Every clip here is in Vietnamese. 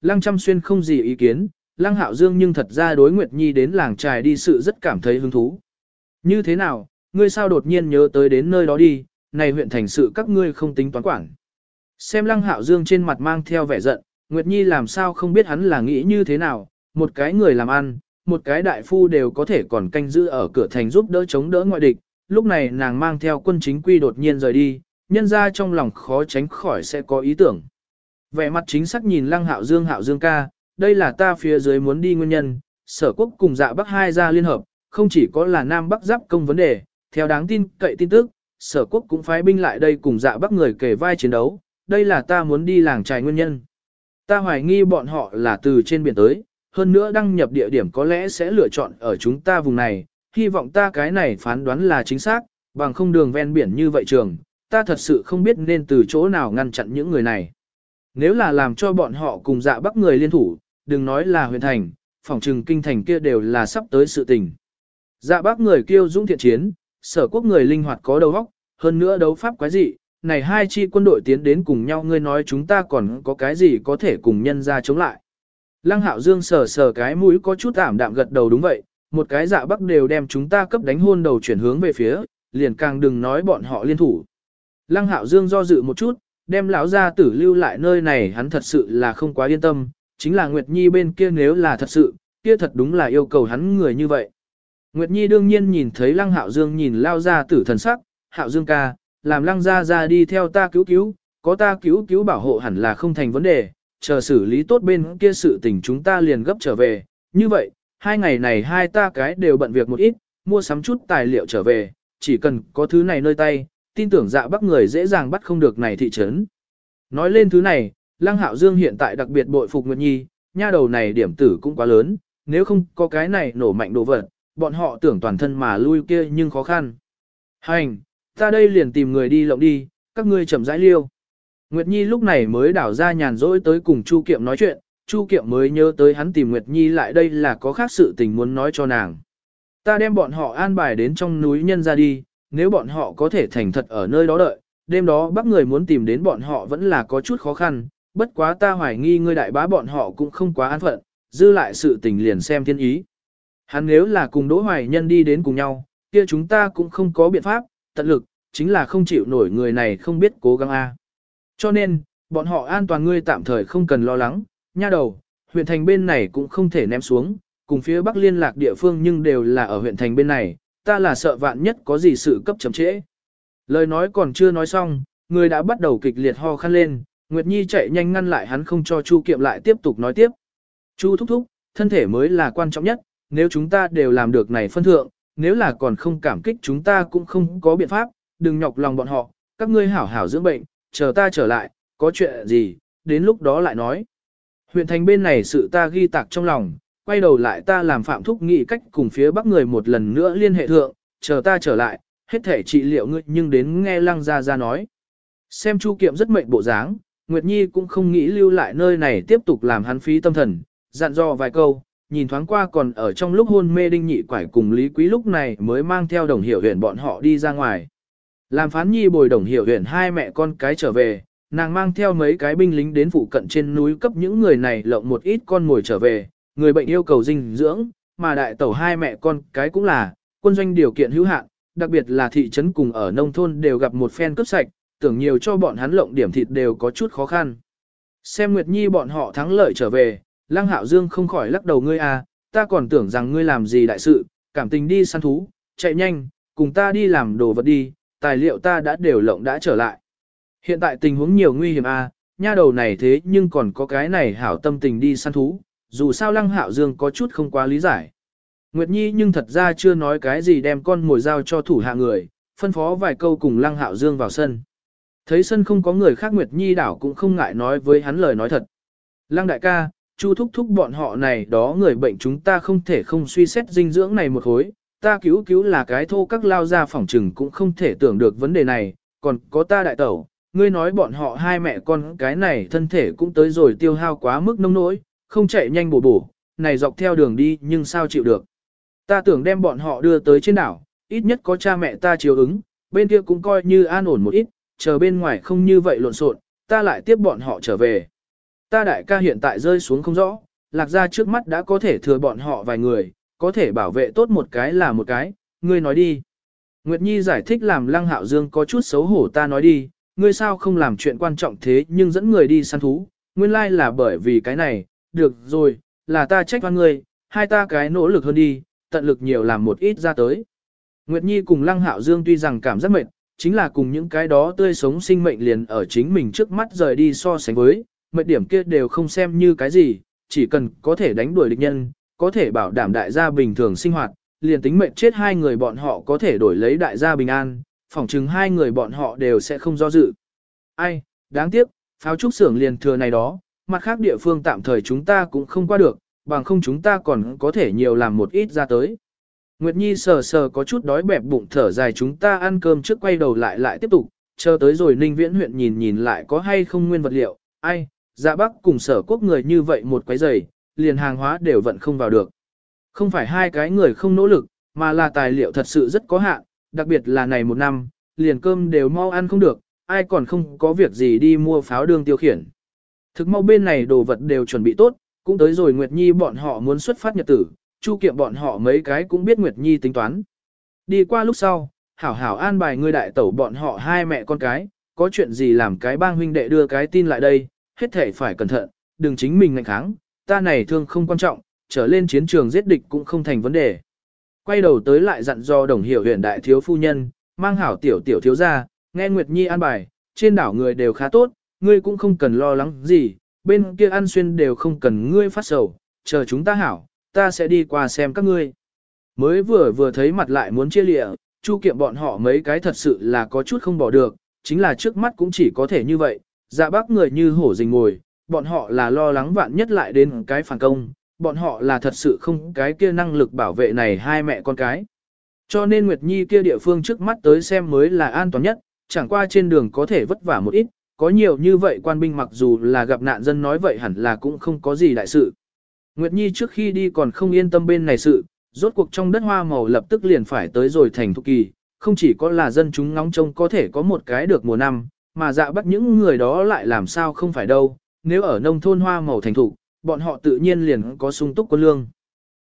Lăng Trăm Xuyên không gì ý kiến, Lăng Hạo Dương nhưng thật ra đối Nguyệt Nhi đến làng trài đi sự rất cảm thấy hứng thú. Như thế nào, ngươi sao đột nhiên nhớ tới đến nơi đó đi, này huyện thành sự các ngươi không tính toán quản. Xem Lăng Hạo Dương trên mặt mang theo vẻ giận, Nguyệt Nhi làm sao không biết hắn là nghĩ như thế nào, một cái người làm ăn, một cái đại phu đều có thể còn canh giữ ở cửa thành giúp đỡ chống đỡ ngoại địch, lúc này nàng mang theo quân chính quy đột nhiên rời đi, nhân ra trong lòng khó tránh khỏi sẽ có ý tưởng. Vẻ mặt chính xác nhìn Lăng Hạo Dương Hạo Dương ca, đây là ta phía dưới muốn đi nguyên nhân, sở quốc cùng dạ bắc hai gia liên hợp, không chỉ có là Nam Bắc giáp công vấn đề, theo đáng tin cậy tin tức, sở quốc cũng phái binh lại đây cùng dạ bắc người kể vai chiến đấu, đây là ta muốn đi làng trài nguyên nhân. Ta hoài nghi bọn họ là từ trên biển tới, hơn nữa đăng nhập địa điểm có lẽ sẽ lựa chọn ở chúng ta vùng này, hy vọng ta cái này phán đoán là chính xác, bằng không đường ven biển như vậy trường, ta thật sự không biết nên từ chỗ nào ngăn chặn những người này. Nếu là làm cho bọn họ cùng dạ bắc người liên thủ, đừng nói là huyền thành, phỏng trừng kinh thành kia đều là sắp tới sự tình. Dạ bắc người kêu dũng thiện chiến, sở quốc người linh hoạt có đầu óc, hơn nữa đấu pháp quái dị, này hai chi quân đội tiến đến cùng nhau ngươi nói chúng ta còn có cái gì có thể cùng nhân ra chống lại. Lăng hạo dương sờ sờ cái mũi có chút ảm đạm gật đầu đúng vậy, một cái dạ bắc đều đem chúng ta cấp đánh hôn đầu chuyển hướng về phía, liền càng đừng nói bọn họ liên thủ. Lăng hạo dương do dự một chút, đem lão gia tử lưu lại nơi này hắn thật sự là không quá yên tâm, chính là Nguyệt Nhi bên kia nếu là thật sự, kia thật đúng là yêu cầu hắn người như vậy. Nguyệt Nhi đương nhiên nhìn thấy Lăng Hạo Dương nhìn lao gia tử thần sắc, Hạo Dương ca, làm Lăng gia gia đi theo ta cứu cứu, có ta cứu cứu bảo hộ hẳn là không thành vấn đề, chờ xử lý tốt bên kia sự tình chúng ta liền gấp trở về, như vậy, hai ngày này hai ta cái đều bận việc một ít, mua sắm chút tài liệu trở về, chỉ cần có thứ này nơi tay, tin tưởng dạ bắc người dễ dàng bắt không được này thị trấn. Nói lên thứ này, Lăng Hạo Dương hiện tại đặc biệt bội phục Nguyệt Nhi, nha đầu này điểm tử cũng quá lớn, nếu không có cái này nổ mạnh đồ vật, bọn họ tưởng toàn thân mà lui kia nhưng khó khăn. Hành, ta đây liền tìm người đi lộng đi, các ngươi chậm rãi liêu. Nguyệt Nhi lúc này mới đảo ra nhàn rỗi tới cùng Chu Kiệm nói chuyện, Chu Kiệm mới nhớ tới hắn tìm Nguyệt Nhi lại đây là có khác sự tình muốn nói cho nàng. Ta đem bọn họ an bài đến trong núi nhân ra đi, nếu bọn họ có thể thành thật ở nơi đó đợi, đêm đó bác người muốn tìm đến bọn họ vẫn là có chút khó khăn, bất quá ta hoài nghi ngươi đại bá bọn họ cũng không quá an phận, dư lại sự tình liền xem thiên ý. Hắn nếu là cùng Đỗ Hoài Nhân đi đến cùng nhau, kia chúng ta cũng không có biện pháp, tận lực, chính là không chịu nổi người này không biết cố gắng a. À. Cho nên, bọn họ an toàn ngươi tạm thời không cần lo lắng, nha đầu, huyện thành bên này cũng không thể ném xuống, cùng phía bắc liên lạc địa phương nhưng đều là ở huyện thành bên này, ta là sợ vạn nhất có gì sự cấp chậm trễ. Lời nói còn chưa nói xong, người đã bắt đầu kịch liệt ho khăn lên, Nguyệt Nhi chạy nhanh ngăn lại hắn không cho Chu Kiệm lại tiếp tục nói tiếp. Chu thúc thúc, thân thể mới là quan trọng nhất, nếu chúng ta đều làm được này phân thượng, nếu là còn không cảm kích chúng ta cũng không có biện pháp, đừng nhọc lòng bọn họ, các ngươi hảo hảo dưỡng bệnh, chờ ta trở lại, có chuyện gì, đến lúc đó lại nói. Huyện thành bên này sự ta ghi tạc trong lòng, quay đầu lại ta làm phạm thúc nghị cách cùng phía bắc người một lần nữa liên hệ thượng, chờ ta trở lại, hết thể trị liệu ngươi nhưng đến nghe lăng ra ra nói. Xem Chu Kiệm rất mệnh bộ dáng, Nguyệt Nhi cũng không nghĩ lưu lại nơi này tiếp tục làm hắn phí tâm thần, dặn dò vài câu, nhìn thoáng qua còn ở trong lúc hôn mê đinh nhị quải cùng Lý Quý lúc này mới mang theo đồng hiểu huyện bọn họ đi ra ngoài. Làm phán nhi bồi đồng hiểu huyện hai mẹ con cái trở về, nàng mang theo mấy cái binh lính đến phụ cận trên núi cấp những người này lộng một ít con ngồi trở về, người bệnh yêu cầu dinh dưỡng, mà đại tẩu hai mẹ con cái cũng là, quân doanh điều kiện hữu hạn, đặc biệt là thị trấn cùng ở nông thôn đều gặp một phen cướp sạch, tưởng nhiều cho bọn hắn lộng điểm thịt đều có chút khó khăn. Xem Nguyệt Nhi bọn họ thắng lợi trở về, Lăng Hạo Dương không khỏi lắc đầu ngươi à, ta còn tưởng rằng ngươi làm gì đại sự, cảm tình đi săn thú, chạy nhanh, cùng ta đi làm đồ vật đi, tài liệu ta đã đều lộng đã trở lại. Hiện tại tình huống nhiều nguy hiểm à, nha đầu này thế nhưng còn có cái này hảo tâm tình đi săn thú, dù sao Lăng Hạo Dương có chút không quá lý giải. Nguyệt Nhi nhưng thật ra chưa nói cái gì đem con mồi giao cho thủ hạ người, phân phó vài câu cùng Lăng Hạo Dương vào sân. Thấy sân không có người khác Nguyệt Nhi đảo cũng không ngại nói với hắn lời nói thật. Lăng đại ca, Chu thúc thúc bọn họ này đó người bệnh chúng ta không thể không suy xét dinh dưỡng này một hối, ta cứu cứu là cái thô các lao ra phòng trừng cũng không thể tưởng được vấn đề này, còn có ta đại tẩu, ngươi nói bọn họ hai mẹ con cái này thân thể cũng tới rồi tiêu hao quá mức nông nỗi, không chạy nhanh bổ bổ, này dọc theo đường đi nhưng sao chịu được. Ta tưởng đem bọn họ đưa tới trên đảo, ít nhất có cha mẹ ta chiều ứng, bên kia cũng coi như an ổn một ít, chờ bên ngoài không như vậy lộn xộn, ta lại tiếp bọn họ trở về. Ta đại ca hiện tại rơi xuống không rõ, lạc ra trước mắt đã có thể thừa bọn họ vài người, có thể bảo vệ tốt một cái là một cái, ngươi nói đi. Nguyệt Nhi giải thích làm Lăng Hạo Dương có chút xấu hổ ta nói đi, ngươi sao không làm chuyện quan trọng thế nhưng dẫn người đi săn thú, nguyên lai là bởi vì cái này, được rồi, là ta trách oan ngươi, hai ta cái nỗ lực hơn đi, tận lực nhiều làm một ít ra tới. Nguyệt Nhi cùng Lăng Hạo Dương tuy rằng cảm giác mệt, chính là cùng những cái đó tươi sống sinh mệnh liền ở chính mình trước mắt rời đi so sánh với, mệt điểm kia đều không xem như cái gì, chỉ cần có thể đánh đuổi địch nhân, có thể bảo đảm đại gia bình thường sinh hoạt, liền tính mệnh chết hai người bọn họ có thể đổi lấy đại gia bình an, phỏng chừng hai người bọn họ đều sẽ không do dự. Ai, đáng tiếc, pháo trúc xưởng liền thừa này đó, mặt khác địa phương tạm thời chúng ta cũng không qua được, bằng không chúng ta còn có thể nhiều làm một ít ra tới. Nguyệt Nhi sờ sờ có chút đói bẹp bụng thở dài chúng ta ăn cơm trước quay đầu lại lại tiếp tục, chờ tới rồi Ninh Viễn huyện nhìn nhìn lại có hay không nguyên vật liệu, ai, dạ bắc cùng sở quốc người như vậy một quái giày, liền hàng hóa đều vận không vào được. Không phải hai cái người không nỗ lực, mà là tài liệu thật sự rất có hạn, đặc biệt là này một năm, liền cơm đều mau ăn không được, ai còn không có việc gì đi mua pháo đường tiêu khiển. Thực mau bên này đồ vật đều chuẩn bị tốt, cũng tới rồi Nguyệt Nhi bọn họ muốn xuất phát nhật tử, chu kiệm bọn họ mấy cái cũng biết Nguyệt Nhi tính toán. Đi qua lúc sau, hảo hảo an bài người đại tẩu bọn họ hai mẹ con cái, có chuyện gì làm cái bang huynh đệ đưa cái tin lại đây, hết thể phải cẩn thận, đừng chính mình ngạnh kháng, ta này thương không quan trọng, trở lên chiến trường giết địch cũng không thành vấn đề. Quay đầu tới lại dặn do đồng hiểu huyện đại thiếu phu nhân, mang hảo tiểu tiểu thiếu ra, nghe Nguyệt Nhi an bài, trên đảo người đều khá tốt, ngươi cũng không cần lo lắng gì, bên kia ăn xuyên đều không cần ngươi phát sầu, chờ chúng ta hảo, ta sẽ đi qua xem các ngươi. Mới vừa vừa thấy mặt lại muốn chia lịa, chu kiệm bọn họ mấy cái thật sự là có chút không bỏ được, chính là trước mắt cũng chỉ có thể như vậy, dạ bác người như hổ rình ngồi, bọn họ là lo lắng vạn nhất lại đến cái phản công, bọn họ là thật sự không cái kia năng lực bảo vệ này hai mẹ con cái. Cho nên Nguyệt Nhi kia địa phương trước mắt tới xem mới là an toàn nhất, chẳng qua trên đường có thể vất vả một ít, có nhiều như vậy quan binh mặc dù là gặp nạn dân nói vậy hẳn là cũng không có gì đại sự. Nguyệt Nhi trước khi đi còn không yên tâm bên này sự, rốt cuộc trong đất hoa màu lập tức liền phải tới rồi thành thục kỳ, không chỉ có là dân chúng ngóng trông có thể có một cái được mùa năm, mà dạ bắt những người đó lại làm sao không phải đâu, nếu ở nông thôn hoa màu thành thục, bọn họ tự nhiên liền có sung túc quân lương.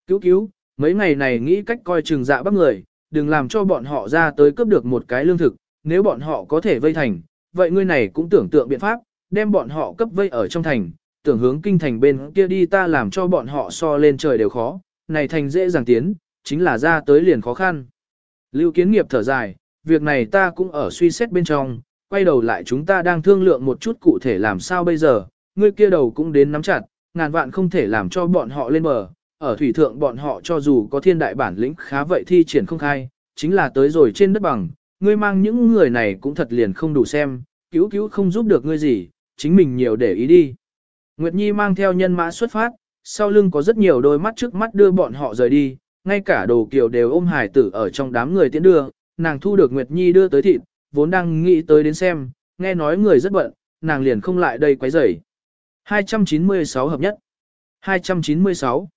Cứu cứu, mấy ngày này nghĩ cách coi chừng dạ bắt người, đừng làm cho bọn họ ra tới cướp được một cái lương thực, nếu bọn họ có thể vây thành, vậy ngươi này cũng tưởng tượng biện pháp, đem bọn họ cấp vây ở trong thành, tưởng hướng kinh thành bên kia đi ta làm cho bọn họ so lên trời đều khó, này thành dễ dàng tiến, chính là ra tới liền khó khăn. Lưu kiến nghiệp thở dài, việc này ta cũng ở suy xét bên trong, quay đầu lại chúng ta đang thương lượng một chút cụ thể làm sao bây giờ, ngươi kia đầu cũng đến nắm chặt, ngàn vạn không thể làm cho bọn họ lên bờ, ở thủy thượng bọn họ cho dù có thiên đại bản lĩnh khá vậy thi triển không khai, chính là tới rồi trên đất bằng, ngươi mang những người này cũng thật liền không đủ xem, cứu cứu không giúp được ngươi gì, chính mình nhiều để ý đi. Nguyệt Nhi mang theo nhân mã xuất phát, sau lưng có rất nhiều đôi mắt trước mắt đưa bọn họ rời đi, ngay cả đồ kiều đều ôm hải tử ở trong đám người tiến đưa, nàng thu được Nguyệt Nhi đưa tới thịt, vốn đang nghĩ tới đến xem, nghe nói người rất bận, nàng liền không lại đây quấy rầy. 296 hợp nhất 296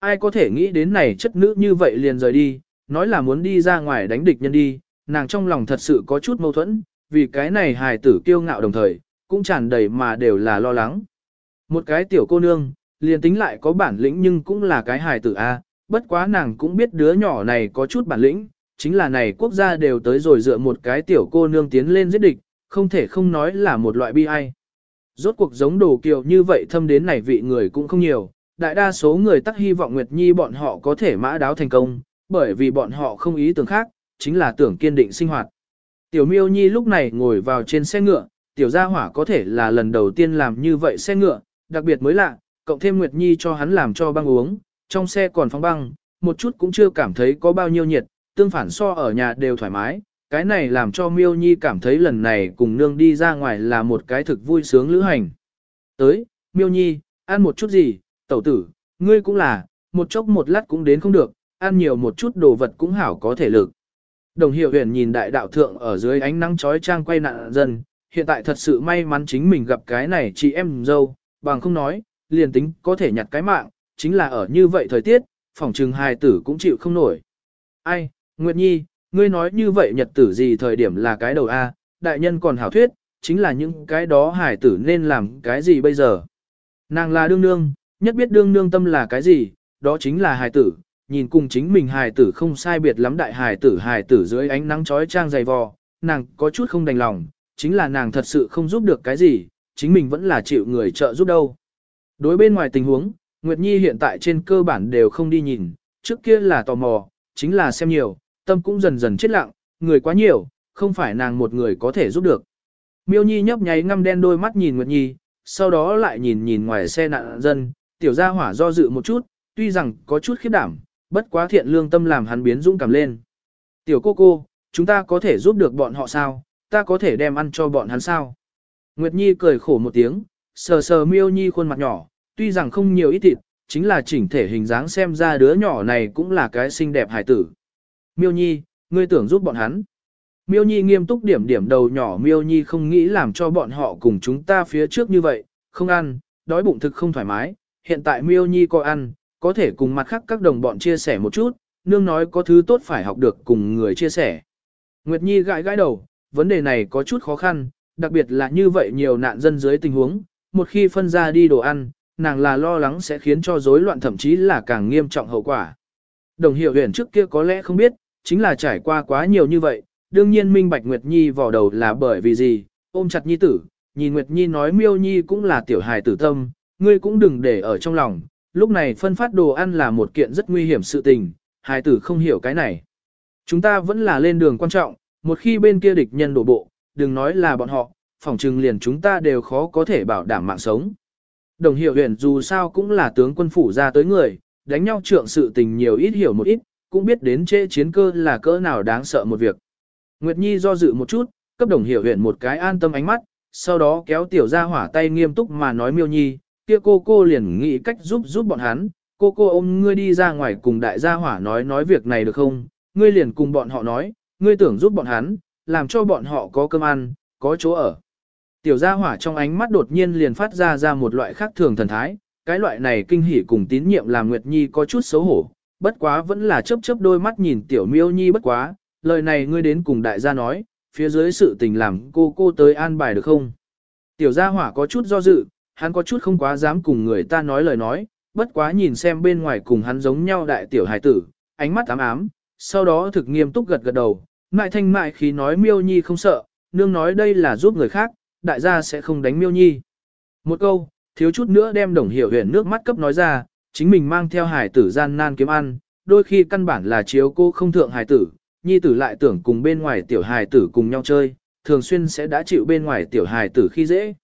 Ai có thể nghĩ đến này chất nữ như vậy liền rời đi, nói là muốn đi ra ngoài đánh địch nhân đi, nàng trong lòng thật sự có chút mâu thuẫn, vì cái này hài tử kiêu ngạo đồng thời, cũng tràn đầy mà đều là lo lắng. Một cái tiểu cô nương, liền tính lại có bản lĩnh nhưng cũng là cái hài tử A, bất quá nàng cũng biết đứa nhỏ này có chút bản lĩnh, chính là này quốc gia đều tới rồi dựa một cái tiểu cô nương tiến lên giết địch, không thể không nói là một loại bi ai. Rốt cuộc giống đồ kiều như vậy thâm đến này vị người cũng không nhiều, đại đa số người tắc hy vọng Nguyệt Nhi bọn họ có thể mã đáo thành công, bởi vì bọn họ không ý tưởng khác, chính là tưởng kiên định sinh hoạt. Tiểu miêu nhi lúc này ngồi vào trên xe ngựa, tiểu gia hỏa có thể là lần đầu tiên làm như vậy xe ngựa, đặc biệt mới lạ, cộng thêm Nguyệt Nhi cho hắn làm cho băng uống, trong xe còn phóng băng, một chút cũng chưa cảm thấy có bao nhiêu nhiệt, tương phản so ở nhà đều thoải mái, cái này làm cho miêu nhi cảm thấy lần này cùng nương đi ra ngoài là một cái thực vui sướng lữ hành. Tới, miêu nhi, ăn một chút gì, tẩu tử, ngươi cũng là, một chốc một lát cũng đến không được, ăn nhiều một chút đồ vật cũng hảo có thể lực. Đồng hiệu huyền nhìn đại đạo thượng ở dưới ánh nắng chói trang quay nạn dần, hiện tại thật sự may mắn chính mình gặp cái này chị em dâu, bằng không nói, liền tính có thể nhặt cái mạng, chính là ở như vậy thời tiết, phòng trừng hài tử cũng chịu không nổi. Ai, Nguyệt Nhi, ngươi nói như vậy nhật tử gì thời điểm là cái đầu A, đại nhân còn hảo thuyết, chính là những cái đó hài tử nên làm cái gì bây giờ. Nàng là đương nương, nhất biết đương nương tâm là cái gì, đó chính là hài tử, nhìn cùng chính mình hài tử không sai biệt lắm đại hài tử hài tử dưới ánh nắng chói trang dày vò, nàng có chút không đành lòng, chính là nàng thật sự không giúp được cái gì, chính mình vẫn là chịu người trợ giúp đâu. Đối bên ngoài tình huống, Nguyệt Nhi hiện tại trên cơ bản đều không đi nhìn, trước kia là tò mò, chính là xem nhiều, tâm cũng dần dần chết lặng, người quá nhiều, không phải nàng một người có thể giúp được. Miêu Nhi nhấp nháy ngăm đen đôi mắt nhìn Nguyệt Nhi, sau đó lại nhìn nhìn ngoài xe nạn dân, tiểu gia hỏa do dự một chút, tuy rằng có chút khiếp đảm, bất quá thiện lương tâm làm hắn biến dũng cảm lên. Tiểu cô cô, chúng ta có thể giúp được bọn họ sao, ta có thể đem ăn cho bọn hắn sao. Nguyệt Nhi cười khổ một tiếng, sờ sờ miêu Nhi khuôn mặt nhỏ, tuy rằng không nhiều ít thịt, chính là chỉnh thể hình dáng xem ra đứa nhỏ này cũng là cái xinh đẹp hải tử. Miêu Nhi, ngươi tưởng giúp bọn hắn. Miêu Nhi nghiêm túc điểm điểm đầu nhỏ Miêu Nhi không nghĩ làm cho bọn họ cùng chúng ta phía trước như vậy, không ăn, đói bụng thực không thoải mái, hiện tại Miêu Nhi có ăn, có thể cùng mặt khác các đồng bọn chia sẻ một chút, nương nói có thứ tốt phải học được cùng người chia sẻ. Nguyệt Nhi gãi gãi đầu, vấn đề này có chút khó khăn, đặc biệt là như vậy nhiều nạn dân dưới tình huống, một khi phân ra đi đồ ăn, nàng là lo lắng sẽ khiến cho rối loạn thậm chí là càng nghiêm trọng hậu quả. Đồng hiểu huyền trước kia có lẽ không biết, chính là trải qua quá nhiều như vậy, đương nhiên minh bạch Nguyệt Nhi vào đầu là bởi vì gì, ôm chặt Nhi tử, nhìn Nguyệt Nhi nói miêu Nhi cũng là tiểu hài tử tâm, ngươi cũng đừng để ở trong lòng, lúc này phân phát đồ ăn là một kiện rất nguy hiểm sự tình, hài tử không hiểu cái này. Chúng ta vẫn là lên đường quan trọng, một khi bên kia địch nhân đổ bộ, đừng nói là bọn họ, phỏng trừng liền chúng ta đều khó có thể bảo đảm mạng sống. Đồng hiểu huyền dù sao cũng là tướng quân phủ ra tới người, đánh nhau trượng sự tình nhiều ít hiểu một ít, cũng biết đến chế chiến cơ là cỡ nào đáng sợ một việc. Nguyệt Nhi do dự một chút, cấp đồng hiểu huyền một cái an tâm ánh mắt, sau đó kéo tiểu ra hỏa tay nghiêm túc mà nói miêu nhi, kia cô cô liền nghĩ cách giúp giúp bọn hắn, cô cô ôm ngươi đi ra ngoài cùng đại gia hỏa nói nói việc này được không, ngươi liền cùng bọn họ nói, ngươi tưởng giúp bọn hắn, làm cho bọn họ có cơm ăn, có chỗ ở. Tiểu gia hỏa trong ánh mắt đột nhiên liền phát ra ra một loại khác thường thần thái, cái loại này kinh hỉ cùng tín nhiệm làm Nguyệt Nhi có chút xấu hổ, bất quá vẫn là chớp chớp đôi mắt nhìn tiểu miêu nhi bất quá, lời này ngươi đến cùng đại gia nói, phía dưới sự tình làm cô cô tới an bài được không? Tiểu gia hỏa có chút do dự, hắn có chút không quá dám cùng người ta nói lời nói, bất quá nhìn xem bên ngoài cùng hắn giống nhau đại tiểu hài tử, ánh mắt ám ám, sau đó thực nghiêm túc gật gật đầu, mại thanh mại khí nói miêu nhi không sợ, nương nói đây là giúp người khác, đại gia sẽ không đánh miêu nhi. Một câu, thiếu chút nữa đem đồng hiểu huyền nước mắt cấp nói ra, chính mình mang theo hải tử gian nan kiếm ăn, đôi khi căn bản là chiếu cô không thượng hải tử, nhi tử lại tưởng cùng bên ngoài tiểu hải tử cùng nhau chơi, thường xuyên sẽ đã chịu bên ngoài tiểu hải tử khi dễ.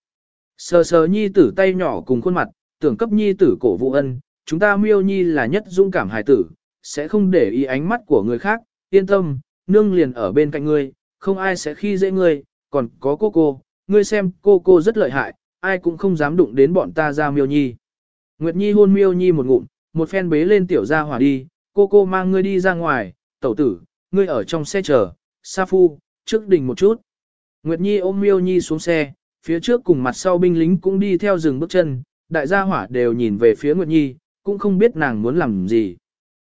Sờ sờ nhi tử tay nhỏ cùng khuôn mặt, tưởng cấp nhi tử cổ vụ ân, chúng ta miêu nhi là nhất dũng cảm hải tử, sẽ không để ý ánh mắt của người khác, yên tâm, nương liền ở bên cạnh ngươi, không ai sẽ khi dễ ngươi, còn có cô cô, ngươi xem cô cô rất lợi hại, ai cũng không dám đụng đến bọn ta ra miêu nhi. Nguyệt Nhi hôn miêu nhi một ngụm, một phen bế lên tiểu ra hỏa đi, cô cô mang ngươi đi ra ngoài, tẩu tử, ngươi ở trong xe chờ, sa phu, trước đỉnh một chút. Nguyệt Nhi ôm miêu nhi xuống xe, phía trước cùng mặt sau binh lính cũng đi theo rừng bước chân, đại gia hỏa đều nhìn về phía Nguyệt Nhi, cũng không biết nàng muốn làm gì.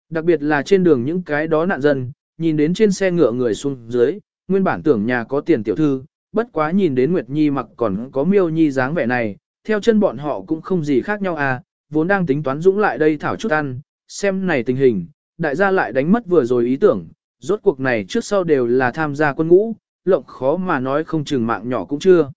Đặc biệt là trên đường những cái đó nạn dân, nhìn đến trên xe ngựa người xuống dưới, nguyên bản tưởng nhà có tiền tiểu thư, bất quá nhìn đến Nguyệt Nhi mặc còn có miêu nhi dáng vẻ này, theo chân bọn họ cũng không gì khác nhau à, vốn đang tính toán dũng lại đây thảo chút ăn, xem này tình hình, đại gia lại đánh mất vừa rồi ý tưởng, rốt cuộc này trước sau đều là tham gia quân ngũ, lộng khó mà nói không chừng mạng nhỏ cũng chưa.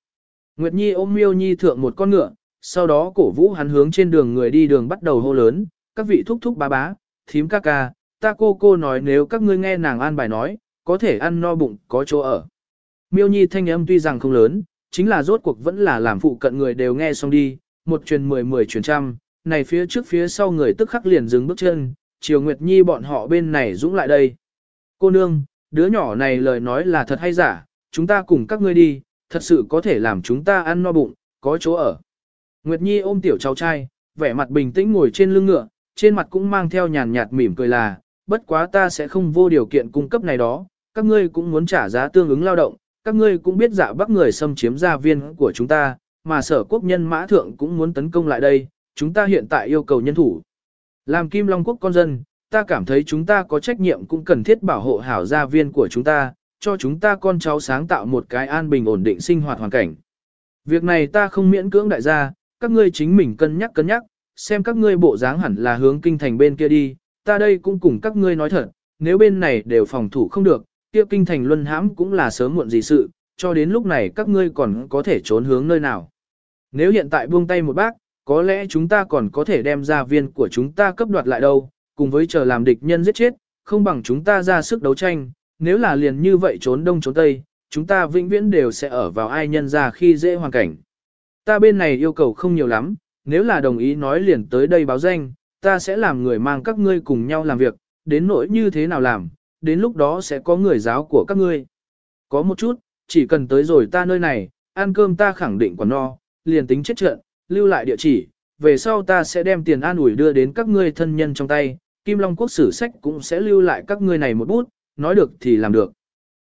Nguyệt Nhi ôm miêu nhi thượng một con ngựa, sau đó cổ vũ hắn hướng trên đường người đi đường bắt đầu hô lớn, các vị thúc thúc bá bá, thím ca ca, ta cô cô nói nếu các ngươi nghe nàng an bài nói, có thể ăn no bụng, có chỗ ở. Miêu Nhi thanh âm tuy rằng không lớn, chính là rốt cuộc vẫn là làm phụ cận người đều nghe xong đi, một truyền mười mười truyền trăm, này phía trước phía sau người tức khắc liền dừng bước chân, Triều Nguyệt Nhi bọn họ bên này dũng lại đây. Cô nương, đứa nhỏ này lời nói là thật hay giả, chúng ta cùng các ngươi đi, thật sự có thể làm chúng ta ăn no bụng, có chỗ ở. Nguyệt Nhi ôm tiểu cháu trai, vẻ mặt bình tĩnh ngồi trên lưng ngựa, trên mặt cũng mang theo nhàn nhạt mỉm cười là, bất quá ta sẽ không vô điều kiện cung cấp này đó, các ngươi cũng muốn trả giá tương ứng lao động, các ngươi cũng biết dạ bắc người xâm chiếm gia viên của chúng ta, mà sở quốc nhân mã thượng cũng muốn tấn công lại đây, chúng ta hiện tại yêu cầu nhân thủ. Làm Kim Long Quốc con dân, ta cảm thấy chúng ta có trách nhiệm cũng cần thiết bảo hộ hảo gia viên của chúng ta, cho chúng ta con cháu sáng tạo một cái an bình ổn định sinh hoạt hoàn cảnh. Việc này ta không miễn cưỡng đại gia, các ngươi chính mình cân nhắc cân nhắc, xem các ngươi bộ dáng hẳn là hướng kinh thành bên kia đi, ta đây cũng cùng các ngươi nói thật, nếu bên này đều phòng thủ không được, kia kinh thành luân hãm cũng là sớm muộn gì sự, cho đến lúc này các ngươi còn có thể trốn hướng nơi nào. Nếu hiện tại buông tay một bác, có lẽ chúng ta còn có thể đem gia viên của chúng ta cấp đoạt lại đâu, cùng với chờ làm địch nhân giết chết, không bằng chúng ta ra sức đấu tranh, nếu là liền như vậy trốn đông trốn tây, chúng ta vĩnh viễn đều sẽ ở vào ai nhân ra khi dễ hoàn cảnh. Ta bên này yêu cầu không nhiều lắm, nếu là đồng ý nói liền tới đây báo danh, ta sẽ làm người mang các ngươi cùng nhau làm việc, đến nỗi như thế nào làm, đến lúc đó sẽ có người giáo của các ngươi. Có một chút, chỉ cần tới rồi ta nơi này, ăn cơm ta khẳng định còn no, liền tính chết trận, lưu lại địa chỉ, về sau ta sẽ đem tiền an ủi đưa đến các ngươi thân nhân trong tay, Kim Long Quốc sử sách cũng sẽ lưu lại các ngươi này một bút, nói được thì làm được.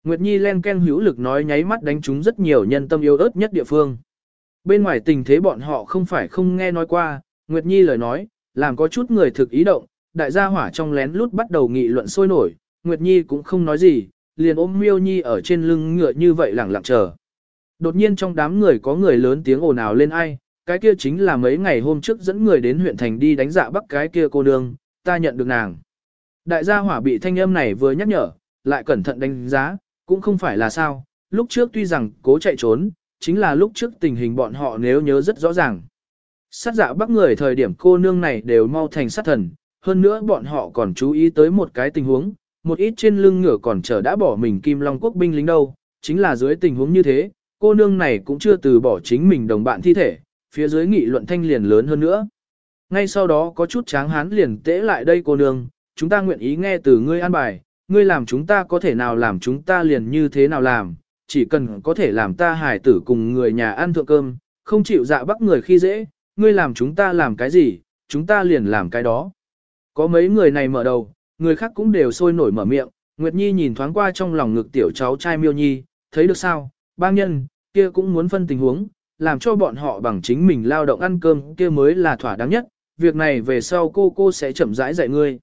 Nguyệt Nhi len ken hữu lực nói nháy mắt đánh trúng rất nhiều nhân tâm yêu ớt nhất địa phương. Bên ngoài tình thế bọn họ không phải không nghe nói qua, Nguyệt Nhi lời nói, làm có chút người thực ý động, đại gia hỏa trong lén lút bắt đầu nghị luận sôi nổi, Nguyệt Nhi cũng không nói gì, liền ôm Miêu Nhi ở trên lưng ngựa như vậy lẳng lặng chờ. Đột nhiên trong đám người có người lớn tiếng ồn ào lên ai, cái kia chính là mấy ngày hôm trước dẫn người đến huyện thành đi đánh dạ bắt cái kia cô nương, ta nhận được nàng. Đại gia hỏa bị thanh âm này vừa nhắc nhở, lại cẩn thận đánh giá, cũng không phải là sao, lúc trước tuy rằng cố chạy trốn, chính là lúc trước tình hình bọn họ nếu nhớ rất rõ ràng. Sát dạ bắt người thời điểm cô nương này đều mau thành sát thần, hơn nữa bọn họ còn chú ý tới một cái tình huống, một ít trên lưng ngựa còn chờ đã bỏ mình Kim Long quốc binh lính đâu, chính là dưới tình huống như thế, cô nương này cũng chưa từ bỏ chính mình đồng bạn thi thể, phía dưới nghị luận thanh liền lớn hơn nữa. Ngay sau đó có chút tráng hán liền tễ lại đây cô nương, chúng ta nguyện ý nghe từ ngươi an bài, ngươi làm chúng ta có thể nào làm chúng ta liền như thế nào làm, chỉ cần có thể làm ta hài tử cùng người nhà ăn thượng cơm, không chịu dạ bắt người khi dễ, ngươi làm chúng ta làm cái gì, chúng ta liền làm cái đó. Có mấy người này mở đầu, người khác cũng đều sôi nổi mở miệng, Nguyệt Nhi nhìn thoáng qua trong lòng ngực tiểu cháu trai Miêu Nhi, thấy được sao, bang nhân, kia cũng muốn phân tình huống, làm cho bọn họ bằng chính mình lao động ăn cơm kia mới là thỏa đáng nhất, việc này về sau cô cô sẽ chậm rãi dạy ngươi.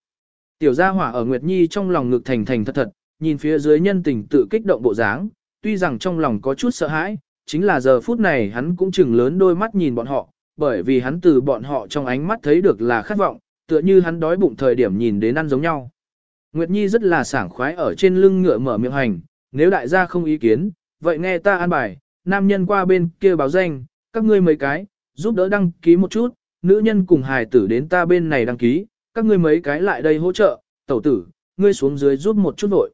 Tiểu gia hỏa ở Nguyệt Nhi trong lòng ngực thành thành thật thật, nhìn phía dưới nhân tình tự kích động bộ dáng, tuy rằng trong lòng có chút sợ hãi, chính là giờ phút này hắn cũng chừng lớn đôi mắt nhìn bọn họ, bởi vì hắn từ bọn họ trong ánh mắt thấy được là khát vọng, tựa như hắn đói bụng thời điểm nhìn đến ăn giống nhau. Nguyệt Nhi rất là sảng khoái ở trên lưng ngựa mở miệng hành, nếu đại gia không ý kiến, vậy nghe ta an bài, nam nhân qua bên kia báo danh, các ngươi mấy cái, giúp đỡ đăng ký một chút, nữ nhân cùng hài tử đến ta bên này đăng ký, các ngươi mấy cái lại đây hỗ trợ, tẩu tử, ngươi xuống dưới giúp một chút vội.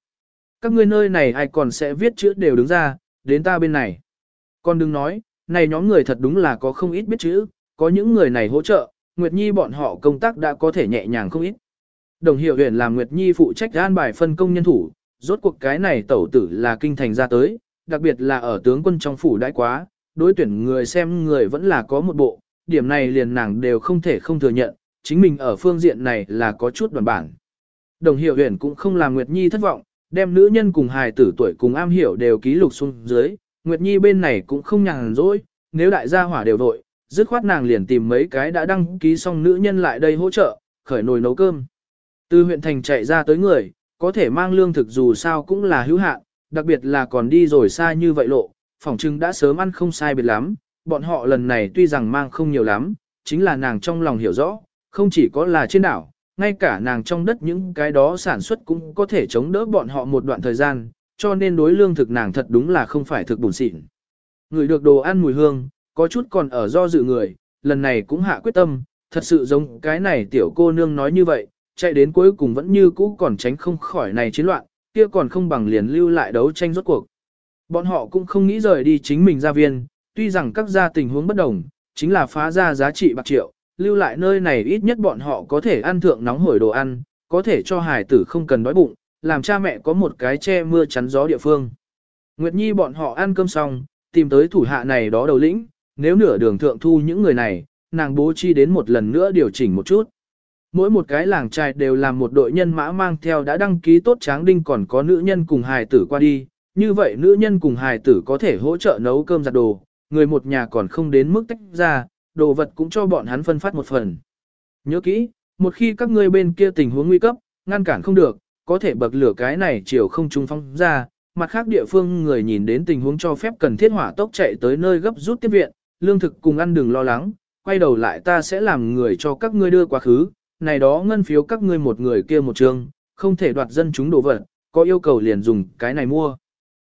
Các ngươi nơi này ai còn sẽ viết chữ đều đứng ra, đến ta bên này. Còn đừng nói, này nhóm người thật đúng là có không ít biết chữ, có những người này hỗ trợ, Nguyệt Nhi bọn họ công tác đã có thể nhẹ nhàng không ít. Đồng hiệu huyện làm Nguyệt Nhi phụ trách an bài phân công nhân thủ, rốt cuộc cái này tẩu tử là kinh thành ra tới, đặc biệt là ở tướng quân trong phủ đãi quá, đối tuyển người xem người vẫn là có một bộ, điểm này liền nàng đều không thể không thừa nhận, chính mình ở phương diện này là có chút đoàn bản. Đồng hiệu huyền cũng không làm Nguyệt Nhi thất vọng, đem nữ nhân cùng hài tử tuổi cùng am hiểu đều ký lục xuống dưới, Nguyệt Nhi bên này cũng không nhàn rỗi, nếu đại gia hỏa đều vội, dứt khoát nàng liền tìm mấy cái đã đăng ký xong nữ nhân lại đây hỗ trợ, khởi nồi nấu cơm. Từ huyện thành chạy ra tới người, có thể mang lương thực dù sao cũng là hữu hạn, đặc biệt là còn đi rồi xa như vậy lộ, phỏng chừng đã sớm ăn không sai biệt lắm, bọn họ lần này tuy rằng mang không nhiều lắm, chính là nàng trong lòng hiểu rõ, không chỉ có là trên đảo, ngay cả nàng trong đất những cái đó sản xuất cũng có thể chống đỡ bọn họ một đoạn thời gian, cho nên đối lương thực nàng thật đúng là không phải thực bùn xịn. Người được đồ ăn mùi hương, có chút còn ở do dự người, lần này cũng hạ quyết tâm, thật sự giống cái này tiểu cô nương nói như vậy, chạy đến cuối cùng vẫn như cũ còn tránh không khỏi này chiến loạn, kia còn không bằng liền lưu lại đấu tranh rốt cuộc. Bọn họ cũng không nghĩ rời đi chính mình gia viên, tuy rằng các gia tình huống bất đồng, chính là phá ra giá trị bạc triệu, lưu lại nơi này ít nhất bọn họ có thể ăn thượng nóng hổi đồ ăn, có thể cho hải tử không cần đói bụng, làm cha mẹ có một cái che mưa chắn gió địa phương. Nguyệt Nhi bọn họ ăn cơm xong, tìm tới thủ hạ này đó đầu lĩnh, nếu nửa đường thượng thu những người này, nàng bố chi đến một lần nữa điều chỉnh một chút. Mỗi một cái làng trai đều làm một đội nhân mã mang theo đã đăng ký tốt tráng đinh còn có nữ nhân cùng hài tử qua đi, như vậy nữ nhân cùng hài tử có thể hỗ trợ nấu cơm giặt đồ, người một nhà còn không đến mức tách ra, đồ vật cũng cho bọn hắn phân phát một phần. Nhớ kỹ, một khi các ngươi bên kia tình huống nguy cấp, ngăn cản không được, có thể bậc lửa cái này chiều không trung phong ra, mặt khác địa phương người nhìn đến tình huống cho phép cần thiết hỏa tốc chạy tới nơi gấp rút tiếp viện, lương thực cùng ăn đừng lo lắng, quay đầu lại ta sẽ làm người cho các ngươi đưa quá khứ, này đó ngân phiếu các ngươi một người kia một trường, không thể đoạt dân chúng đồ vật, có yêu cầu liền dùng cái này mua.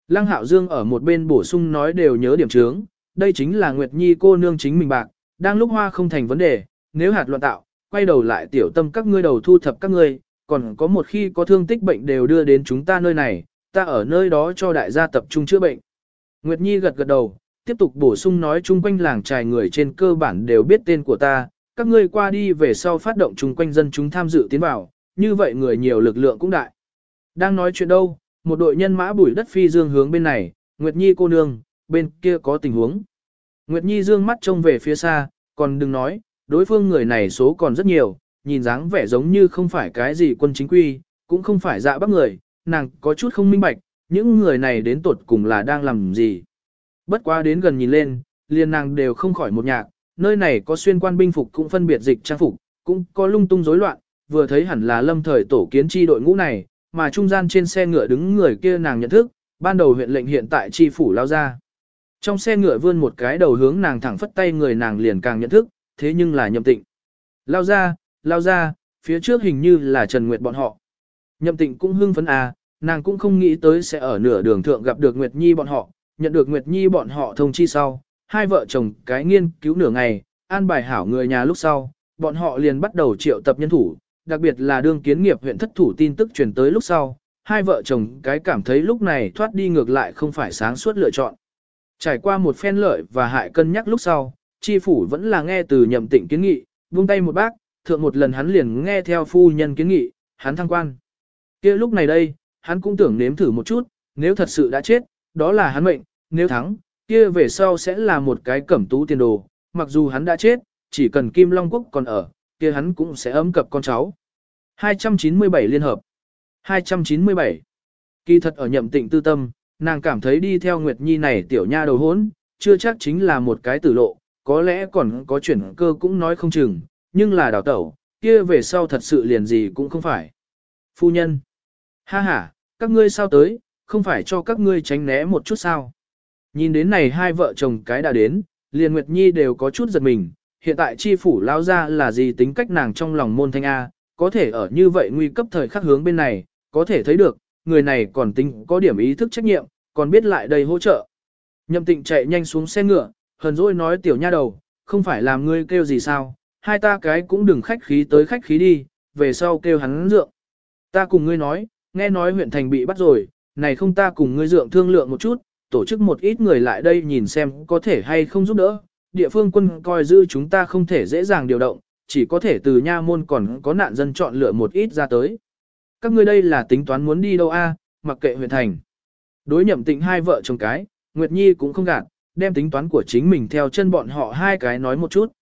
Lăng Hạo Dương ở một bên bổ sung nói đều nhớ điểm trướng, đây chính là Nguyệt Nhi cô nương chính mình bạc, đang lúc hoa không thành vấn đề, nếu hạt loạn tạo, quay đầu lại tiểu tâm các ngươi đầu thu thập các ngươi, còn có một khi có thương tích bệnh đều đưa đến chúng ta nơi này, ta ở nơi đó cho đại gia tập trung chữa bệnh. Nguyệt Nhi gật gật đầu, tiếp tục bổ sung nói chung quanh làng trài người trên cơ bản đều biết tên của ta, các ngươi qua đi về sau phát động chung quanh dân chúng tham dự tiến vào, như vậy người nhiều lực lượng cũng đại. Đang nói chuyện đâu, một đội nhân mã bùi đất phi dương hướng bên này, Nguyệt Nhi cô nương, bên kia có tình huống. Nguyệt Nhi dương mắt trông về phía xa, còn đừng nói, đối phương người này số còn rất nhiều, nhìn dáng vẻ giống như không phải cái gì quân chính quy, cũng không phải dạ bác người, nàng có chút không minh bạch, những người này đến tột cùng là đang làm gì. Bất quá đến gần nhìn lên, liền nàng đều không khỏi một nhạc, nơi này có xuyên quan binh phục cũng phân biệt dịch trang phục, cũng có lung tung rối loạn, vừa thấy hẳn là lâm thời tổ kiến chi đội ngũ này, mà trung gian trên xe ngựa đứng người kia nàng nhận thức, ban đầu huyện lệnh hiện tại chi phủ lao ra. Trong xe ngựa vươn một cái đầu hướng nàng thẳng phất tay người nàng liền càng nhận thức, thế nhưng là nhậm tịnh. Lao ra, lao ra, phía trước hình như là Trần Nguyệt bọn họ. Nhậm tịnh cũng hưng phấn à, nàng cũng không nghĩ tới sẽ ở nửa đường thượng gặp được Nguyệt Nhi bọn họ, nhận được Nguyệt Nhi bọn họ thông chi sau, hai vợ chồng cái nghiên cứu nửa ngày, an bài hảo người nhà lúc sau, bọn họ liền bắt đầu triệu tập nhân thủ, đặc biệt là đương kiến nghiệp huyện thất thủ tin tức truyền tới lúc sau, hai vợ chồng cái cảm thấy lúc này thoát đi ngược lại không phải sáng suốt lựa chọn. Trải qua một phen lợi và hại cân nhắc lúc sau, chi phủ vẫn là nghe từ nhậm tịnh kiến nghị, buông tay một bác, thượng một lần hắn liền nghe theo phu nhân kiến nghị, hắn thăng quan. kia lúc này đây, hắn cũng tưởng nếm thử một chút, nếu thật sự đã chết, đó là hắn mệnh, nếu thắng, kia về sau sẽ là một cái cẩm tú tiền đồ, mặc dù hắn đã chết, chỉ cần Kim Long Quốc còn ở, kia hắn cũng sẽ ấm cập con cháu. 297 liên hợp 297 Kỳ thật ở nhậm tịnh tư tâm, nàng cảm thấy đi theo Nguyệt Nhi này tiểu nha đầu hốn, chưa chắc chính là một cái tử lộ, có lẽ còn có chuyển cơ cũng nói không chừng, nhưng là đào tẩu, kia về sau thật sự liền gì cũng không phải. Phu nhân Ha ha, các ngươi sao tới, không phải cho các ngươi tránh né một chút sao. Nhìn đến này hai vợ chồng cái đã đến, liền Nguyệt Nhi đều có chút giật mình, hiện tại chi phủ lao ra là gì tính cách nàng trong lòng môn thanh A, có thể ở như vậy nguy cấp thời khắc hướng bên này, có thể thấy được, người này còn tính có điểm ý thức trách nhiệm, còn biết lại đây hỗ trợ. Nhậm tịnh chạy nhanh xuống xe ngựa, hờn dỗi nói tiểu nha đầu, không phải làm ngươi kêu gì sao, hai ta cái cũng đừng khách khí tới khách khí đi, về sau kêu hắn dượng. Ta cùng ngươi nói, nghe nói huyện thành bị bắt rồi, này không ta cùng ngươi dượng thương lượng một chút, tổ chức một ít người lại đây nhìn xem có thể hay không giúp đỡ. Địa phương quân coi giữ chúng ta không thể dễ dàng điều động, chỉ có thể từ nha môn còn có nạn dân chọn lựa một ít ra tới. Các ngươi đây là tính toán muốn đi đâu a? mặc kệ huyện thành. Đối nhậm tịnh hai vợ chồng cái, Nguyệt Nhi cũng không gạt, đem tính toán của chính mình theo chân bọn họ hai cái nói một chút.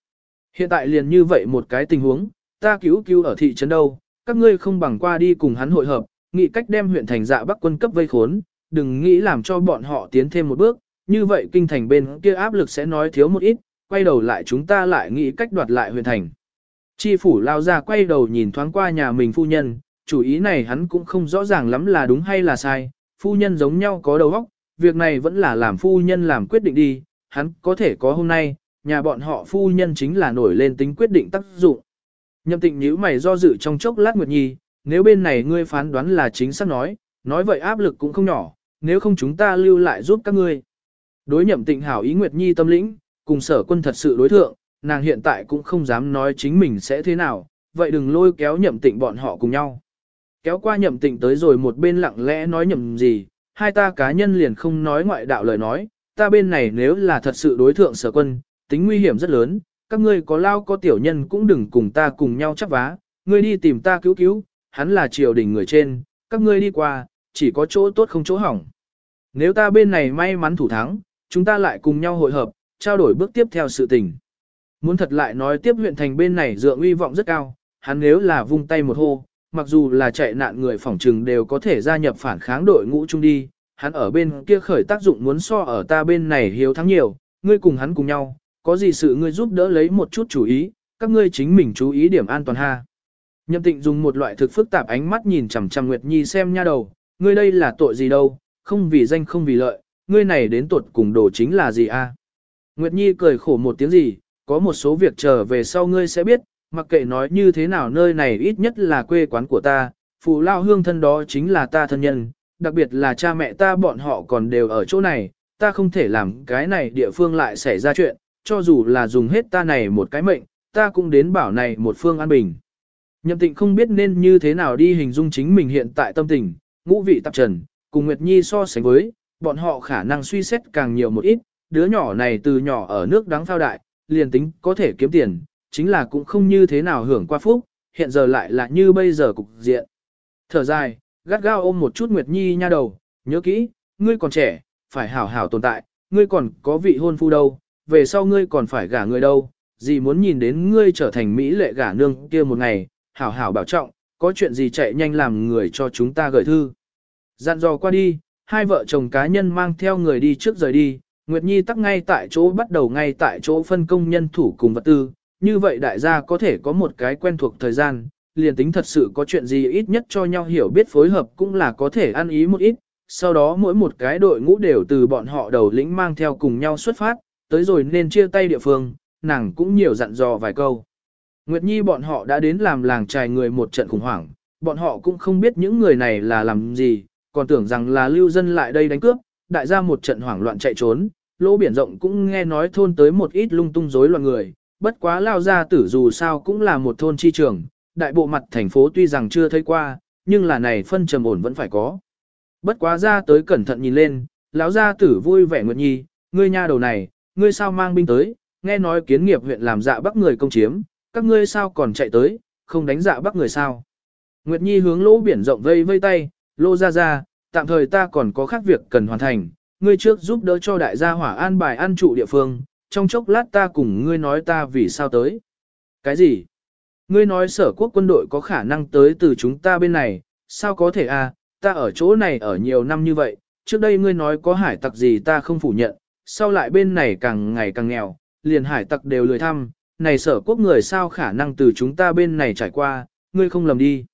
Hiện tại liền như vậy một cái tình huống, ta cứu cứu ở thị trấn đâu, các ngươi không bằng qua đi cùng hắn hội hợp, nghĩ cách đem huyện thành dạ bắc quân cấp vây khốn, đừng nghĩ làm cho bọn họ tiến thêm một bước, như vậy kinh thành bên kia áp lực sẽ nói thiếu một ít, quay đầu lại chúng ta lại nghĩ cách đoạt lại huyện thành. Chi phủ lao ra quay đầu nhìn thoáng qua nhà mình phu nhân, chủ ý này hắn cũng không rõ ràng lắm là đúng hay là sai, phu nhân giống nhau có đầu óc, việc này vẫn là làm phu nhân làm quyết định đi, hắn có thể có hôm nay, nhà bọn họ phu nhân chính là nổi lên tính quyết định tác dụng. Nhậm tịnh nhíu mày do dự trong chốc lát Nguyệt Nhi, nếu bên này ngươi phán đoán là chính xác nói, nói vậy áp lực cũng không nhỏ, nếu không chúng ta lưu lại giúp các ngươi. Đối nhậm tịnh hảo ý Nguyệt Nhi tâm lĩnh, cùng sở quân thật sự đối thượng, nàng hiện tại cũng không dám nói chính mình sẽ thế nào, vậy đừng lôi kéo nhậm tịnh bọn họ cùng nhau. Kéo qua nhậm tịnh tới rồi một bên lặng lẽ nói nhậm gì, hai ta cá nhân liền không nói ngoại đạo lời nói, ta bên này nếu là thật sự đối thượng sở quân, tính nguy hiểm rất lớn, các ngươi có lao có tiểu nhân cũng đừng cùng ta cùng nhau chấp vá, ngươi đi tìm ta cứu cứu, hắn là triều đình người trên, các ngươi đi qua, chỉ có chỗ tốt không chỗ hỏng. Nếu ta bên này may mắn thủ thắng, chúng ta lại cùng nhau hội hợp, trao đổi bước tiếp theo sự tình. Muốn thật lại nói tiếp huyện thành bên này dựa uy vọng rất cao, hắn nếu là vung tay một hô, mặc dù là chạy nạn người phỏng trừng đều có thể gia nhập phản kháng đội ngũ chung đi, hắn ở bên kia khởi tác dụng muốn so ở ta bên này hiếu thắng nhiều, ngươi cùng hắn cùng nhau, có gì sự ngươi giúp đỡ lấy một chút chú ý, các ngươi chính mình chú ý điểm an toàn ha. Nhậm tịnh dùng một loại thực phức tạp ánh mắt nhìn chằm chằm Nguyệt Nhi xem nha đầu, ngươi đây là tội gì đâu, không vì danh không vì lợi, ngươi này đến tuột cùng đồ chính là gì a? Nguyệt Nhi cười khổ một tiếng gì, có một số việc trở về sau ngươi sẽ biết, mặc kệ nói như thế nào nơi này ít nhất là quê quán của ta, phụ lao hương thân đó chính là ta thân nhân, đặc biệt là cha mẹ ta bọn họ còn đều ở chỗ này, ta không thể làm cái này địa phương lại xảy ra chuyện, cho dù là dùng hết ta này một cái mệnh, ta cũng đến bảo này một phương an bình. Nhậm tịnh không biết nên như thế nào đi hình dung chính mình hiện tại tâm tình, ngũ vị tạp trần, cùng Nguyệt Nhi so sánh với, bọn họ khả năng suy xét càng nhiều một ít, đứa nhỏ này từ nhỏ ở nước đáng phao đại, liền tính có thể kiếm tiền, chính là cũng không như thế nào hưởng qua phúc, hiện giờ lại là như bây giờ cục diện. Thở dài, gắt gao ôm một chút Nguyệt Nhi nha đầu, nhớ kỹ, ngươi còn trẻ, phải hảo hảo tồn tại, ngươi còn có vị hôn phu đâu, về sau ngươi còn phải gả người đâu, gì muốn nhìn đến ngươi trở thành Mỹ lệ gả nương kia một ngày, hảo hảo bảo trọng, có chuyện gì chạy nhanh làm người cho chúng ta gửi thư. Dặn dò qua đi, hai vợ chồng cá nhân mang theo người đi trước rời đi, Nguyệt Nhi tắc ngay tại chỗ bắt đầu ngay tại chỗ phân công nhân thủ cùng vật tư, như vậy đại gia có thể có một cái quen thuộc thời gian, liền tính thật sự có chuyện gì ít nhất cho nhau hiểu biết phối hợp cũng là có thể ăn ý một ít, sau đó mỗi một cái đội ngũ đều từ bọn họ đầu lĩnh mang theo cùng nhau xuất phát, tới rồi nên chia tay địa phương, nàng cũng nhiều dặn dò vài câu. Nguyệt Nhi bọn họ đã đến làm làng trài người một trận khủng hoảng, bọn họ cũng không biết những người này là làm gì, còn tưởng rằng là lưu dân lại đây đánh cướp, đại gia một trận hoảng loạn chạy trốn, lỗ biển rộng cũng nghe nói thôn tới một ít lung tung rối loạn người, bất quá lao gia tử dù sao cũng là một thôn chi trường, đại bộ mặt thành phố tuy rằng chưa thấy qua, nhưng là này phân trầm ổn vẫn phải có. Bất quá ra tới cẩn thận nhìn lên, lão gia tử vui vẻ nguyệt nhi, ngươi nha đầu này, ngươi sao mang binh tới, nghe nói kiến nghiệp huyện làm dạ bắt người công chiếm, các ngươi sao còn chạy tới, không đánh dạ bắt người sao. Nguyệt Nhi hướng lỗ biển rộng vây vây tay, lô ra ra, tạm thời ta còn có khác việc cần hoàn thành, ngươi trước giúp đỡ cho đại gia hỏa an bài an trụ địa phương, trong chốc lát ta cùng ngươi nói ta vì sao tới. Cái gì? Ngươi nói sở quốc quân đội có khả năng tới từ chúng ta bên này, sao có thể à, ta ở chỗ này ở nhiều năm như vậy, trước đây ngươi nói có hải tặc gì ta không phủ nhận, sau lại bên này càng ngày càng nghèo, liền hải tặc đều lười thăm, này sở quốc người sao khả năng từ chúng ta bên này trải qua, ngươi không lầm đi.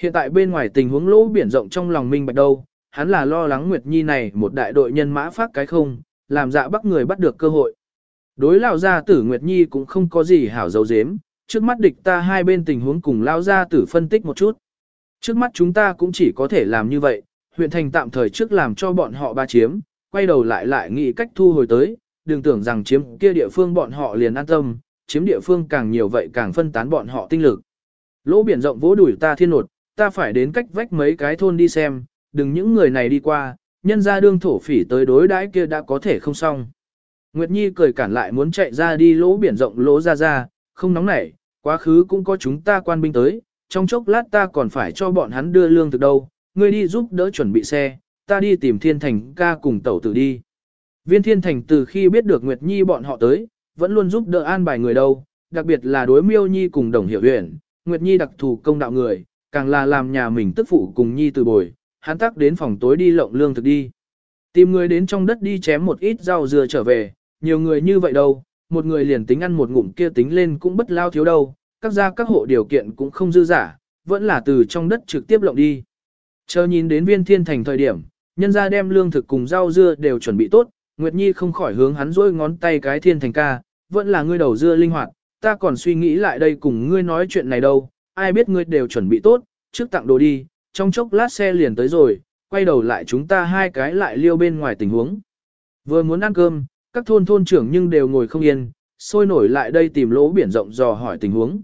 Hiện tại bên ngoài tình huống lỗ biển rộng trong lòng minh bạch đâu, hắn là lo lắng Nguyệt Nhi này một đại đội nhân mã phát cái không, làm dạ bắt người bắt được cơ hội. Đối Lão gia tử Nguyệt Nhi cũng không có gì hảo dấu dếm, trước mắt địch ta hai bên tình huống cùng Lão gia tử phân tích một chút. Trước mắt chúng ta cũng chỉ có thể làm như vậy, huyện thành tạm thời trước làm cho bọn họ ba chiếm, quay đầu lại lại nghĩ cách thu hồi tới, đừng tưởng rằng chiếm kia địa phương bọn họ liền an tâm, chiếm địa phương càng nhiều vậy càng phân tán bọn họ tinh lực. Lỗ biển rộng vỗ đuổi ta thiên nột, ta phải đến cách vách mấy cái thôn đi xem, đừng những người này đi qua, nhân ra đương thổ phỉ tới đối đãi kia đã có thể không xong. Nguyệt Nhi cười cản lại muốn chạy ra đi lỗ biển rộng lỗ ra ra, không nóng nảy, quá khứ cũng có chúng ta quan binh tới, trong chốc lát ta còn phải cho bọn hắn đưa lương từ đâu, ngươi đi giúp đỡ chuẩn bị xe, ta đi tìm thiên thành ca cùng tẩu tử đi. Viên thiên thành từ khi biết được Nguyệt Nhi bọn họ tới, vẫn luôn giúp đỡ an bài người đâu, đặc biệt là đối miêu Nhi cùng đồng hiểu huyện, Nguyệt Nhi đặc thù công đạo người, càng là làm nhà mình tức phụ cùng Nhi từ bồi, hắn tắc đến phòng tối đi lộng lương thực đi. Tìm người đến trong đất đi chém một ít rau dừa trở về, nhiều người như vậy đâu, một người liền tính ăn một ngụm kia tính lên cũng bất lao thiếu đâu, các gia các hộ điều kiện cũng không dư giả, vẫn là từ trong đất trực tiếp lộng đi. Chờ nhìn đến viên thiên thành thời điểm, nhân gia đem lương thực cùng rau dưa đều chuẩn bị tốt, Nguyệt Nhi không khỏi hướng hắn rôi ngón tay cái thiên thành ca, vẫn là ngươi đầu dưa linh hoạt, ta còn suy nghĩ lại đây cùng ngươi nói chuyện này đâu, ai biết ngươi đều chuẩn bị tốt, trước tặng đồ đi, trong chốc lát xe liền tới rồi, quay đầu lại chúng ta hai cái lại liêu bên ngoài tình huống. Vừa muốn ăn cơm, các thôn thôn trưởng nhưng đều ngồi không yên, sôi nổi lại đây tìm lỗ biển rộng dò hỏi tình huống.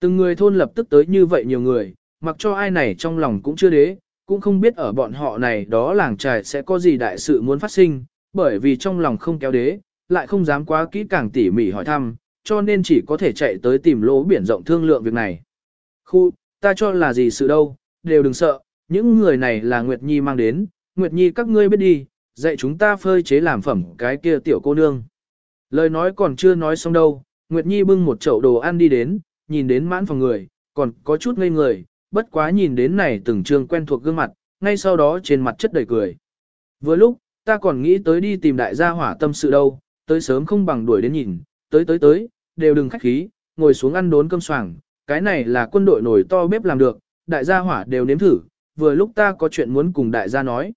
Từng người thôn lập tức tới như vậy nhiều người, mặc cho ai này trong lòng cũng chưa đế, cũng không biết ở bọn họ này đó làng trài sẽ có gì đại sự muốn phát sinh, bởi vì trong lòng không kéo đế, lại không dám quá kỹ càng tỉ mỉ hỏi thăm, cho nên chỉ có thể chạy tới tìm lỗ biển rộng thương lượng việc này. Khu, ta cho là gì sự đâu, đều đừng sợ, những người này là Nguyệt Nhi mang đến, Nguyệt Nhi các ngươi biết đi, dạy chúng ta phơi chế làm phẩm cái kia tiểu cô nương. Lời nói còn chưa nói xong đâu, Nguyệt Nhi bưng một chậu đồ ăn đi đến, nhìn đến mãn phòng người, còn có chút ngây người, bất quá nhìn đến này từng trương quen thuộc gương mặt, ngay sau đó trên mặt chất đầy cười. Vừa lúc, ta còn nghĩ tới đi tìm đại gia hỏa tâm sự đâu, tới sớm không bằng đuổi đến nhìn, tới tới tới, đều đừng khách khí, ngồi xuống ăn đốn cơm soảng, cái này là quân đội nổi to bếp làm được, đại gia hỏa đều nếm thử, vừa lúc ta có chuyện muốn cùng đại gia nói.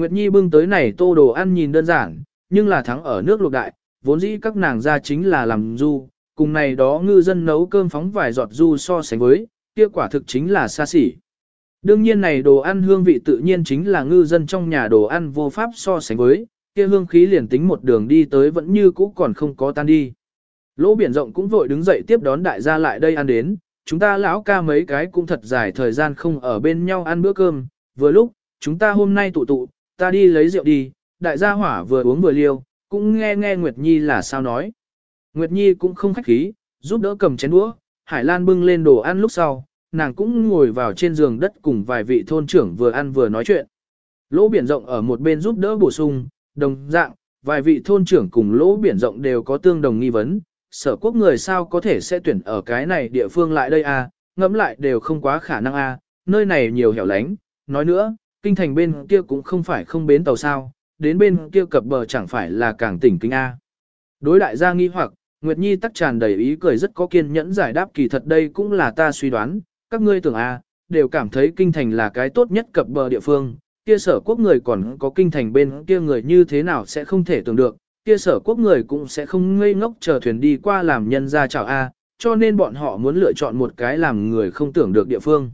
Nguyệt Nhi bưng tới này tô đồ ăn nhìn đơn giản, nhưng là thắng ở nước lục đại, vốn dĩ các nàng ra chính là làm du, cùng này đó ngư dân nấu cơm phóng vài giọt du so sánh với, kia quả thực chính là xa xỉ. Đương nhiên này đồ ăn hương vị tự nhiên chính là ngư dân trong nhà đồ ăn vô pháp so sánh với, kia hương khí liền tính một đường đi tới vẫn như cũ còn không có tan đi. Lỗ biển rộng cũng vội đứng dậy tiếp đón đại gia lại đây ăn đến, chúng ta lão ca mấy cái cũng thật dài thời gian không ở bên nhau ăn bữa cơm, vừa lúc, chúng ta hôm nay tụ tụ, ta đi lấy rượu đi, đại gia hỏa vừa uống vừa liêu, cũng nghe nghe Nguyệt Nhi là sao nói. Nguyệt Nhi cũng không khách khí, giúp đỡ cầm chén đũa, Hải Lan bưng lên đồ ăn lúc sau, nàng cũng ngồi vào trên giường đất cùng vài vị thôn trưởng vừa ăn vừa nói chuyện. Lỗ biển rộng ở một bên giúp đỡ bổ sung, đồng dạng, vài vị thôn trưởng cùng lỗ biển rộng đều có tương đồng nghi vấn, sở quốc người sao có thể sẽ tuyển ở cái này địa phương lại đây à, ngẫm lại đều không quá khả năng à, nơi này nhiều hẻo lánh, nói nữa, kinh thành bên kia cũng không phải không bến tàu sao, đến bên kia cập bờ chẳng phải là càng tỉnh kinh A. Đối đại gia nghi hoặc, Nguyệt Nhi tắc tràn đầy ý cười rất có kiên nhẫn giải đáp kỳ thật đây cũng là ta suy đoán, các ngươi tưởng A, đều cảm thấy kinh thành là cái tốt nhất cập bờ địa phương, kia sở quốc người còn có kinh thành bên kia người như thế nào sẽ không thể tưởng được, kia sở quốc người cũng sẽ không ngây ngốc chờ thuyền đi qua làm nhân ra chào A, cho nên bọn họ muốn lựa chọn một cái làm người không tưởng được địa phương.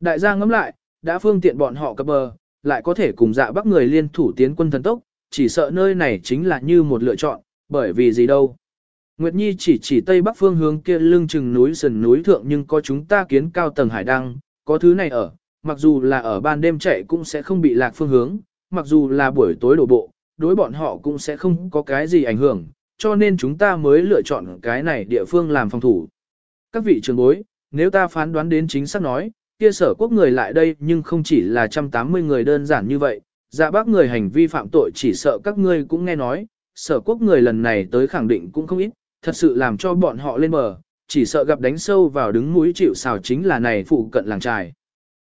Đại gia ngẫm lại, đã phương tiện bọn họ cập bờ, lại có thể cùng dạ bắc người liên thủ tiến quân thần tốc, chỉ sợ nơi này chính là như một lựa chọn, bởi vì gì đâu. Nguyệt Nhi chỉ chỉ tây bắc phương hướng kia lưng chừng núi sườn núi thượng nhưng có chúng ta kiến cao tầng hải đăng, có thứ này ở, mặc dù là ở ban đêm chạy cũng sẽ không bị lạc phương hướng, mặc dù là buổi tối đổ bộ, đối bọn họ cũng sẽ không có cái gì ảnh hưởng, cho nên chúng ta mới lựa chọn cái này địa phương làm phòng thủ. Các vị trường bối, nếu ta phán đoán đến chính xác nói, kia sở quốc người lại đây nhưng không chỉ là 180 người đơn giản như vậy, dạ bác người hành vi phạm tội chỉ sợ các ngươi cũng nghe nói, sở quốc người lần này tới khẳng định cũng không ít, thật sự làm cho bọn họ lên bờ, chỉ sợ gặp đánh sâu vào đứng mũi chịu xào chính là này phụ cận làng trài.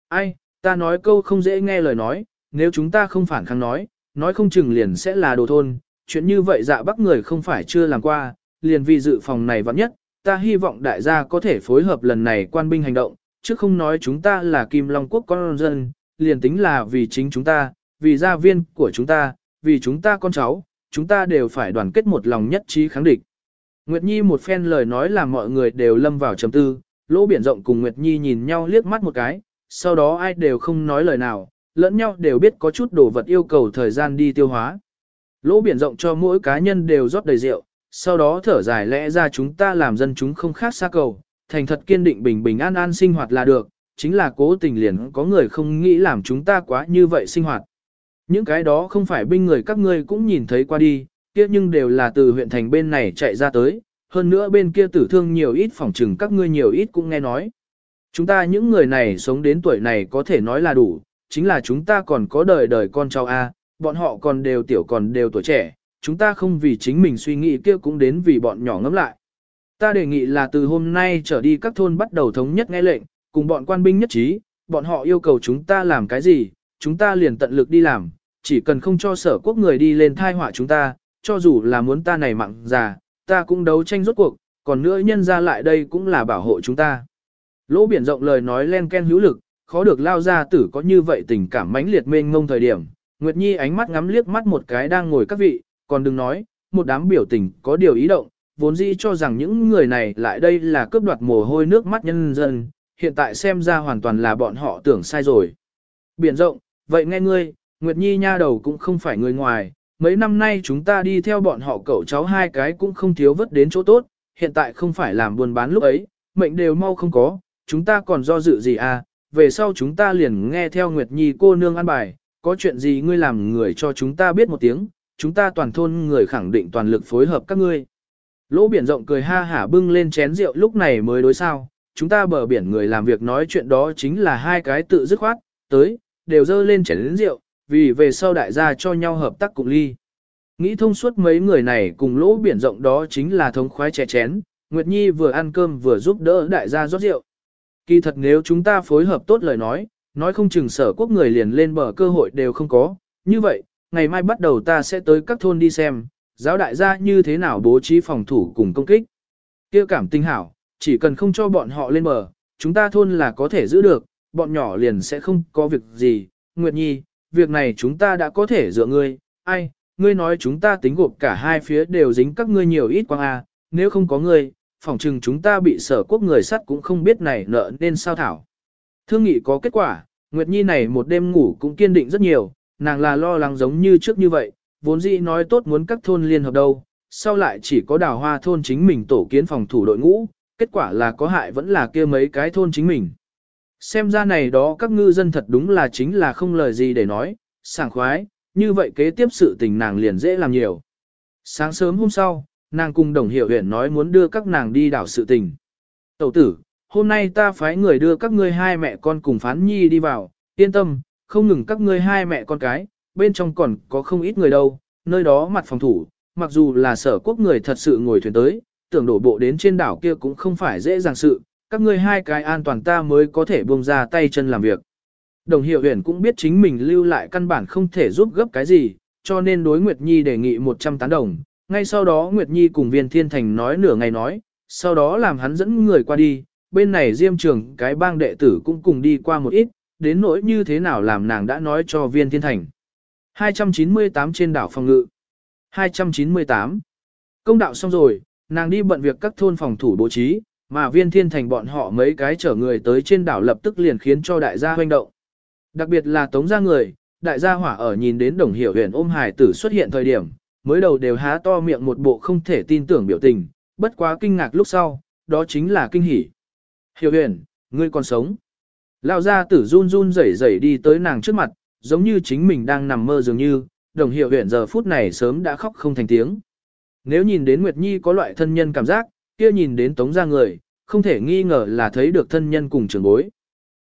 Ai, ta nói câu không dễ nghe lời nói, nếu chúng ta không phản kháng nói, nói không chừng liền sẽ là đồ thôn, chuyện như vậy dạ bác người không phải chưa làm qua, liền vì dự phòng này vắng nhất, ta hy vọng đại gia có thể phối hợp lần này quan binh hành động, chứ không nói chúng ta là Kim Long Quốc con dân, liền tính là vì chính chúng ta, vì gia viên của chúng ta, vì chúng ta con cháu, chúng ta đều phải đoàn kết một lòng nhất trí kháng địch. Nguyệt Nhi một phen lời nói làm mọi người đều lâm vào trầm tư, lỗ biển rộng cùng Nguyệt Nhi nhìn nhau liếc mắt một cái, sau đó ai đều không nói lời nào, lẫn nhau đều biết có chút đồ vật yêu cầu thời gian đi tiêu hóa. Lỗ biển rộng cho mỗi cá nhân đều rót đầy rượu, sau đó thở dài lẽ ra chúng ta làm dân chúng không khác xa cầu, thành thật kiên định bình bình an an sinh hoạt là được, chính là cố tình liền có người không nghĩ làm chúng ta quá như vậy sinh hoạt. Những cái đó không phải binh người các ngươi cũng nhìn thấy qua đi, kia nhưng đều là từ huyện thành bên này chạy ra tới, hơn nữa bên kia tử thương nhiều ít phỏng trừng các ngươi nhiều ít cũng nghe nói. Chúng ta những người này sống đến tuổi này có thể nói là đủ, chính là chúng ta còn có đời đời con cháu A, bọn họ còn đều tiểu còn đều tuổi trẻ, chúng ta không vì chính mình suy nghĩ kia cũng đến vì bọn nhỏ ngẫm lại. Ta đề nghị là từ hôm nay trở đi các thôn bắt đầu thống nhất nghe lệnh, cùng bọn quan binh nhất trí, bọn họ yêu cầu chúng ta làm cái gì, chúng ta liền tận lực đi làm, chỉ cần không cho sở quốc người đi lên thai họa chúng ta, cho dù là muốn ta này mặn già, ta cũng đấu tranh rốt cuộc, còn nữa nhân ra lại đây cũng là bảo hộ chúng ta. Lỗ biển rộng lời nói len ken hữu lực, khó được lao ra tử có như vậy tình cảm mãnh liệt mênh ngông thời điểm. Nguyệt Nhi ánh mắt ngắm liếc mắt một cái đang ngồi các vị, còn đừng nói, một đám biểu tình có điều ý động, vốn dĩ cho rằng những người này lại đây là cướp đoạt mồ hôi nước mắt nhân dân, hiện tại xem ra hoàn toàn là bọn họ tưởng sai rồi. Biển rộng, vậy nghe ngươi, Nguyệt Nhi nha đầu cũng không phải người ngoài, mấy năm nay chúng ta đi theo bọn họ cậu cháu hai cái cũng không thiếu vất đến chỗ tốt, hiện tại không phải làm buôn bán lúc ấy, mệnh đều mau không có, chúng ta còn do dự gì à, về sau chúng ta liền nghe theo Nguyệt Nhi cô nương ăn bài, có chuyện gì ngươi làm người cho chúng ta biết một tiếng, chúng ta toàn thôn người khẳng định toàn lực phối hợp các ngươi. Lỗ biển rộng cười ha hả bưng lên chén rượu lúc này mới đối sao, chúng ta bờ biển người làm việc nói chuyện đó chính là hai cái tự dứt khoát, tới, đều dơ lên chén rượu, vì về sau đại gia cho nhau hợp tác cùng ly. Nghĩ thông suốt mấy người này cùng lỗ biển rộng đó chính là thống khoái chè chén, Nguyệt Nhi vừa ăn cơm vừa giúp đỡ đại gia rót rượu. Kỳ thật nếu chúng ta phối hợp tốt lời nói, nói không chừng sở quốc người liền lên bờ cơ hội đều không có, như vậy, ngày mai bắt đầu ta sẽ tới các thôn đi xem, giáo đại gia như thế nào bố trí phòng thủ cùng công kích. kia cảm tinh hảo, chỉ cần không cho bọn họ lên bờ, chúng ta thôn là có thể giữ được, bọn nhỏ liền sẽ không có việc gì. Nguyệt Nhi, việc này chúng ta đã có thể dựa ngươi, ai, ngươi nói chúng ta tính gộp cả hai phía đều dính các ngươi nhiều ít quang a, nếu không có ngươi, phỏng chừng chúng ta bị sở quốc người sắt cũng không biết này nợ nên sao thảo. Thương nghị có kết quả, Nguyệt Nhi này một đêm ngủ cũng kiên định rất nhiều, nàng là lo lắng giống như trước như vậy, vốn dĩ nói tốt muốn các thôn liên hợp đâu, sau lại chỉ có đào hoa thôn chính mình tổ kiến phòng thủ đội ngũ, kết quả là có hại vẫn là kia mấy cái thôn chính mình. Xem ra này đó các ngư dân thật đúng là chính là không lời gì để nói, sảng khoái, như vậy kế tiếp sự tình nàng liền dễ làm nhiều. Sáng sớm hôm sau, nàng cùng đồng hiệu huyện nói muốn đưa các nàng đi đảo sự tình. Tẩu tử, hôm nay ta phái người đưa các ngươi hai mẹ con cùng phán nhi đi vào, yên tâm, không ngừng các ngươi hai mẹ con cái, bên trong còn có không ít người đâu, nơi đó mặt phòng thủ, mặc dù là sở quốc người thật sự ngồi thuyền tới, tưởng đổ bộ đến trên đảo kia cũng không phải dễ dàng sự, các ngươi hai cái an toàn ta mới có thể buông ra tay chân làm việc. Đồng hiệu huyền cũng biết chính mình lưu lại căn bản không thể giúp gấp cái gì, cho nên đối Nguyệt Nhi đề nghị 100 tán đồng. Ngay sau đó Nguyệt Nhi cùng viên thiên thành nói nửa ngày nói, sau đó làm hắn dẫn người qua đi, bên này diêm trường cái bang đệ tử cũng cùng đi qua một ít, đến nỗi như thế nào làm nàng đã nói cho viên thiên thành. 298 trên đảo phòng ngự 298 Công đạo xong rồi, nàng đi bận việc các thôn phòng thủ bố trí, mà viên thiên thành bọn họ mấy cái chở người tới trên đảo lập tức liền khiến cho đại gia hoành động. Đặc biệt là tống gia người, đại gia hỏa ở nhìn đến đồng hiểu huyền ôm hải tử xuất hiện thời điểm, mới đầu đều há to miệng một bộ không thể tin tưởng biểu tình, bất quá kinh ngạc lúc sau, đó chính là kinh hỉ. Hiểu huyền, ngươi còn sống. Lao gia tử run run rẩy rẩy đi tới nàng trước mặt, giống như chính mình đang nằm mơ dường như, đồng hiệu huyện giờ phút này sớm đã khóc không thành tiếng. Nếu nhìn đến Nguyệt Nhi có loại thân nhân cảm giác, kia nhìn đến tống gia người, không thể nghi ngờ là thấy được thân nhân cùng trường bối.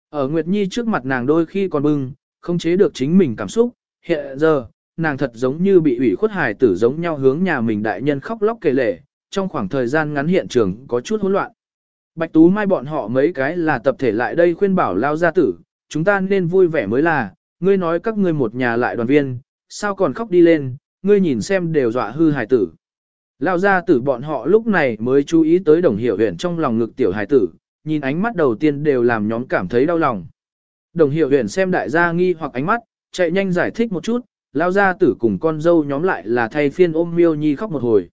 Ở Nguyệt Nhi trước mặt nàng đôi khi còn bưng, không chế được chính mình cảm xúc, hiện giờ, nàng thật giống như bị ủy khuất hài tử giống nhau hướng nhà mình đại nhân khóc lóc kể lể, trong khoảng thời gian ngắn hiện trường có chút hỗn loạn. Bạch Tú Mai bọn họ mấy cái là tập thể lại đây khuyên bảo lao gia tử, chúng ta nên vui vẻ mới là, ngươi nói các ngươi một nhà lại đoàn viên, sao còn khóc đi lên, ngươi nhìn xem đều dọa hư hài tử. Lao gia tử bọn họ lúc này mới chú ý tới đồng hiểu huyền trong lòng ngực tiểu hài tử, nhìn ánh mắt đầu tiên đều làm nhóm cảm thấy đau lòng. Đồng hiểu huyền xem đại gia nghi hoặc ánh mắt, chạy nhanh giải thích một chút, lao gia tử cùng con dâu nhóm lại là thay phiên ôm miêu nhi khóc một hồi.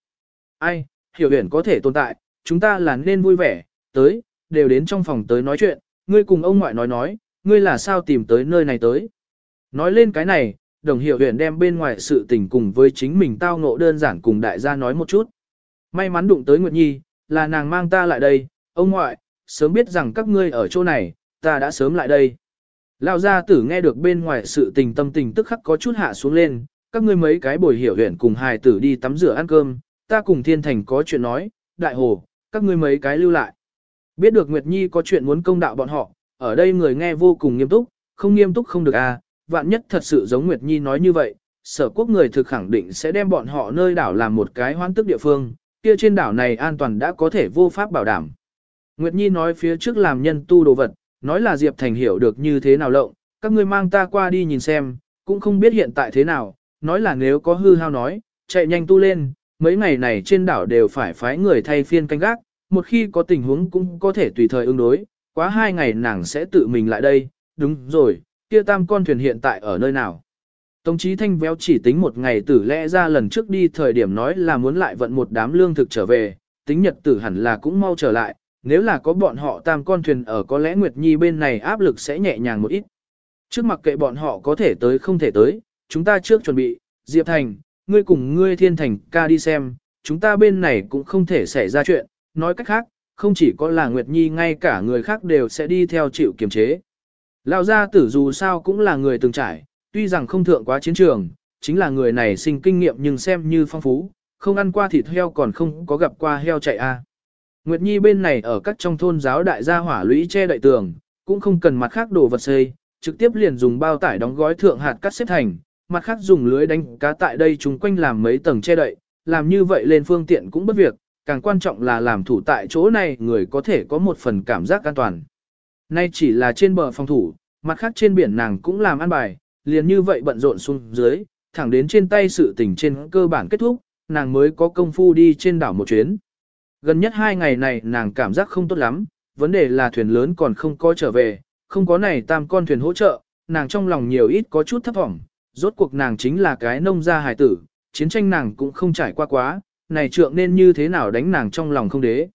Ai, hiểu huyền có thể tồn tại, chúng ta là nên vui vẻ, tới, đều đến trong phòng tới nói chuyện, ngươi cùng ông ngoại nói nói, ngươi là sao tìm tới nơi này tới. Nói lên cái này, đồng hiệu huyền đem bên ngoài sự tình cùng với chính mình tao ngộ đơn giản cùng đại gia nói một chút. May mắn đụng tới Nguyệt Nhi, là nàng mang ta lại đây, ông ngoại, sớm biết rằng các ngươi ở chỗ này, ta đã sớm lại đây. Lão gia tử nghe được bên ngoài sự tình tâm tình tức khắc có chút hạ xuống lên, các ngươi mấy cái bồi hiểu huyền cùng hài tử đi tắm rửa ăn cơm, ta cùng thiên thành có chuyện nói, đại hồ, các ngươi mấy cái lưu lại. Biết được Nguyệt Nhi có chuyện muốn công đạo bọn họ, ở đây người nghe vô cùng nghiêm túc, không nghiêm túc không được à, vạn nhất thật sự giống Nguyệt Nhi nói như vậy, sở quốc người thực khẳng định sẽ đem bọn họ nơi đảo làm một cái hoan tức địa phương, kia trên đảo này an toàn đã có thể vô pháp bảo đảm. Nguyệt Nhi nói phía trước làm nhân tu đồ vật, nói là Diệp Thành hiểu được như thế nào lộng, các ngươi mang ta qua đi nhìn xem, cũng không biết hiện tại thế nào, nói là nếu có hư hao nói, chạy nhanh tu lên, mấy ngày này trên đảo đều phải phái người thay phiên canh gác, một khi có tình huống cũng có thể tùy thời ứng đối, quá hai ngày nàng sẽ tự mình lại đây, đúng rồi, kia tam con thuyền hiện tại ở nơi nào. Tống chí thanh véo chỉ tính một ngày tử lẽ ra lần trước đi thời điểm nói là muốn lại vận một đám lương thực trở về, tính nhật tử hẳn là cũng mau trở lại, nếu là có bọn họ tam con thuyền ở có lẽ Nguyệt Nhi bên này áp lực sẽ nhẹ nhàng một ít. Trước mặc kệ bọn họ có thể tới không thể tới, chúng ta trước chuẩn bị, Diệp Thành, ngươi cùng ngươi thiên thành ca đi xem, chúng ta bên này cũng không thể xảy ra chuyện, nói cách khác, không chỉ có là Nguyệt Nhi ngay cả người khác đều sẽ đi theo chịu kiềm chế. Lão gia tử dù sao cũng là người từng trải, tuy rằng không thượng quá chiến trường, chính là người này sinh kinh nghiệm nhưng xem như phong phú, không ăn qua thịt heo còn không có gặp qua heo chạy a. Nguyệt Nhi bên này ở các trong thôn giáo đại gia hỏa lũy che đậy tường, cũng không cần mặt khác đồ vật xây, trực tiếp liền dùng bao tải đóng gói thượng hạt cắt xếp thành, mặt khác dùng lưới đánh cá tại đây chúng quanh làm mấy tầng che đậy, làm như vậy lên phương tiện cũng bất việc, càng quan trọng là làm thủ tại chỗ này người có thể có một phần cảm giác an toàn. Nay chỉ là trên bờ phòng thủ, mặt khác trên biển nàng cũng làm ăn bài, liền như vậy bận rộn xuống dưới, thẳng đến trên tay sự tình trên cơ bản kết thúc, nàng mới có công phu đi trên đảo một chuyến. Gần nhất hai ngày này nàng cảm giác không tốt lắm, vấn đề là thuyền lớn còn không có trở về, không có này tam con thuyền hỗ trợ, nàng trong lòng nhiều ít có chút thấp vọng, rốt cuộc nàng chính là cái nông gia hài tử, chiến tranh nàng cũng không trải qua quá, này trượng nên như thế nào đánh nàng trong lòng không đế.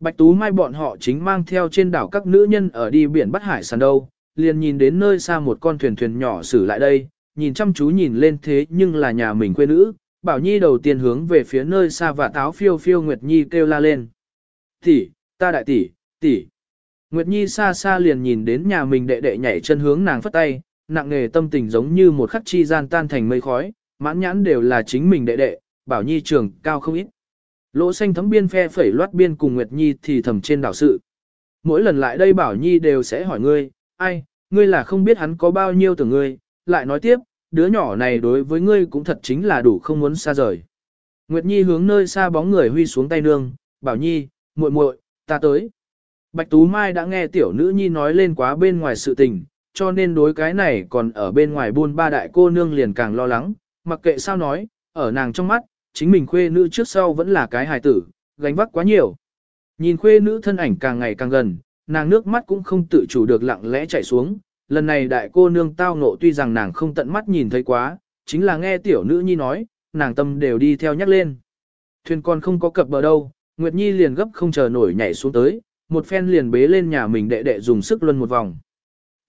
Bạch Tú Mai bọn họ chính mang theo trên đảo các nữ nhân ở đi biển bắt hải sản đâu, liền nhìn đến nơi xa một con thuyền thuyền nhỏ xử lại đây, nhìn chăm chú nhìn lên thế nhưng là nhà mình quê nữ, Bảo Nhi đầu tiên hướng về phía nơi xa và táo phiêu phiêu Nguyệt Nhi kêu la lên. Tỷ, ta đại tỷ, tỷ. Nguyệt Nhi xa xa liền nhìn đến nhà mình đệ đệ nhảy chân hướng nàng phất tay, nặng nghề tâm tình giống như một khắc chi gian tan thành mây khói, mãn nhãn đều là chính mình đệ đệ, Bảo Nhi trường cao không ít. Lỗ xanh thấm biên phe phẩy loát biên cùng Nguyệt Nhi thì thầm trên đảo sự. Mỗi lần lại đây Bảo Nhi đều sẽ hỏi ngươi, ai, ngươi là không biết hắn có bao nhiêu tưởng ngươi, lại nói tiếp, đứa nhỏ này đối với ngươi cũng thật chính là đủ không muốn xa rời. Nguyệt Nhi hướng nơi xa bóng người huy xuống tay nương, Bảo Nhi, muội muội, ta tới. Bạch Tú Mai đã nghe tiểu nữ nhi nói lên quá bên ngoài sự tình, cho nên đối cái này còn ở bên ngoài buôn ba đại cô nương liền càng lo lắng, mặc kệ sao nói, ở nàng trong mắt, chính mình khuê nữ trước sau vẫn là cái hài tử, gánh vác quá nhiều. Nhìn khuê nữ thân ảnh càng ngày càng gần, nàng nước mắt cũng không tự chủ được lặng lẽ chảy xuống, lần này đại cô nương tao ngộ tuy rằng nàng không tận mắt nhìn thấy quá, chính là nghe tiểu nữ nhi nói, nàng tâm đều đi theo nhắc lên. Thuyền con không có cập bờ đâu, Nguyệt Nhi liền gấp không chờ nổi nhảy xuống tới, một phen liền bế lên nhà mình đệ đệ dùng sức luân một vòng.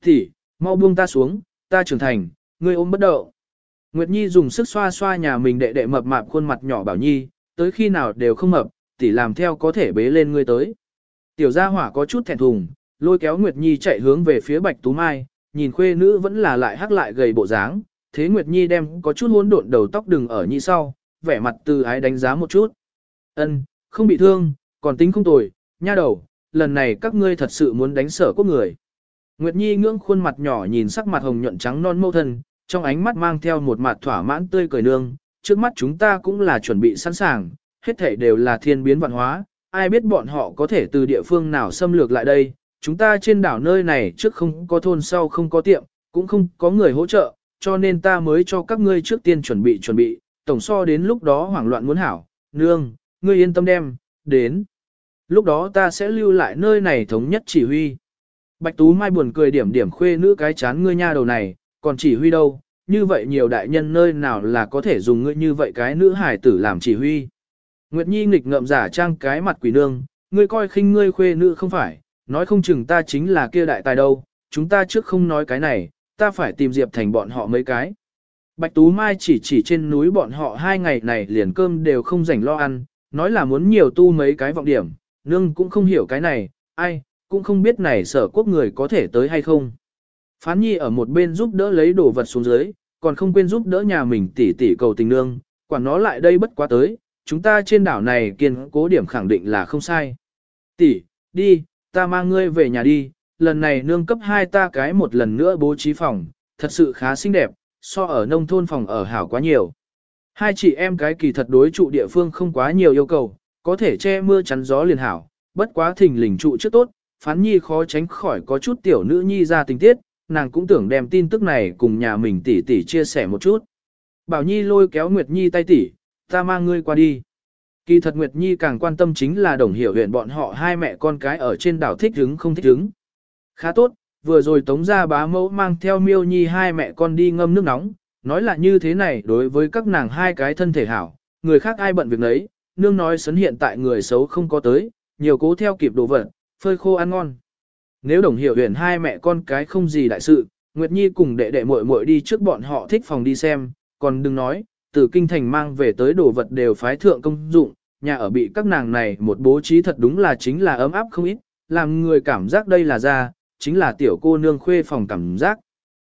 Thì, mau buông ta xuống, ta trưởng thành, ngươi ôm bất động. Nguyệt Nhi dùng sức xoa xoa nhà mình đệ đệ mập mạp khuôn mặt nhỏ bảo Nhi, tới khi nào đều không mập, tỷ làm theo có thể bế lên ngươi tới. Tiểu gia hỏa có chút thẹn thùng, lôi kéo Nguyệt Nhi chạy hướng về phía Bạch Tú Mai, nhìn khuê nữ vẫn là lại hắc lại gầy bộ dáng, thế Nguyệt Nhi đem có chút hỗn độn đầu tóc đừng ở nhi sau, vẻ mặt từ ái đánh giá một chút. Ân, không bị thương, còn tính không tồi, nha đầu, lần này các ngươi thật sự muốn đánh sở quốc người. Nguyệt Nhi ngưỡng khuôn mặt nhỏ nhìn sắc mặt hồng nhuận trắng non mâu thân, trong ánh mắt mang theo một mặt thỏa mãn tươi cười nương, trước mắt chúng ta cũng là chuẩn bị sẵn sàng, hết thảy đều là thiên biến vạn hóa, ai biết bọn họ có thể từ địa phương nào xâm lược lại đây, chúng ta trên đảo nơi này trước không có thôn sau không có tiệm, cũng không có người hỗ trợ, cho nên ta mới cho các ngươi trước tiên chuẩn bị chuẩn bị, tổng so đến lúc đó hoảng loạn muốn hảo, nương, ngươi yên tâm đem, đến. Lúc đó ta sẽ lưu lại nơi này thống nhất chỉ huy. Bạch Tú Mai buồn cười điểm điểm khuê nữ cái chán ngươi nha đầu này, còn chỉ huy đâu, như vậy nhiều đại nhân nơi nào là có thể dùng ngươi như vậy cái nữ hải tử làm chỉ huy. Nguyệt Nhi nghịch ngợm giả trang cái mặt quỷ nương, ngươi coi khinh ngươi khuê nữ không phải, nói không chừng ta chính là kia đại tài đâu, chúng ta trước không nói cái này, ta phải tìm Diệp Thành bọn họ mấy cái. Bạch Tú Mai chỉ chỉ trên núi bọn họ hai ngày này liền cơm đều không rảnh lo ăn, nói là muốn nhiều tu mấy cái vọng điểm, nương cũng không hiểu cái này, ai, cũng không biết này sở quốc người có thể tới hay không. Phán Nhi ở một bên giúp đỡ lấy đồ vật xuống dưới, còn không quên giúp đỡ nhà mình tỉ tỉ cầu tình nương, quản nó lại đây bất quá tới, chúng ta trên đảo này kiên cố điểm khẳng định là không sai. Tỷ, đi, ta mang ngươi về nhà đi, lần này nương cấp hai ta cái một lần nữa bố trí phòng, thật sự khá xinh đẹp, so ở nông thôn phòng ở hảo quá nhiều. Hai chị em cái kỳ thật đối trụ địa phương không quá nhiều yêu cầu, có thể che mưa chắn gió liền hảo, bất quá thỉnh lình trụ trước tốt, phán nhi khó tránh khỏi có chút tiểu nữ nhi ra tình tiết, nàng cũng tưởng đem tin tức này cùng nhà mình tỷ tỷ chia sẻ một chút. Bảo Nhi lôi kéo Nguyệt Nhi tay tỷ, ta mang ngươi qua đi. Kỳ thật Nguyệt Nhi càng quan tâm chính là đồng hiểu huyện bọn họ hai mẹ con cái ở trên đảo thích hứng không thích hứng. Khá tốt, vừa rồi tống ra bá mẫu mang theo miêu nhi hai mẹ con đi ngâm nước nóng, nói là như thế này đối với các nàng hai cái thân thể hảo, người khác ai bận việc nấy, nương nói sấn hiện tại người xấu không có tới, nhiều cố theo kịp đồ vật, phơi khô ăn ngon. Nếu đồng hiểu huyền hai mẹ con cái không gì đại sự, Nguyệt Nhi cùng đệ đệ muội muội đi trước bọn họ thích phòng đi xem, còn đừng nói, từ kinh thành mang về tới đồ vật đều phái thượng công dụng, nhà ở bị các nàng này một bố trí thật đúng là chính là ấm áp không ít, làm người cảm giác đây là ra, chính là tiểu cô nương khuê phòng cảm giác.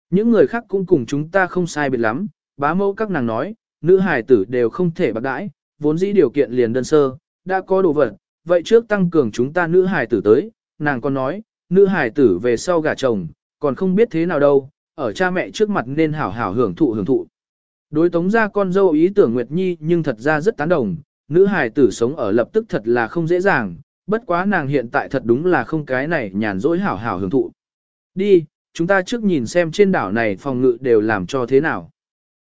Những người khác cũng cùng chúng ta không sai biệt lắm, bá mẫu các nàng nói, nữ hài tử đều không thể bạc đãi, vốn dĩ điều kiện liền đơn sơ, đã có đồ vật, vậy trước tăng cường chúng ta nữ hài tử tới, nàng còn nói, nữ hài tử về sau gả chồng, còn không biết thế nào đâu, ở cha mẹ trước mặt nên hảo hảo hưởng thụ hưởng thụ. Đối tống ra con dâu ý tưởng Nguyệt Nhi nhưng thật ra rất tán đồng, nữ hài tử sống ở lập tức thật là không dễ dàng, bất quá nàng hiện tại thật đúng là không cái này nhàn rỗi hảo hảo hưởng thụ. Đi, chúng ta trước nhìn xem trên đảo này phòng ngự đều làm cho thế nào.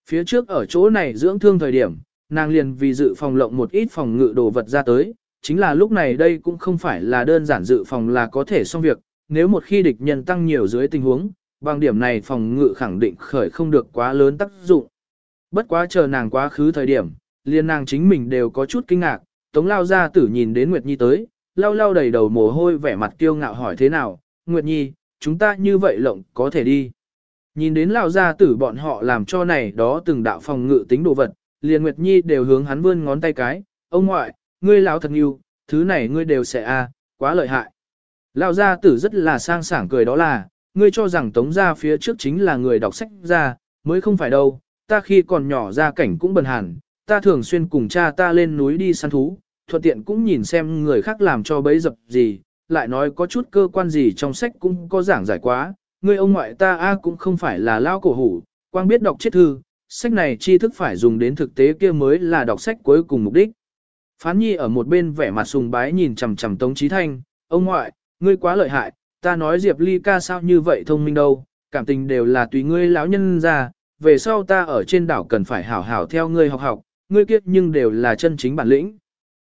Phía trước ở chỗ này dưỡng thương thời điểm, nàng liền vì dự phòng lộng một ít phòng ngự đồ vật ra tới, chính là lúc này đây cũng không phải là đơn giản dự phòng là có thể xong việc, nếu một khi địch nhân tăng nhiều dưới tình huống, bằng điểm này phòng ngự khẳng định khởi không được quá lớn tác dụng. bất quá chờ nàng quá khứ thời điểm, liền nàng chính mình đều có chút kinh ngạc, Tống lao gia tử nhìn đến Nguyệt Nhi tới, lau lau đầy đầu mồ hôi vẻ mặt kiêu ngạo hỏi thế nào, Nguyệt Nhi, chúng ta như vậy lộng có thể đi. Nhìn đến lao gia tử bọn họ làm cho này đó từng đạo phòng ngự tính đồ vật, liền Nguyệt Nhi đều hướng hắn vươn ngón tay cái, ông ngoại, ngươi lão thật yêu, thứ này ngươi đều sẽ a, quá lợi hại. Lão gia tử rất là sang sảng cười đó là, ngươi cho rằng tống gia phía trước chính là người đọc sách ra, mới không phải đâu, ta khi còn nhỏ ra cảnh cũng bần hàn, ta thường xuyên cùng cha ta lên núi đi săn thú, thuận tiện cũng nhìn xem người khác làm cho bấy dập gì, lại nói có chút cơ quan gì trong sách cũng có giảng giải quá, ngươi ông ngoại ta a cũng không phải là lao cổ hủ, quang biết đọc chết thư, sách này tri thức phải dùng đến thực tế kia mới là đọc sách cuối cùng mục đích. Phán Nhi ở một bên vẻ mặt sùng bái nhìn chằm chằm Tống Chí Thanh, ông ngoại, ngươi quá lợi hại, ta nói Diệp Ly ca sao như vậy thông minh đâu, cảm tình đều là tùy ngươi lão nhân ra, về sau ta ở trên đảo cần phải hảo hảo theo ngươi học học, ngươi kiếp nhưng đều là chân chính bản lĩnh.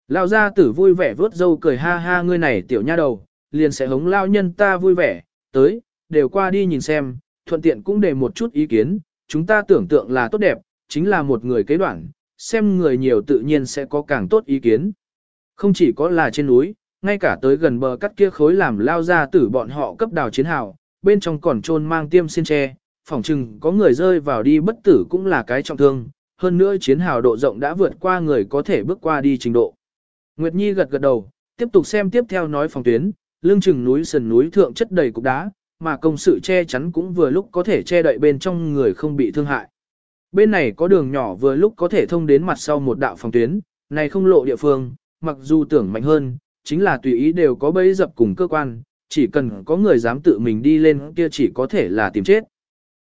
Lão gia tử vui vẻ vớt dâu cười ha ha ngươi này tiểu nha đầu, liền sẽ hống lao nhân ta vui vẻ, tới, đều qua đi nhìn xem, thuận tiện cũng để một chút ý kiến, chúng ta tưởng tượng là tốt đẹp, chính là một người kế đoạn, xem người nhiều tự nhiên sẽ có càng tốt ý kiến. Không chỉ có là trên núi, ngay cả tới gần bờ cắt kia khối làm lao ra tử bọn họ cấp đào chiến hào, bên trong còn trôn mang tiêm xin tre, phỏng chừng có người rơi vào đi bất tử cũng là cái trọng thương, hơn nữa chiến hào độ rộng đã vượt qua người có thể bước qua đi trình độ. Nguyệt Nhi gật gật đầu, tiếp tục xem tiếp theo nói phòng tuyến, lưng chừng núi sườn núi thượng chất đầy cục đá, mà công sự che chắn cũng vừa lúc có thể che đậy bên trong người không bị thương hại. Bên này có đường nhỏ vừa lúc có thể thông đến mặt sau một đạo phòng tuyến, này không lộ địa phương, mặc dù tưởng mạnh hơn, chính là tùy ý đều có bẫy dập cùng cơ quan, chỉ cần có người dám tự mình đi lên kia chỉ có thể là tìm chết.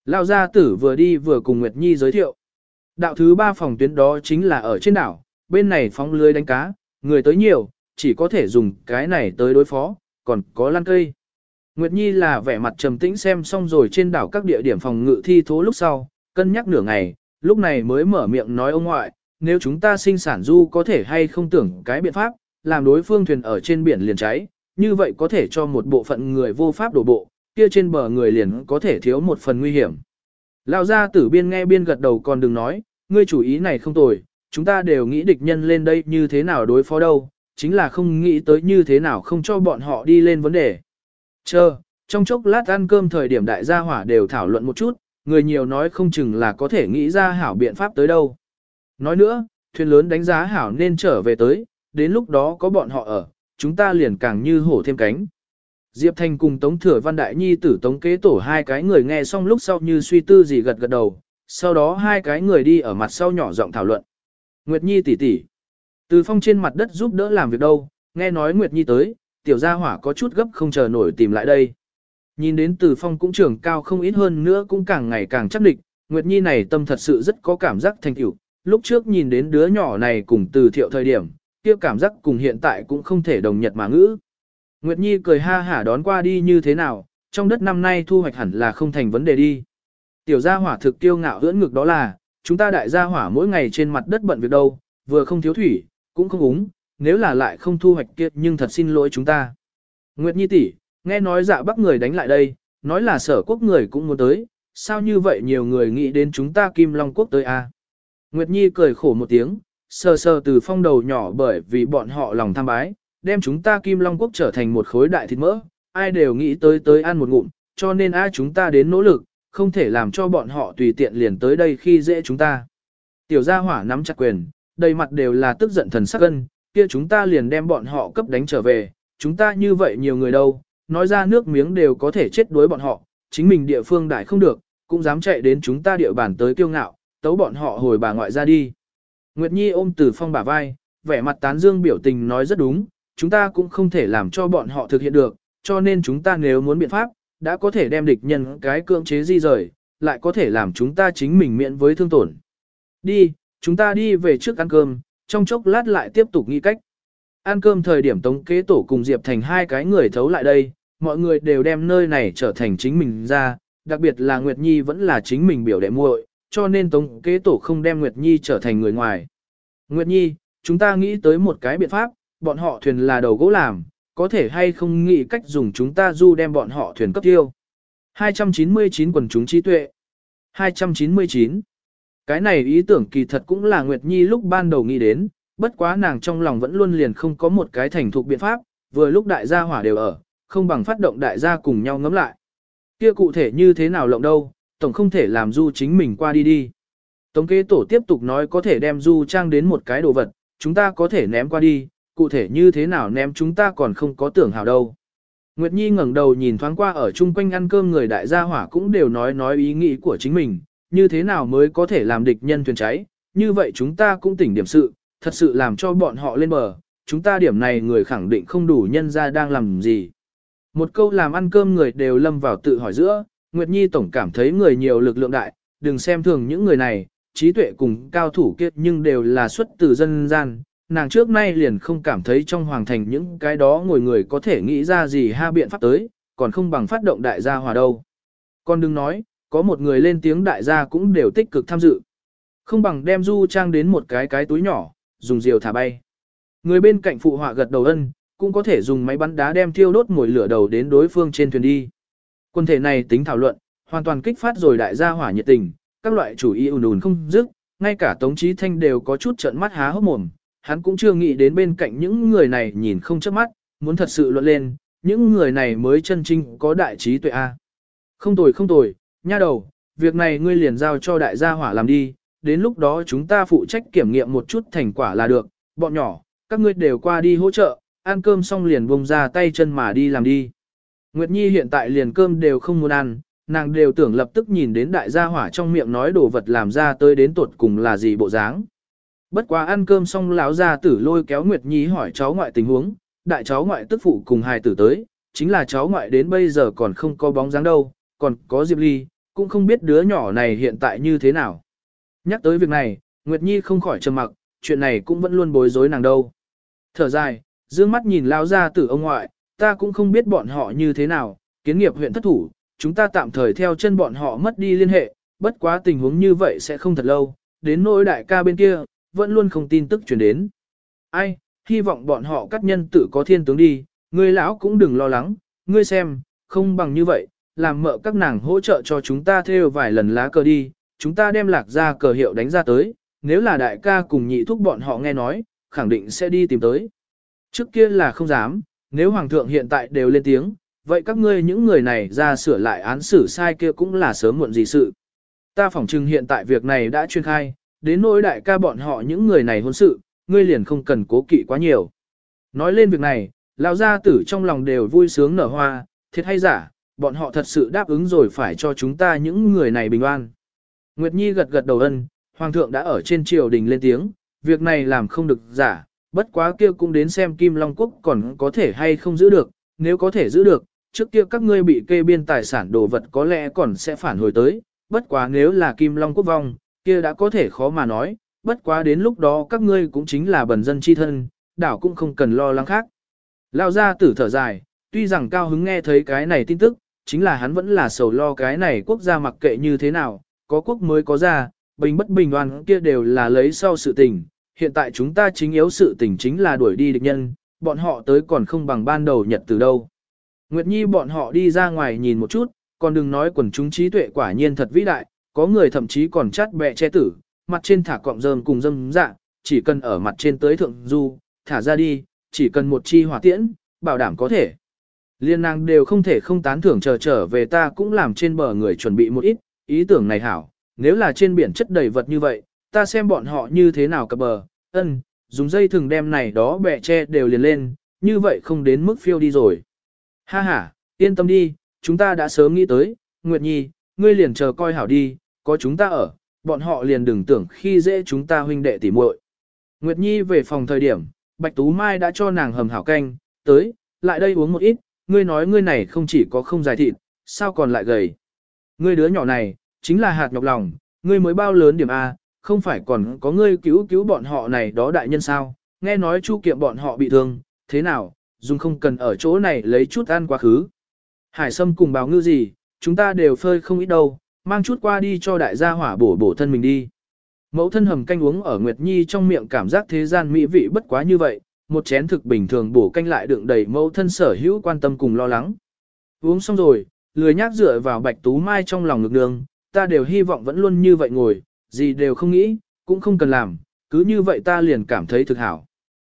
lao gia tử vừa đi vừa cùng Nguyệt Nhi giới thiệu. Đạo thứ ba phòng tuyến đó chính là ở trên đảo, bên này phóng lưới đánh cá, người tới nhiều, chỉ có thể dùng cái này tới đối phó, còn có lan cây. Nguyệt Nhi là vẻ mặt trầm tĩnh xem xong rồi trên đảo các địa điểm phòng ngự thi thố lúc sau, cân nhắc nửa ngày, lúc này mới mở miệng nói ông ngoại, nếu chúng ta sinh sản du có thể hay không tưởng cái biện pháp, làm đối phương thuyền ở trên biển liền cháy, như vậy có thể cho một bộ phận người vô pháp đổ bộ, kia trên bờ người liền có thể thiếu một phần nguy hiểm. Lão gia tử biên nghe biên gật đầu còn đừng nói, ngươi chủ ý này không tồi, chúng ta đều nghĩ địch nhân lên đây như thế nào đối phó đâu, chính là không nghĩ tới như thế nào không cho bọn họ đi lên vấn đề. Chờ, trong chốc lát ăn cơm thời điểm đại gia hỏa đều thảo luận một chút, người nhiều nói không chừng là có thể nghĩ ra hảo biện pháp tới đâu. Nói nữa, thuyền lớn đánh giá hảo nên trở về tới, đến lúc đó có bọn họ ở, chúng ta liền càng như hổ thêm cánh. Diệp Thành cùng Tống Thừa Văn Đại Nhi tử Tống Kế Tổ hai cái người nghe xong lúc sau như suy tư gì gật gật đầu, sau đó hai cái người đi ở mặt sau nhỏ giọng thảo luận. Nguyệt Nhi tỷ tỷ, Từ phong trên mặt đất giúp đỡ làm việc đâu, nghe nói Nguyệt Nhi tới, tiểu gia hỏa có chút gấp không chờ nổi tìm lại đây. Nhìn đến Từ phong cũng trưởng cao không ít hơn nữa cũng càng ngày càng chắc địch, Nguyệt Nhi này tâm thật sự rất có cảm giác thành tựu. Lúc trước nhìn đến đứa nhỏ này cùng từ thiệu thời điểm, kia cảm giác cùng hiện tại cũng không thể đồng nhật mà ngữ. Nguyệt Nhi cười ha hả đón qua đi như thế nào, trong đất năm nay thu hoạch hẳn là không thành vấn đề đi. Tiểu gia hỏa thực tiêu ngạo ưỡn ngực đó là, chúng ta đại gia hỏa mỗi ngày trên mặt đất bận việc đâu, vừa không thiếu thủy, cũng không uống. nếu là lại không thu hoạch kia nhưng thật xin lỗi chúng ta. Nguyệt Nhi tỷ, nghe nói dạ bắc người đánh lại đây, nói là sở quốc người cũng muốn tới, sao như vậy nhiều người nghĩ đến chúng ta Kim Long quốc tới a? À? Nguyệt Nhi cười khổ một tiếng, sờ sờ từ phong đầu nhỏ bởi vì bọn họ lòng tham bái, đem chúng ta Kim Long Quốc trở thành một khối đại thịt mỡ, ai đều nghĩ tới tới ăn một ngụm, cho nên ai chúng ta đến nỗ lực, không thể làm cho bọn họ tùy tiện liền tới đây khi dễ chúng ta. Tiểu gia hỏa nắm chặt quyền, đầy mặt đều là tức giận thần sắc gân, kia chúng ta liền đem bọn họ cấp đánh trở về, chúng ta như vậy nhiều người đâu, nói ra nước miếng đều có thể chết đuối bọn họ, chính mình địa phương đại không được, cũng dám chạy đến chúng ta địa bàn tới kiêu ngạo, tấu bọn họ hồi bà ngoại ra đi. Nguyệt Nhi ôm Từ Phong bả vai, vẻ mặt tán dương biểu tình nói rất đúng, chúng ta cũng không thể làm cho bọn họ thực hiện được, cho nên chúng ta nếu muốn biện pháp, đã có thể đem địch nhân cái cưỡng chế di rời, lại có thể làm chúng ta chính mình miễn với thương tổn. Đi, chúng ta đi về trước ăn cơm, trong chốc lát lại tiếp tục nghĩ cách. Ăn cơm thời điểm tống kế tổ cùng Diệp Thành hai cái người thấu lại đây, mọi người đều đem nơi này trở thành chính mình ra, đặc biệt là Nguyệt Nhi vẫn là chính mình biểu đệ muội, cho nên Tống kế tổ không đem Nguyệt Nhi trở thành người ngoài. Nguyệt Nhi, chúng ta nghĩ tới một cái biện pháp, bọn họ thuyền là đầu gỗ làm, có thể hay không nghĩ cách dùng chúng ta du đem bọn họ thuyền cấp tiêu. 299 quần chúng trí tuệ. 299. Cái này ý tưởng kỳ thật cũng là Nguyệt Nhi lúc ban đầu nghĩ đến, bất quá nàng trong lòng vẫn luôn liền không có một cái thành thục biện pháp, vừa lúc đại gia hỏa đều ở, không bằng phát động đại gia cùng nhau ngấm lại. Kia cụ thể như thế nào lộng đâu, tổng không thể làm du chính mình qua đi đi. Tống kế tổ tiếp tục nói có thể đem du trang đến một cái đồ vật, chúng ta có thể ném qua đi, cụ thể như thế nào ném chúng ta còn không có tưởng hào đâu. Nguyệt Nhi ngẩng đầu nhìn thoáng qua ở chung quanh ăn cơm người đại gia hỏa cũng đều nói nói ý nghĩ của chính mình, như thế nào mới có thể làm địch nhân thuyền cháy, như vậy chúng ta cũng tỉnh điểm sự, thật sự làm cho bọn họ lên bờ, chúng ta điểm này người khẳng định không đủ nhân ra đang làm gì. Một câu làm ăn cơm người đều lâm vào tự hỏi giữa, Nguyệt Nhi tổng cảm thấy người nhiều lực lượng đại, đừng xem thường những người này, trí tuệ cùng cao thủ kiệt nhưng đều là xuất từ dân gian. Nàng trước nay liền không cảm thấy trong hoàng thành những cái đó ngồi người có thể nghĩ ra gì ha biện pháp tới, còn không bằng phát động đại gia hòa đâu. Con đừng nói, có một người lên tiếng đại gia cũng đều tích cực tham dự. Không bằng đem du trang đến một cái cái túi nhỏ, dùng diều thả bay. Người bên cạnh phụ họa gật đầu ân, cũng có thể dùng máy bắn đá đem thiêu đốt mồi lửa đầu đến đối phương trên thuyền đi. Quân thể này tính thảo luận, hoàn toàn kích phát rồi đại gia hỏa nhiệt tình, các loại chủ ý ùn ùn không dứt, ngay cả Tống Chí Thanh đều có chút trợn mắt há hốc mồm, hắn cũng chưa nghĩ đến bên cạnh những người này nhìn không chớp mắt, muốn thật sự luận lên, những người này mới chân chính có đại trí tuệ a. Không tồi không tồi, nha đầu, việc này ngươi liền giao cho đại gia hỏa làm đi, đến lúc đó chúng ta phụ trách kiểm nghiệm một chút thành quả là được, bọn nhỏ, các ngươi đều qua đi hỗ trợ, ăn cơm xong liền bông ra tay chân mà đi làm đi. Nguyệt Nhi hiện tại liền cơm đều không muốn ăn, nàng đều tưởng lập tức nhìn đến đại gia hỏa trong miệng nói đồ vật làm ra tới đến tột cùng là gì bộ dáng. Bất quá ăn cơm xong lão gia tử lôi kéo Nguyệt Nhi hỏi cháu ngoại tình huống, đại cháu ngoại tức phụ cùng hài tử tới, chính là cháu ngoại đến bây giờ còn không có bóng dáng đâu, còn có Diệp Ly, cũng không biết đứa nhỏ này hiện tại như thế nào. Nhắc tới việc này, Nguyệt Nhi không khỏi trầm mặc, chuyện này cũng vẫn luôn bối rối nàng đâu. Thở dài, dương mắt nhìn Lão gia tử ông ngoại, ta cũng không biết bọn họ như thế nào, kiến nghiệp huyện thất thủ, chúng ta tạm thời theo chân bọn họ mất đi liên hệ, bất quá tình huống như vậy sẽ không thật lâu, đến nỗi đại ca bên kia, vẫn luôn không tin tức truyền đến. Ai, hy vọng bọn họ cắt nhân tử có thiên tướng đi, ngươi lão cũng đừng lo lắng, ngươi xem, không bằng như vậy, làm mợ các nàng hỗ trợ cho chúng ta theo vài lần lá cờ đi, chúng ta đem lạc ra cờ hiệu đánh ra tới, nếu là đại ca cùng nhị thúc bọn họ nghe nói, khẳng định sẽ đi tìm tới. Trước kia là không dám, nếu hoàng thượng hiện tại đều lên tiếng, vậy các ngươi những người này ra sửa lại án xử sai kia cũng là sớm muộn gì sự. Ta phỏng chừng hiện tại việc này đã chuyên khai, đến nỗi đại ca bọn họ những người này hôn sự, ngươi liền không cần cố kỵ quá nhiều. Nói lên việc này, lão gia tử trong lòng đều vui sướng nở hoa, thiệt hay giả, bọn họ thật sự đáp ứng rồi phải cho chúng ta những người này bình an. Nguyệt Nhi gật gật đầu ân, Hoàng thượng đã ở trên triều đình lên tiếng, việc này làm không được giả, bất quá kia cũng đến xem Kim Long Quốc còn có thể hay không giữ được, nếu có thể giữ được, trước kia các ngươi bị kê biên tài sản đồ vật có lẽ còn sẽ phản hồi tới, bất quá nếu là Kim Long Quốc vong, kia đã có thể khó mà nói, bất quá đến lúc đó các ngươi cũng chính là bần dân chi thân, đảo cũng không cần lo lắng khác. Lao ra tử thở dài, tuy rằng cao hứng nghe thấy cái này tin tức, chính là hắn vẫn là sầu lo cái này quốc gia mặc kệ như thế nào, có quốc mới có ra, bình bất bình đoàn kia đều là lấy sau sự tình, hiện tại chúng ta chính yếu sự tình chính là đuổi đi địch nhân, bọn họ tới còn không bằng ban đầu nhật từ đâu. Nguyệt Nhi bọn họ đi ra ngoài nhìn một chút, còn đừng nói quần chúng trí tuệ quả nhiên thật vĩ đại, có người thậm chí còn chát bẹ che tử, mặt trên thả cọng rơm cùng dâm dạ, chỉ cần ở mặt trên tới thượng du, thả ra đi, chỉ cần một chi hỏa tiễn, bảo đảm có thể. Liên năng đều không thể không tán thưởng chờ trở về ta cũng làm trên bờ người chuẩn bị một ít, ý tưởng này hảo, nếu là trên biển chất đầy vật như vậy, ta xem bọn họ như thế nào cập bờ, ân, dùng dây thừng đem này đó bẻ che đều liền lên, như vậy không đến mức phiêu đi rồi. Ha ha, yên tâm đi, chúng ta đã sớm nghĩ tới, Nguyệt Nhi, ngươi liền chờ coi hảo đi, có chúng ta ở, bọn họ liền đừng tưởng khi dễ chúng ta huynh đệ tỉ muội. Nguyệt Nhi về phòng thời điểm, Bạch Tú Mai đã cho nàng hầm hảo canh, tới, lại đây uống một ít, ngươi nói ngươi này không chỉ có không dài thịt, sao còn lại gầy. Ngươi đứa nhỏ này, chính là hạt nhọc lòng, ngươi mới bao lớn điểm A, không phải còn có ngươi cứu cứu bọn họ này đó đại nhân sao, nghe nói chu kiệm bọn họ bị thương, thế nào, dùng không cần ở chỗ này lấy chút ăn quá khứ. Hải sâm cùng báo ngư gì, chúng ta đều phơi không ít đâu, mang chút qua đi cho đại gia hỏa bổ bổ thân mình đi. Mẫu thân hầm canh uống ở Nguyệt Nhi trong miệng cảm giác thế gian mỹ vị bất quá như vậy, một chén thực bình thường bổ canh lại đựng đầy mẫu thân sở hữu quan tâm cùng lo lắng. Uống xong rồi, lười nhác dựa vào bạch tú mai trong lòng ngực đường, ta đều hy vọng vẫn luôn như vậy ngồi, gì đều không nghĩ, cũng không cần làm, cứ như vậy ta liền cảm thấy thực hảo.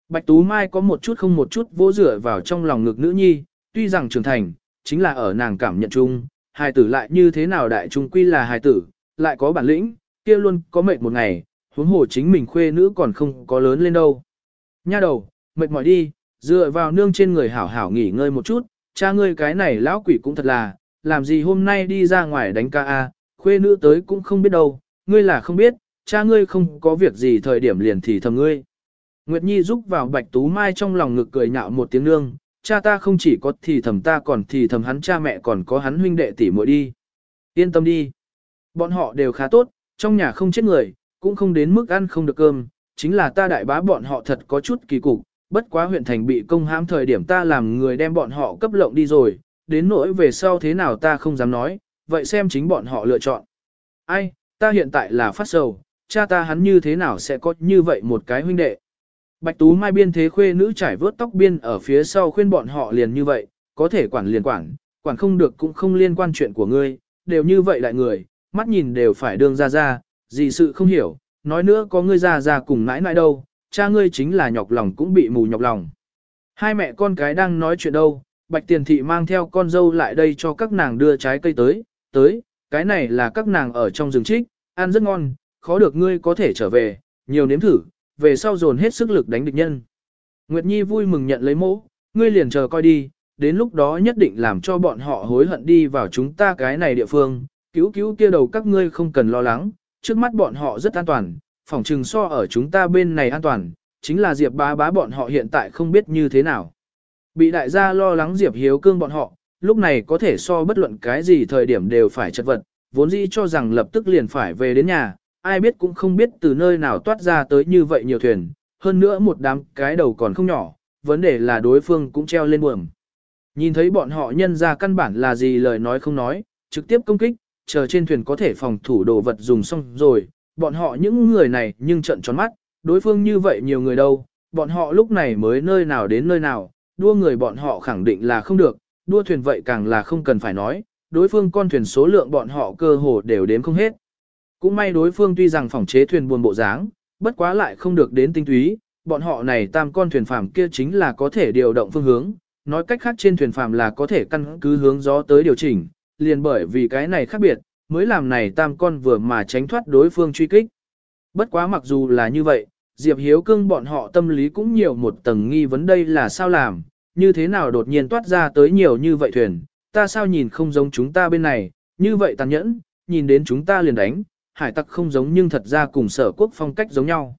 Bạch Tú Mai có một chút không một chút vô rửa vào trong lòng ngực nữ nhi, tuy rằng trưởng thành, chính là ở nàng cảm nhận chung, hài tử lại như thế nào đại trung quy là hài tử, lại có bản lĩnh, kia luôn có mệt một ngày, huống hồ chính mình khuê nữ còn không có lớn lên đâu. Nha đầu, mệt mỏi đi, dựa vào nương trên người hảo hảo nghỉ ngơi một chút, cha ngươi cái này lão quỷ cũng thật là, làm gì hôm nay đi ra ngoài đánh ca a, khuê nữ tới cũng không biết đâu, ngươi là không biết, cha ngươi không có việc gì thời điểm liền thì thầm ngươi. Nguyệt Nhi giúp vào Bạch Tú Mai trong lòng ngực cười nhạo một tiếng nương, cha ta không chỉ có thì thầm ta còn thì thầm hắn cha mẹ còn có hắn huynh đệ tỷ muội đi. Yên tâm đi. Bọn họ đều khá tốt, trong nhà không chết người, cũng không đến mức ăn không được cơm, chính là ta đại bá bọn họ thật có chút kỳ cục, bất quá huyện thành bị công hãm thời điểm ta làm người đem bọn họ cấp lộng đi rồi, đến nỗi về sau thế nào ta không dám nói, vậy xem chính bọn họ lựa chọn. Ai, ta hiện tại là phát sầu, cha ta hắn như thế nào sẽ có như vậy một cái huynh đệ. Bạch Tú Mai biên thế khuê nữ trải vớt tóc biên ở phía sau khuyên bọn họ liền như vậy, có thể quản liền quản, quản không được cũng không liên quan chuyện của ngươi, đều như vậy lại người, mắt nhìn đều phải đương ra ra, gì sự không hiểu, nói nữa có ngươi ra ra cùng nãi nãi đâu, cha ngươi chính là nhọc lòng cũng bị mù nhọc lòng. Hai mẹ con cái đang nói chuyện đâu, Bạch Tiền Thị mang theo con dâu lại đây cho các nàng đưa trái cây tới, tới, cái này là các nàng ở trong rừng trích, ăn rất ngon, khó được ngươi có thể trở về, nhiều nếm thử, về sau dồn hết sức lực đánh địch nhân. Nguyệt Nhi vui mừng nhận lấy mỗ, ngươi liền chờ coi đi, đến lúc đó nhất định làm cho bọn họ hối hận đi vào chúng ta cái này địa phương, cứu cứu kia đầu các ngươi không cần lo lắng, trước mắt bọn họ rất an toàn, phòng trừng so ở chúng ta bên này an toàn, chính là Diệp bá bá bọn họ hiện tại không biết như thế nào. Bị đại gia lo lắng Diệp hiếu cương bọn họ, lúc này có thể so bất luận cái gì thời điểm đều phải chật vật, vốn dĩ cho rằng lập tức liền phải về đến nhà, ai biết cũng không biết từ nơi nào toát ra tới như vậy nhiều thuyền, hơn nữa một đám cái đầu còn không nhỏ, vấn đề là đối phương cũng treo lên buồm. Nhìn thấy bọn họ nhân ra căn bản là gì lời nói không nói, trực tiếp công kích, chờ trên thuyền có thể phòng thủ đồ vật dùng xong rồi, bọn họ những người này nhưng trận tròn mắt, đối phương như vậy nhiều người đâu, bọn họ lúc này mới nơi nào đến nơi nào, đua người bọn họ khẳng định là không được, đua thuyền vậy càng là không cần phải nói, đối phương con thuyền số lượng bọn họ cơ hồ đều đếm không hết. Cũng may đối phương tuy rằng phòng chế thuyền buồn bộ dáng, bất quá lại không được đến tinh túy, bọn họ này tam con thuyền phàm kia chính là có thể điều động phương hướng, nói cách khác trên thuyền phàm là có thể căn cứ hướng gió tới điều chỉnh, liền bởi vì cái này khác biệt, mới làm này tam con vừa mà tránh thoát đối phương truy kích. Bất quá mặc dù là như vậy, Diệp Hiếu Cương bọn họ tâm lý cũng nhiều một tầng nghi vấn đây là sao làm, như thế nào đột nhiên toát ra tới nhiều như vậy thuyền, ta sao nhìn không giống chúng ta bên này, như vậy tàn nhẫn, nhìn đến chúng ta liền đánh, hải tặc không giống nhưng thật ra cùng sở quốc phong cách giống nhau.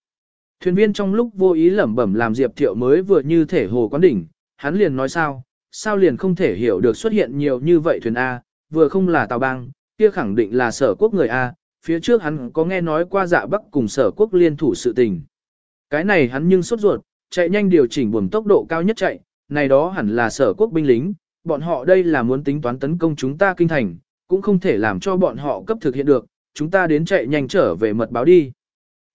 Thuyền viên trong lúc vô ý lẩm bẩm làm Diệp Thiệu mới vừa như thể hồ quán đỉnh, hắn liền nói sao, sao liền không thể hiểu được xuất hiện nhiều như vậy thuyền A, vừa không là tàu bang, kia khẳng định là sở quốc người A, phía trước hắn có nghe nói qua dạ bắc cùng sở quốc liên thủ sự tình. Cái này hắn nhưng sốt ruột, chạy nhanh điều chỉnh buồm tốc độ cao nhất chạy, này đó hẳn là sở quốc binh lính, bọn họ đây là muốn tính toán tấn công chúng ta kinh thành, cũng không thể làm cho bọn họ cấp thực hiện được, chúng ta đến chạy nhanh trở về mật báo đi.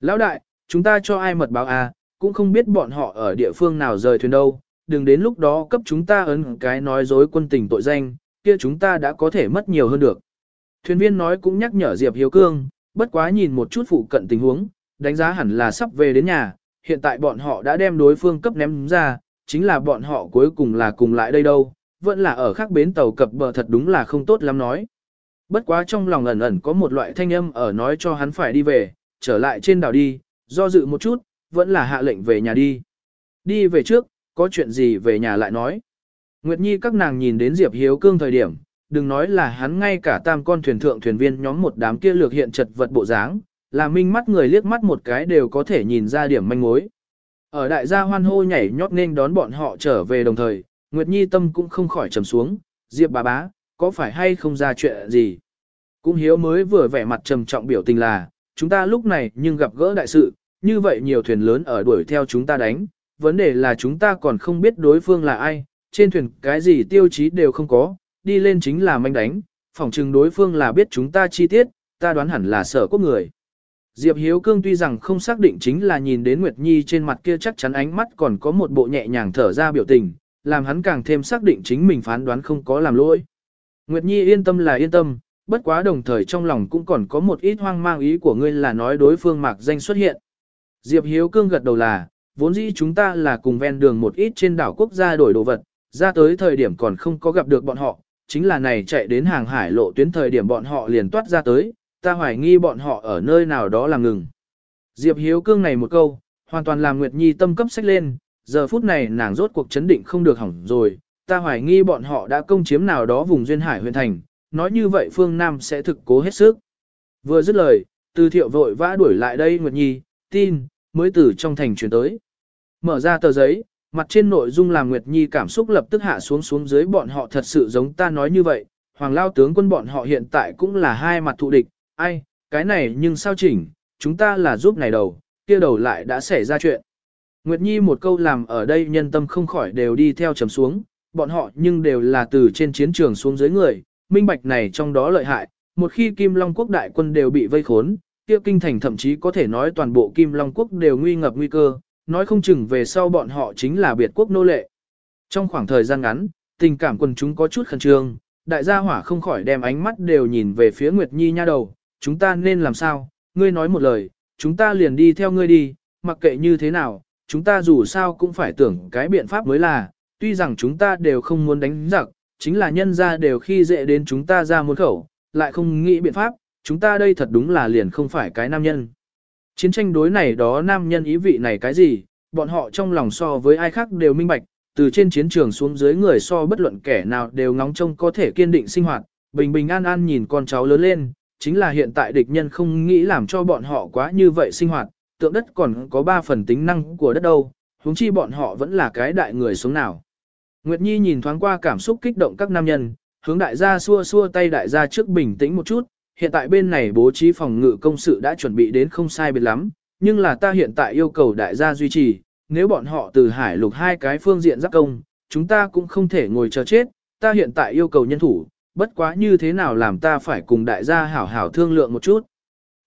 Lão đại, chúng ta cho ai mật báo à, cũng không biết bọn họ ở địa phương nào rời thuyền đâu, đừng đến lúc đó cấp chúng ta ấn cái nói dối quân tình tội danh, kia chúng ta đã có thể mất nhiều hơn được. Thuyền viên nói cũng nhắc nhở Diệp Hiếu Cương, bất quá nhìn một chút phụ cận tình huống, đánh giá hẳn là sắp về đến nhà, hiện tại bọn họ đã đem đối phương cấp ném ra, chính là bọn họ cuối cùng là cùng lại đây đâu, vẫn là ở khác bến tàu cập bờ thật đúng là không tốt lắm nói. Bất quá trong lòng ẩn ẩn có một loại thanh âm ở nói cho hắn phải đi về, trở lại trên đảo đi, do dự một chút, vẫn là hạ lệnh về nhà đi. Đi về trước, có chuyện gì về nhà lại nói. Nguyệt Nhi các nàng nhìn đến Diệp Hiếu Cương thời điểm, đừng nói là hắn ngay cả tam con thuyền thượng thuyền viên nhóm một đám kia lược hiện chật vật bộ dáng, là minh mắt người liếc mắt một cái đều có thể nhìn ra điểm manh mối. Ở đại gia hoan hô nhảy nhót nên đón bọn họ trở về đồng thời, Nguyệt Nhi tâm cũng không khỏi trầm xuống, Diệp bà bá, có phải hay không ra chuyện gì? Cũng hiếu mới vừa vẻ mặt trầm trọng biểu tình là, chúng ta lúc này nhưng gặp gỡ đại sự, như vậy nhiều thuyền lớn ở đuổi theo chúng ta đánh, vấn đề là chúng ta còn không biết đối phương là ai, trên thuyền cái gì tiêu chí đều không có, đi lên chính là manh đánh, phỏng chừng đối phương là biết chúng ta chi tiết, ta đoán hẳn là sở quốc người. Diệp Hiếu Cương tuy rằng không xác định chính là nhìn đến Nguyệt Nhi trên mặt kia chắc chắn ánh mắt còn có một bộ nhẹ nhàng thở ra biểu tình, làm hắn càng thêm xác định chính mình phán đoán không có làm lỗi. Nguyệt Nhi yên tâm là yên tâm, bất quá đồng thời trong lòng cũng còn có một ít hoang mang ý của ngươi là nói đối phương mạc danh xuất hiện. Diệp Hiếu Cương gật đầu là, vốn dĩ chúng ta là cùng ven đường một ít trên đảo quốc gia đổi đồ vật, ra tới thời điểm còn không có gặp được bọn họ, chính là này chạy đến hàng hải lộ tuyến thời điểm bọn họ liền toát ra tới, ta hoài nghi bọn họ ở nơi nào đó làm ngừng. Diệp Hiếu Cương này một câu, hoàn toàn làm Nguyệt Nhi tâm cấp sách lên, giờ phút này nàng rốt cuộc chấn định không được hỏng rồi, ta hoài nghi bọn họ đã công chiếm nào đó vùng duyên hải huyện thành, nói như vậy phương Nam sẽ thực cố hết sức. Vừa dứt lời, từ thiệu vội vã đuổi lại đây Nguyệt Nhi, tin, mới từ trong thành chuyển tới. Mở ra tờ giấy, mặt trên nội dung làm Nguyệt Nhi cảm xúc lập tức hạ xuống xuống dưới bọn họ thật sự giống ta nói như vậy, Hoàng Lao tướng quân bọn họ hiện tại cũng là hai mặt thụ địch, ai, cái này nhưng sao chỉnh, chúng ta là giúp này đầu, kia đầu lại đã xảy ra chuyện. Nguyệt Nhi một câu làm ở đây nhân tâm không khỏi đều đi theo trầm xuống, bọn họ nhưng đều là từ trên chiến trường xuống dưới người, minh bạch này trong đó lợi hại, một khi Kim Long quốc đại quân đều bị vây khốn, kia kinh thành thậm chí có thể nói toàn bộ Kim Long quốc đều nguy ngập nguy cơ, nói không chừng về sau bọn họ chính là biệt quốc nô lệ. Trong khoảng thời gian ngắn, tình cảm quần chúng có chút khẩn trương, đại gia hỏa không khỏi đem ánh mắt đều nhìn về phía Nguyệt Nhi nha đầu, chúng ta nên làm sao, ngươi nói một lời, chúng ta liền đi theo ngươi đi, mặc kệ như thế nào, chúng ta dù sao cũng phải tưởng cái biện pháp mới là, tuy rằng chúng ta đều không muốn đánh giặc, chính là nhân ra đều khi dễ đến chúng ta ra muôn khẩu, lại không nghĩ biện pháp, chúng ta đây thật đúng là liền không phải cái nam nhân. Chiến tranh đối này đó nam nhân ý vị này cái gì, bọn họ trong lòng so với ai khác đều minh bạch, từ trên chiến trường xuống dưới người so bất luận kẻ nào đều ngóng trông có thể kiên định sinh hoạt, bình bình an an nhìn con cháu lớn lên, chính là hiện tại địch nhân không nghĩ làm cho bọn họ quá như vậy sinh hoạt, tượng đất còn có ba phần tính năng của đất đâu, huống chi bọn họ vẫn là cái đại người sống nào. Nguyệt Nhi nhìn thoáng qua cảm xúc kích động các nam nhân, hướng đại gia xua xua tay đại gia trước bình tĩnh một chút, hiện tại bên này bố trí phòng ngự công sự đã chuẩn bị đến không sai biệt lắm, nhưng là ta hiện tại yêu cầu đại gia duy trì, nếu bọn họ từ hải lục hai cái phương diện giáp công, chúng ta cũng không thể ngồi chờ chết, ta hiện tại yêu cầu nhân thủ, bất quá như thế nào làm ta phải cùng đại gia hảo hảo thương lượng một chút.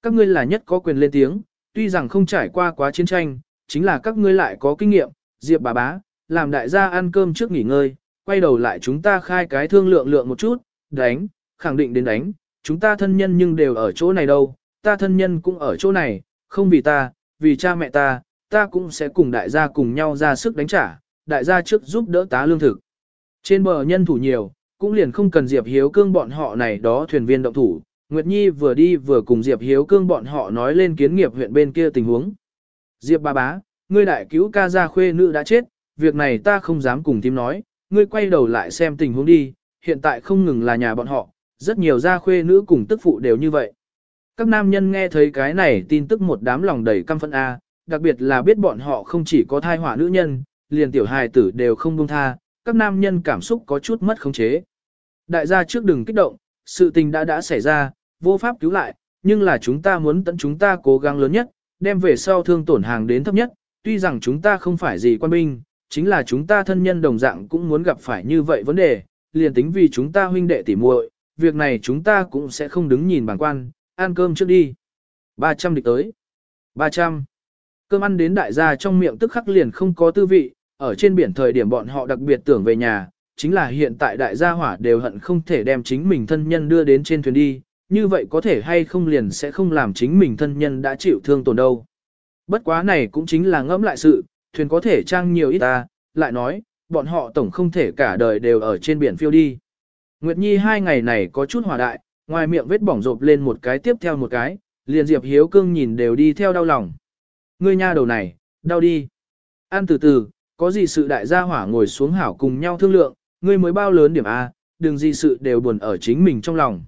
Các ngươi là nhất có quyền lên tiếng, tuy rằng không trải qua quá chiến tranh, chính là các ngươi lại có kinh nghiệm, Diệp bà bá, làm đại gia ăn cơm trước nghỉ ngơi, quay đầu lại chúng ta khai cái thương lượng lượng một chút, đánh, khẳng định đến đánh, chúng ta thân nhân nhưng đều ở chỗ này đâu, ta thân nhân cũng ở chỗ này, không vì ta, vì cha mẹ ta, ta cũng sẽ cùng đại gia cùng nhau ra sức đánh trả, đại gia trước giúp đỡ tá lương thực. Trên bờ nhân thủ nhiều, cũng liền không cần Diệp Hiếu Cương bọn họ này đó thuyền viên động thủ. Nguyệt Nhi vừa đi vừa cùng Diệp Hiếu Cương bọn họ nói lên kiến nghiệp huyện bên kia tình huống. Diệp ba bá, ngươi đại cứu ca gia khuê nữ đã chết, việc này ta không dám cùng tim nói, ngươi quay đầu lại xem tình huống đi, hiện tại không ngừng là nhà bọn họ, rất nhiều gia khuê nữ cùng tức phụ đều như vậy. Các nam nhân nghe thấy cái này tin tức một đám lòng đầy căm phẫn A, đặc biệt là biết bọn họ không chỉ có thai hỏa nữ nhân, liền tiểu hài tử đều không buông tha, các nam nhân cảm xúc có chút mất khống chế. Đại gia trước đừng kích động, sự tình đã đã xảy ra, vô pháp cứu lại, nhưng là chúng ta muốn tận chúng ta cố gắng lớn nhất, đem về sau thương tổn hàng đến thấp nhất, tuy rằng chúng ta không phải gì quan binh, chính là chúng ta thân nhân đồng dạng cũng muốn gặp phải như vậy vấn đề, liền tính vì chúng ta huynh đệ tỉ muội, việc này chúng ta cũng sẽ không đứng nhìn bằng quan, ăn cơm trước đi. 300 địch tới. 300. Cơm ăn đến đại gia trong miệng tức khắc liền không có tư vị, ở trên biển thời điểm bọn họ đặc biệt tưởng về nhà, chính là hiện tại đại gia hỏa đều hận không thể đem chính mình thân nhân đưa đến trên thuyền đi, như vậy có thể hay không liền sẽ không làm chính mình thân nhân đã chịu thương tổn đâu. Bất quá này cũng chính là ngẫm lại sự, thuyền có thể trang nhiều ít ta, lại nói, bọn họ tổng không thể cả đời đều ở trên biển phiêu đi. Nguyệt Nhi hai ngày này có chút hỏa đại, ngoài miệng vết bỏng rộp lên một cái tiếp theo một cái, liền Diệp Hiếu Cương nhìn đều đi theo đau lòng. Ngươi nha đầu này, đau đi. Ăn từ từ, có gì sự đại gia hỏa ngồi xuống hảo cùng nhau thương lượng, ngươi mới bao lớn điểm A, đừng gì sự đều buồn ở chính mình trong lòng.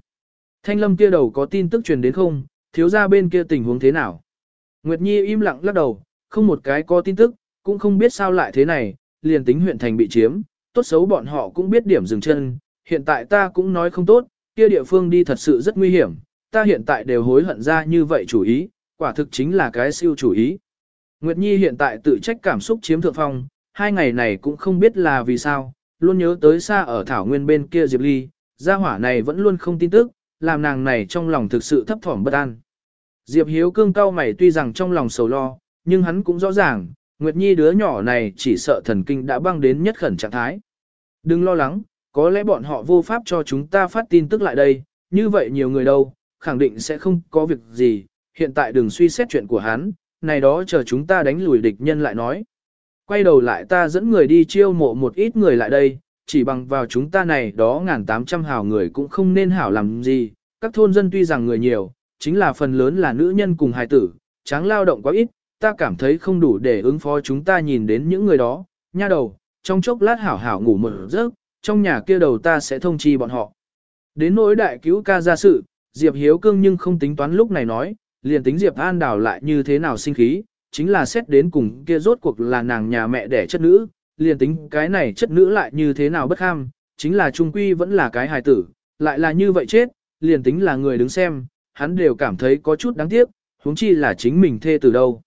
Thanh lâm kia đầu có tin tức truyền đến không, thiếu ra bên kia tình huống thế nào. Nguyệt Nhi im lặng lắc đầu, không một cái có tin tức, cũng không biết sao lại thế này, liền tính huyện thành bị chiếm, tốt xấu bọn họ cũng biết điểm dừng chân, hiện tại ta cũng nói không tốt, kia địa phương đi thật sự rất nguy hiểm, ta hiện tại đều hối hận ra như vậy chủ ý, quả thực chính là cái siêu chủ ý. Nguyệt Nhi hiện tại tự trách cảm xúc chiếm thượng phong, hai ngày này cũng không biết là vì sao, luôn nhớ tới xa ở Thảo Nguyên bên kia Diệp Ly, gia hỏa này vẫn luôn không tin tức, làm nàng này trong lòng thực sự thấp thỏm bất an. Diệp Hiếu cương cao mày tuy rằng trong lòng sầu lo, nhưng hắn cũng rõ ràng, Nguyệt Nhi đứa nhỏ này chỉ sợ thần kinh đã băng đến nhất khẩn trạng thái. Đừng lo lắng, có lẽ bọn họ vô pháp cho chúng ta phát tin tức lại đây, như vậy nhiều người đâu, khẳng định sẽ không có việc gì, hiện tại đừng suy xét chuyện của hắn, này đó chờ chúng ta đánh lùi địch nhân lại nói. Quay đầu lại ta dẫn người đi chiêu mộ một ít người lại đây, chỉ bằng vào chúng ta này đó ngàn tám trăm hào người cũng không nên hảo làm gì, các thôn dân tuy rằng người nhiều, chính là phần lớn là nữ nhân cùng hài tử, tráng lao động quá ít, ta cảm thấy không đủ để ứng phó chúng ta nhìn đến những người đó, nha đầu, trong chốc lát hảo hảo ngủ một giấc, trong nhà kia đầu ta sẽ thông chi bọn họ. Đến nỗi đại cứu ca ra sự, Diệp Hiếu Cương nhưng không tính toán lúc này nói, liền tính Diệp An đào lại như thế nào sinh khí, chính là xét đến cùng kia rốt cuộc là nàng nhà mẹ đẻ chất nữ, liền tính cái này chất nữ lại như thế nào bất ham, chính là trung quy vẫn là cái hài tử, lại là như vậy chết, liền tính là người đứng xem, hắn đều cảm thấy có chút đáng tiếc, huống chi là chính mình thê từ đâu.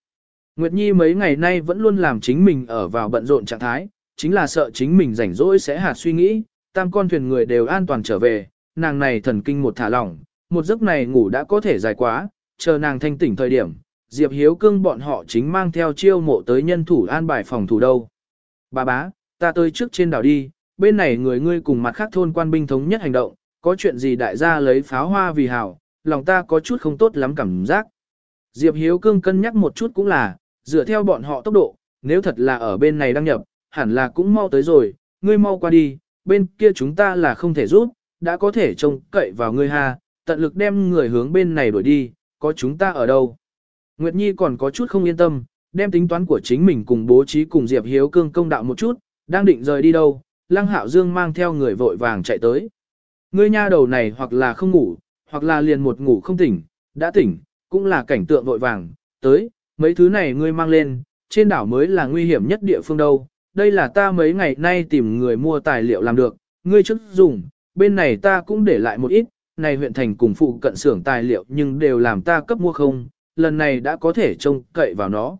Nguyệt Nhi mấy ngày nay vẫn luôn làm chính mình ở vào bận rộn trạng thái, chính là sợ chính mình rảnh rỗi sẽ hạt suy nghĩ, tam con thuyền người đều an toàn trở về, nàng này thần kinh một thả lỏng, một giấc này ngủ đã có thể dài quá, chờ nàng thanh tỉnh thời điểm, Diệp Hiếu Cương bọn họ chính mang theo chiêu mộ tới nhân thủ an bài phòng thủ đâu. Bà bá, ta tới trước trên đảo đi, bên này người ngươi cùng mặt khác thôn quan binh thống nhất hành động, có chuyện gì đại gia lấy pháo hoa vì hảo, lòng ta có chút không tốt lắm cảm giác. Diệp Hiếu Cương cân nhắc một chút cũng là, dựa theo bọn họ tốc độ, nếu thật là ở bên này đăng nhập, hẳn là cũng mau tới rồi, ngươi mau qua đi, bên kia chúng ta là không thể giúp, đã có thể trông cậy vào ngươi ha, tận lực đem người hướng bên này đuổi đi, có chúng ta ở đâu. Nguyệt Nhi còn có chút không yên tâm, đem tính toán của chính mình cùng bố trí cùng Diệp Hiếu Cương công đạo một chút, đang định rời đi đâu, Lăng Hạo Dương mang theo người vội vàng chạy tới. Ngươi nha đầu này hoặc là không ngủ, hoặc là liền một ngủ không tỉnh, đã tỉnh, cũng là cảnh tượng vội vàng, tới, mấy thứ này ngươi mang lên, trên đảo mới là nguy hiểm nhất địa phương đâu, đây là ta mấy ngày nay tìm người mua tài liệu làm được, ngươi trước dùng, bên này ta cũng để lại một ít, này huyện thành cùng phụ cận xưởng tài liệu nhưng đều làm ta cấp mua không, lần này đã có thể trông cậy vào nó.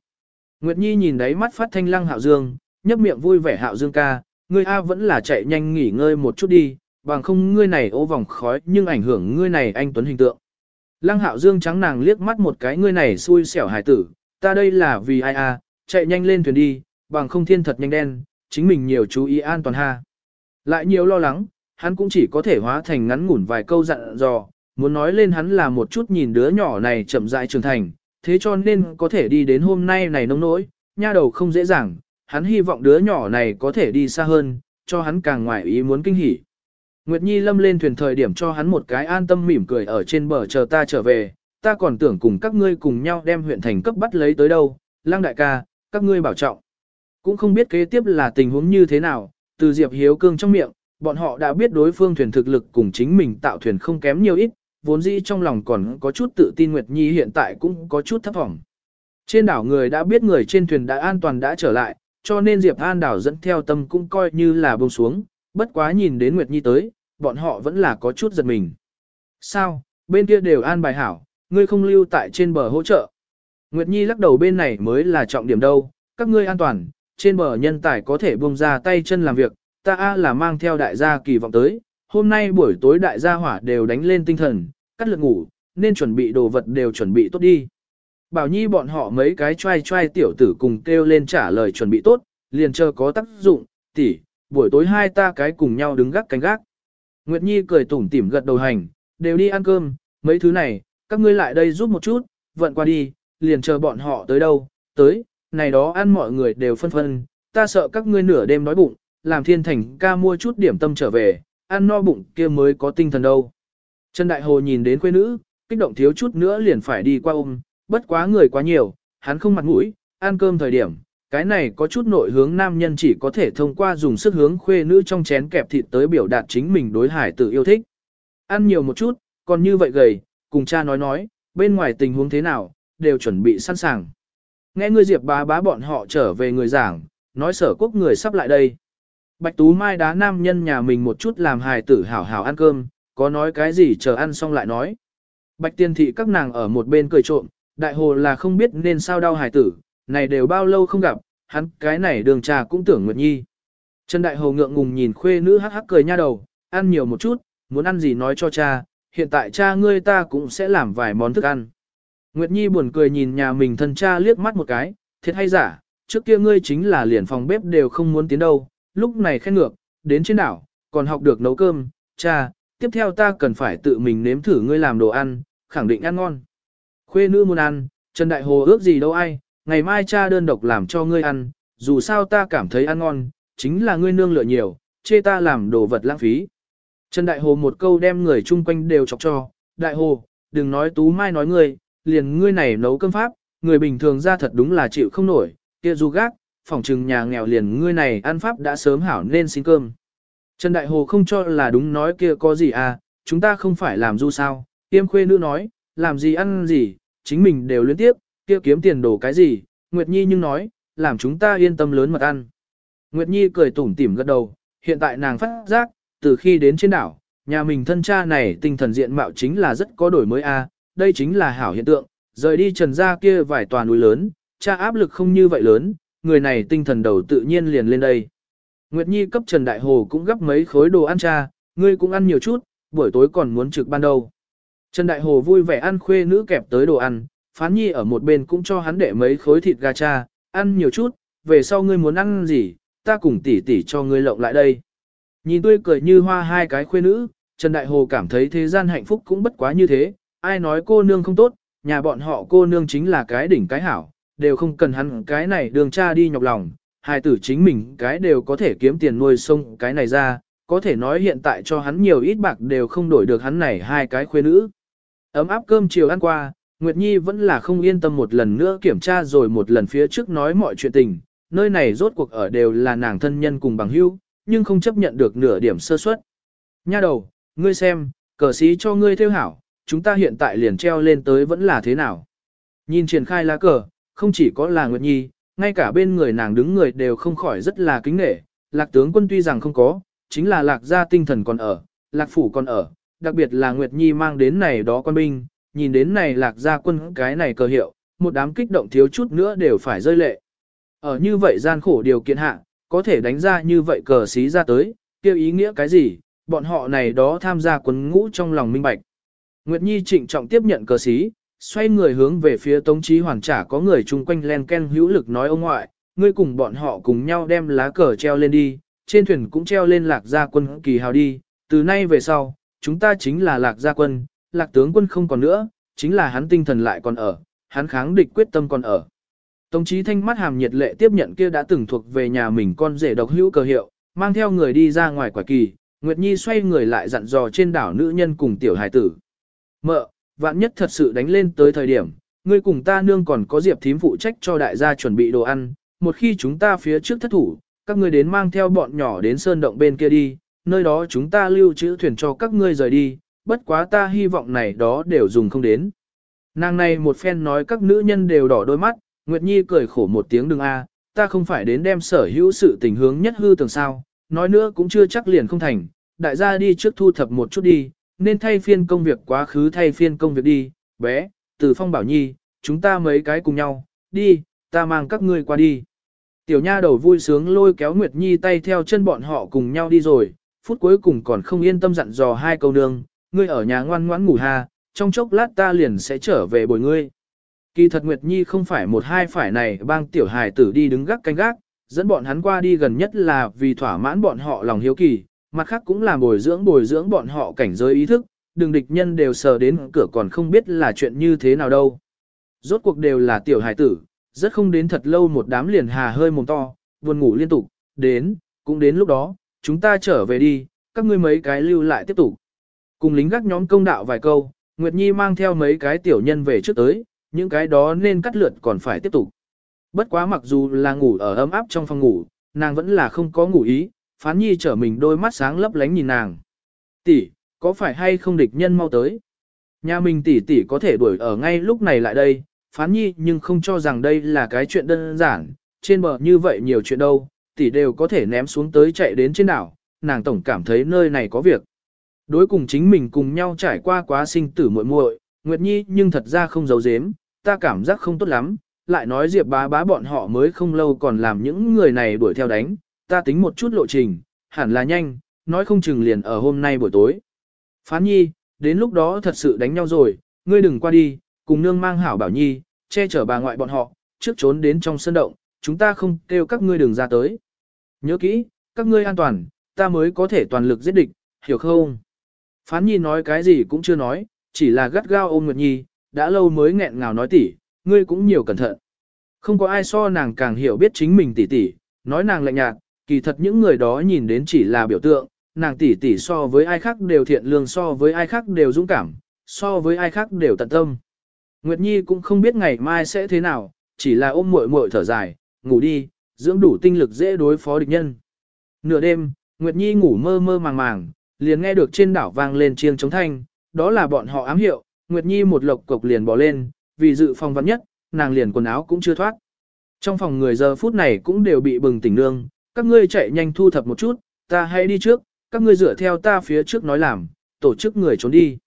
Nguyệt Nhi nhìn đáy mắt phát thanh lăng hạo dương, nhấp miệng vui vẻ hạo dương ca, ngươi A vẫn là chạy nhanh nghỉ ngơi một chút đi, bằng không ngươi này ô vòng khói nhưng ảnh hưởng ngươi này anh Tuấn hình tượng. Lăng hạo dương trắng nàng liếc mắt một cái ngươi này xui xẻo hải tử, ta đây là vì ai a, chạy nhanh lên thuyền đi, bằng không thiên thật nhanh đen, chính mình nhiều chú ý an toàn ha. Lại nhiều lo lắng, hắn cũng chỉ có thể hóa thành ngắn ngủn vài câu dặn dò, muốn nói lên hắn là một chút nhìn đứa nhỏ này chậm rãi trưởng thành, thế cho nên có thể đi đến hôm nay này nông nỗi, nha đầu không dễ dàng, hắn hy vọng đứa nhỏ này có thể đi xa hơn, cho hắn càng ngoài ý muốn kinh hỉ. Nguyệt Nhi lâm lên thuyền thời điểm cho hắn một cái an tâm mỉm cười ở trên bờ chờ ta trở về, ta còn tưởng cùng các ngươi cùng nhau đem huyện thành cấp bắt lấy tới đâu, lang đại ca, các ngươi bảo trọng. Cũng không biết kế tiếp là tình huống như thế nào, từ Diệp Hiếu Cương trong miệng, bọn họ đã biết đối phương thuyền thực lực cùng chính mình tạo thuyền không kém nhiều ít, vốn dĩ trong lòng còn có chút tự tin Nguyệt Nhi hiện tại cũng có chút thấp vọng. Trên đảo người đã biết người trên thuyền đã an toàn đã trở lại, cho nên Diệp An đảo dẫn theo tâm cũng coi như là buông xuống, bất quá nhìn đến Nguyệt Nhi tới, bọn họ vẫn là có chút giật mình. Sao, bên kia đều an bài hảo, ngươi không lưu tại trên bờ hỗ trợ. Nguyệt Nhi lắc đầu bên này mới là trọng điểm đâu, các ngươi an toàn, trên bờ nhân tài có thể buông ra tay chân làm việc, ta a là mang theo đại gia kỳ vọng tới, hôm nay buổi tối đại gia hỏa đều đánh lên tinh thần, cắt lực ngủ, nên chuẩn bị đồ vật đều chuẩn bị tốt đi. Bảo Nhi bọn họ mấy cái trai trai tiểu tử cùng kêu lên trả lời chuẩn bị tốt, liền chờ có tác dụng, tỷ, buổi tối hai ta cái cùng nhau đứng gác cánh gác. Nguyệt Nhi cười tủm tỉm gật đầu hành, đều đi ăn cơm, mấy thứ này, các ngươi lại đây giúp một chút, vận qua đi, liền chờ bọn họ tới đâu, tới, này đó ăn mọi người đều phân phân, ta sợ các ngươi nửa đêm đói bụng, làm thiên thành ca mua chút điểm tâm trở về, ăn no bụng kia mới có tinh thần đâu. Trần Đại Hồ nhìn đến quê nữ, kích động thiếu chút nữa liền phải đi qua ôm, bất quá người quá nhiều, hắn không mặt mũi, ăn cơm thời điểm, cái này có chút nội hướng nam nhân chỉ có thể thông qua dùng sức hướng khuê nữ trong chén kẹp thịt tới biểu đạt chính mình đối hải tự yêu thích. Ăn nhiều một chút, còn như vậy gầy, cùng cha nói nói, bên ngoài tình huống thế nào, đều chuẩn bị sẵn sàng. Nghe ngươi Diệp bá bá bọn họ trở về người giảng, nói sở quốc người sắp lại đây. Bạch Tú Mai đá nam nhân nhà mình một chút làm hài tử hảo hảo ăn cơm, có nói cái gì chờ ăn xong lại nói. Bạch tiên thị các nàng ở một bên cười trộm, đại hồ là không biết nên sao đau hài tử, này đều bao lâu không gặp, hắn cái này đường trà cũng tưởng Nguyệt Nhi. Trần Đại Hồ ngượng ngùng nhìn khuê nữ hắc hắc cười nha đầu, ăn nhiều một chút, muốn ăn gì nói cho cha, hiện tại cha ngươi ta cũng sẽ làm vài món thức ăn. Nguyệt Nhi buồn cười nhìn nhà mình thân cha liếc mắt một cái, thiệt hay giả, trước kia ngươi chính là liền phòng bếp đều không muốn tiến đâu, lúc này khen ngược, đến trên đảo, còn học được nấu cơm, cha, tiếp theo ta cần phải tự mình nếm thử ngươi làm đồ ăn, khẳng định ăn ngon. Khuê nữ muốn ăn, Trần Đại Hồ ước gì đâu ai, ngày mai cha đơn độc làm cho ngươi ăn, dù sao ta cảm thấy ăn ngon, chính là ngươi nương lựa nhiều, chê ta làm đồ vật lãng phí. Trần Đại Hồ một câu đem người chung quanh đều chọc cho, Đại Hồ, đừng nói tú mai nói ngươi, liền ngươi này nấu cơm pháp, người bình thường ra thật đúng là chịu không nổi, kia du gác, phòng trừng nhà nghèo liền ngươi này ăn pháp đã sớm hảo nên xin cơm. Trần Đại Hồ không cho là đúng nói kia có gì à, chúng ta không phải làm du sao, tiêm khuê nữ nói, làm gì ăn gì, chính mình đều liên tiếp, kia kiếm tiền đồ cái gì, Nguyệt Nhi nhưng nói, làm chúng ta yên tâm lớn mật ăn. Nguyệt Nhi cười tủm tỉm gật đầu, hiện tại nàng phát giác, từ khi đến trên đảo, nhà mình thân cha này tinh thần diện mạo chính là rất có đổi mới a, đây chính là hảo hiện tượng, rời đi trần gia kia vài tòa núi lớn, cha áp lực không như vậy lớn, người này tinh thần đầu tự nhiên liền lên đây. Nguyệt Nhi cấp Trần Đại Hồ cũng gấp mấy khối đồ ăn cha, ngươi cũng ăn nhiều chút, buổi tối còn muốn trực ban đầu. Trần Đại Hồ vui vẻ ăn khuê nữ kẹp tới đồ ăn, Phán Nhi ở một bên cũng cho hắn để mấy khối thịt gà cha, ăn nhiều chút, về sau ngươi muốn ăn gì, ta cùng tỉ tỉ cho ngươi lộng lại đây. Nhìn tươi cười như hoa hai cái khuê nữ, Trần Đại Hồ cảm thấy thế gian hạnh phúc cũng bất quá như thế, ai nói cô nương không tốt, nhà bọn họ cô nương chính là cái đỉnh cái hảo, đều không cần hắn cái này đường cha đi nhọc lòng, hai tử chính mình cái đều có thể kiếm tiền nuôi sông cái này ra, có thể nói hiện tại cho hắn nhiều ít bạc đều không đổi được hắn này hai cái khuê nữ. Ấm áp cơm chiều ăn qua, Nguyệt Nhi vẫn là không yên tâm một lần nữa kiểm tra rồi một lần phía trước nói mọi chuyện tình, nơi này rốt cuộc ở đều là nàng thân nhân cùng bằng hữu, nhưng không chấp nhận được nửa điểm sơ suất. Nha đầu, ngươi xem, cờ sĩ cho ngươi theo hảo, chúng ta hiện tại liền treo lên tới vẫn là thế nào. Nhìn triển khai lá cờ, không chỉ có là Nguyệt Nhi, ngay cả bên người nàng đứng người đều không khỏi rất là kính nể. Lạc tướng quân tuy rằng không có, chính là lạc gia tinh thần còn ở, lạc phủ còn ở, đặc biệt là Nguyệt Nhi mang đến này đó quân binh, nhìn đến này lạc gia quân cái này cờ hiệu, một đám kích động thiếu chút nữa đều phải rơi lệ. Ở như vậy gian khổ điều kiện hạ, có thể đánh ra như vậy cờ xí ra tới, kêu ý nghĩa cái gì, bọn họ này đó tham gia quân ngũ trong lòng minh bạch. Nguyệt Nhi trịnh trọng tiếp nhận cờ xí, xoay người hướng về phía Tống Chí Hoàn trả có người chung quanh len ken hữu lực nói ông ngoại, ngươi cùng bọn họ cùng nhau đem lá cờ treo lên đi, trên thuyền cũng treo lên lạc gia quân kỳ hào đi, từ nay về sau, chúng ta chính là lạc gia quân, lạc tướng quân không còn nữa, chính là hắn tinh thần lại còn ở, hắn kháng địch quyết tâm còn ở. Tống Chí Thanh mắt hàm nhiệt lệ tiếp nhận kia đã từng thuộc về nhà mình con rể độc hữu cờ hiệu, mang theo người đi ra ngoài quả kỳ, Nguyệt Nhi xoay người lại dặn dò trên đảo nữ nhân cùng tiểu hải tử. Mợ, vạn nhất thật sự đánh lên tới thời điểm, ngươi cùng ta nương còn có diệp thím phụ trách cho đại gia chuẩn bị đồ ăn, một khi chúng ta phía trước thất thủ, các ngươi đến mang theo bọn nhỏ đến sơn động bên kia đi, nơi đó chúng ta lưu trữ thuyền cho các ngươi rời đi, bất quá ta hy vọng này đó đều dùng không đến. Nàng này một phen nói các nữ nhân đều đỏ đôi mắt, Nguyệt Nhi cười khổ một tiếng đừng a, ta không phải đến đem sở hữu sự tình hướng nhất hư tưởng sao, nói nữa cũng chưa chắc liền không thành, đại gia đi trước thu thập một chút đi, nên thay phiên công việc quá khứ thay phiên công việc đi, bé, từ phong bảo nhi, chúng ta mấy cái cùng nhau, đi, ta mang các ngươi qua đi. Tiểu nha đầu vui sướng lôi kéo Nguyệt Nhi tay theo chân bọn họ cùng nhau đi rồi, phút cuối cùng còn không yên tâm dặn dò hai câu nương, ngươi ở nhà ngoan ngoãn ngủ ha, trong chốc lát ta liền sẽ trở về bồi ngươi. Kỳ thật Nguyệt Nhi không phải một hai phải này bang tiểu hài tử đi đứng gác canh gác, dẫn bọn hắn qua đi gần nhất là vì thỏa mãn bọn họ lòng hiếu kỳ, mặt khác cũng là bồi dưỡng bồi dưỡng bọn họ cảnh giới ý thức, đừng địch nhân đều sờ đến cửa còn không biết là chuyện như thế nào đâu. Rốt cuộc đều là tiểu hài tử, rất không đến thật lâu một đám liền hà hơi mồm to, buồn ngủ liên tục, đến, cũng đến lúc đó, chúng ta trở về đi, các ngươi mấy cái lưu lại tiếp tục. Cùng lính gác nhóm công đạo vài câu, Nguyệt Nhi mang theo mấy cái tiểu nhân về trước tới, những cái đó nên cắt lượt còn phải tiếp tục. Bất quá mặc dù là ngủ ở ấm áp trong phòng ngủ, nàng vẫn là không có ngủ ý, phán nhi trở mình đôi mắt sáng lấp lánh nhìn nàng. Tỷ, có phải hay không địch nhân mau tới? Nhà mình tỷ tỷ có thể đuổi ở ngay lúc này lại đây, phán nhi nhưng không cho rằng đây là cái chuyện đơn giản, trên bờ như vậy nhiều chuyện đâu, tỷ đều có thể ném xuống tới chạy đến trên đảo, nàng tổng cảm thấy nơi này có việc. Đối cùng chính mình cùng nhau trải qua quá sinh tử muội muội, Nguyệt Nhi nhưng thật ra không giấu giếm, ta cảm giác không tốt lắm, lại nói Diệp bá bá bọn họ mới không lâu còn làm những người này đuổi theo đánh, ta tính một chút lộ trình, hẳn là nhanh, nói không chừng liền ở hôm nay buổi tối. Phán Nhi, đến lúc đó thật sự đánh nhau rồi, ngươi đừng qua đi, cùng nương mang hảo bảo Nhi, che chở bà ngoại bọn họ, trước trốn đến trong sân động, chúng ta không kêu các ngươi đừng ra tới. Nhớ kỹ, các ngươi an toàn, ta mới có thể toàn lực giết địch, hiểu không? Phán Nhi nói cái gì cũng chưa nói, chỉ là gắt gao ôm Nguyệt Nhi, đã lâu mới nghẹn ngào nói tỉ, ngươi cũng nhiều cẩn thận. Không có ai so nàng càng hiểu biết chính mình tỉ tỉ, nói nàng lạnh nhạt, kỳ thật những người đó nhìn đến chỉ là biểu tượng, nàng tỷ tỷ so với ai khác đều thiện lương so với ai khác đều dũng cảm, so với ai khác đều tận tâm. Nguyệt Nhi cũng không biết ngày mai sẽ thế nào, chỉ là ôm muội muội thở dài, ngủ đi, dưỡng đủ tinh lực dễ đối phó địch nhân. Nửa đêm, Nguyệt Nhi ngủ mơ mơ màng màng, liền nghe được trên đảo vang lên chiêng chống thanh, đó là bọn họ ám hiệu, Nguyệt Nhi một lộc cộc liền bỏ lên, vì dự phòng vắn nhất, nàng liền quần áo cũng chưa thoát. Trong phòng người giờ phút này cũng đều bị bừng tỉnh nương, các ngươi chạy nhanh thu thập một chút, ta hãy đi trước, các ngươi dựa theo ta phía trước nói làm, tổ chức người trốn đi.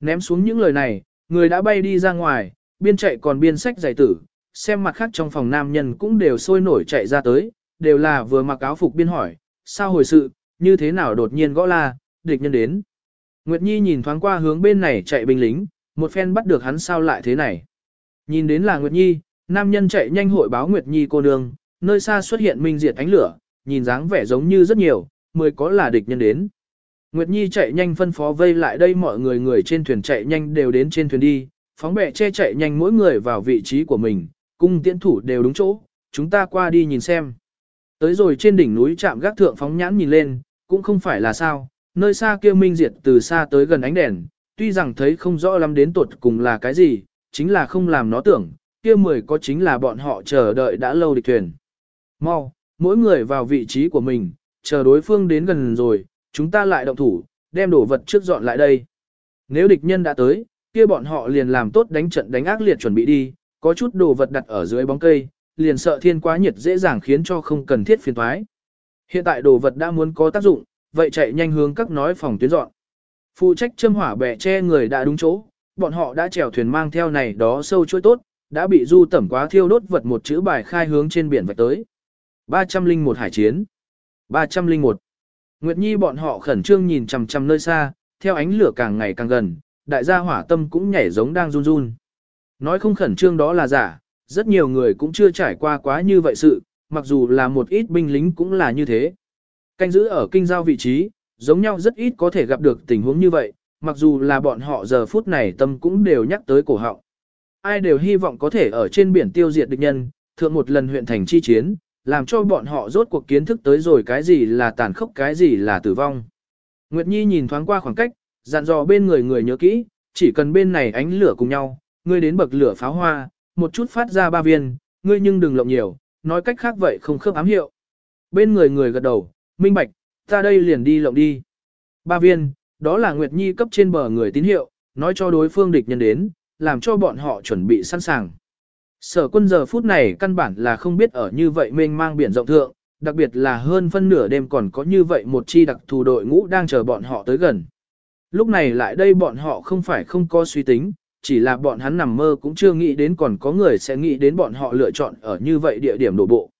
Ném xuống những lời này, người đã bay đi ra ngoài, biên chạy còn biên sách giải tử, xem mặt khác trong phòng nam nhân cũng đều sôi nổi chạy ra tới, đều là vừa mặc áo phục biên hỏi, sao hồi sự, như thế nào đột nhiên gõ la, địch nhân đến. Nguyệt Nhi nhìn thoáng qua hướng bên này chạy binh lính, một phen bắt được hắn sao lại thế này. Nhìn đến là Nguyệt Nhi, nam nhân chạy nhanh hội báo Nguyệt Nhi cô nương, nơi xa xuất hiện minh diệt ánh lửa, nhìn dáng vẻ giống như rất nhiều, mười có là địch nhân đến. Nguyệt Nhi chạy nhanh phân phó vây lại đây mọi người người trên thuyền chạy nhanh đều đến trên thuyền đi, phóng bẹ che chạy nhanh mỗi người vào vị trí của mình, cung tiễn thủ đều đúng chỗ, chúng ta qua đi nhìn xem. Tới rồi trên đỉnh núi chạm gác thượng phóng nhãn nhìn lên, cũng không phải là sao, nơi xa kia minh diệt từ xa tới gần ánh đèn, tuy rằng thấy không rõ lắm đến tuột cùng là cái gì, chính là không làm nó tưởng, kia mười có chính là bọn họ chờ đợi đã lâu địch thuyền. Mau, mỗi người vào vị trí của mình, chờ đối phương đến gần rồi, chúng ta lại động thủ, đem đồ vật trước dọn lại đây. Nếu địch nhân đã tới, kia bọn họ liền làm tốt đánh trận đánh ác liệt chuẩn bị đi, có chút đồ vật đặt ở dưới bóng cây, liền sợ thiên quá nhiệt dễ dàng khiến cho không cần thiết phiền toái. Hiện tại đồ vật đã muốn có tác dụng, vậy chạy nhanh hướng các nói phòng tuyến dọn. Phụ trách châm hỏa bẻ che người đã đúng chỗ, bọn họ đã chèo thuyền mang theo này đó sâu chuỗi tốt, đã bị du tẩm quá thiêu đốt vật một chữ bài khai hướng trên biển vạch tới. 301 hải chiến. 301. Nguyệt Nhi bọn họ khẩn trương nhìn chằm chằm nơi xa, theo ánh lửa càng ngày càng gần, đại gia hỏa tâm cũng nhảy giống đang run run. Nói không khẩn trương đó là giả, rất nhiều người cũng chưa trải qua quá như vậy sự, mặc dù là một ít binh lính cũng là như thế. Canh giữ ở kinh giao vị trí, giống nhau rất ít có thể gặp được tình huống như vậy, mặc dù là bọn họ giờ phút này tâm cũng đều nhắc tới cổ họng. Ai đều hy vọng có thể ở trên biển tiêu diệt địch nhân, thượng một lần huyện thành chi chiến, làm cho bọn họ rốt cuộc kiến thức tới rồi cái gì là tàn khốc cái gì là tử vong. Nguyệt Nhi nhìn thoáng qua khoảng cách, dặn dò bên người người nhớ kỹ, chỉ cần bên này ánh lửa cùng nhau, ngươi đến bậc lửa pháo hoa, một chút phát ra ba viên, ngươi nhưng đừng lộng nhiều, nói cách khác vậy không khớp ám hiệu. Bên người người gật đầu, minh bạch, ta đây liền đi lộng đi. Ba viên, đó là Nguyệt Nhi cấp trên bờ người tín hiệu, nói cho đối phương địch nhân đến, làm cho bọn họ chuẩn bị sẵn sàng. Sở quân giờ phút này căn bản là không biết ở như vậy mênh mang biển rộng thượng, đặc biệt là hơn phân nửa đêm còn có như vậy một chi đặc thù đội ngũ đang chờ bọn họ tới gần. Lúc này lại đây bọn họ không phải không có suy tính, chỉ là bọn hắn nằm mơ cũng chưa nghĩ đến còn có người sẽ nghĩ đến bọn họ lựa chọn ở như vậy địa điểm đổ bộ.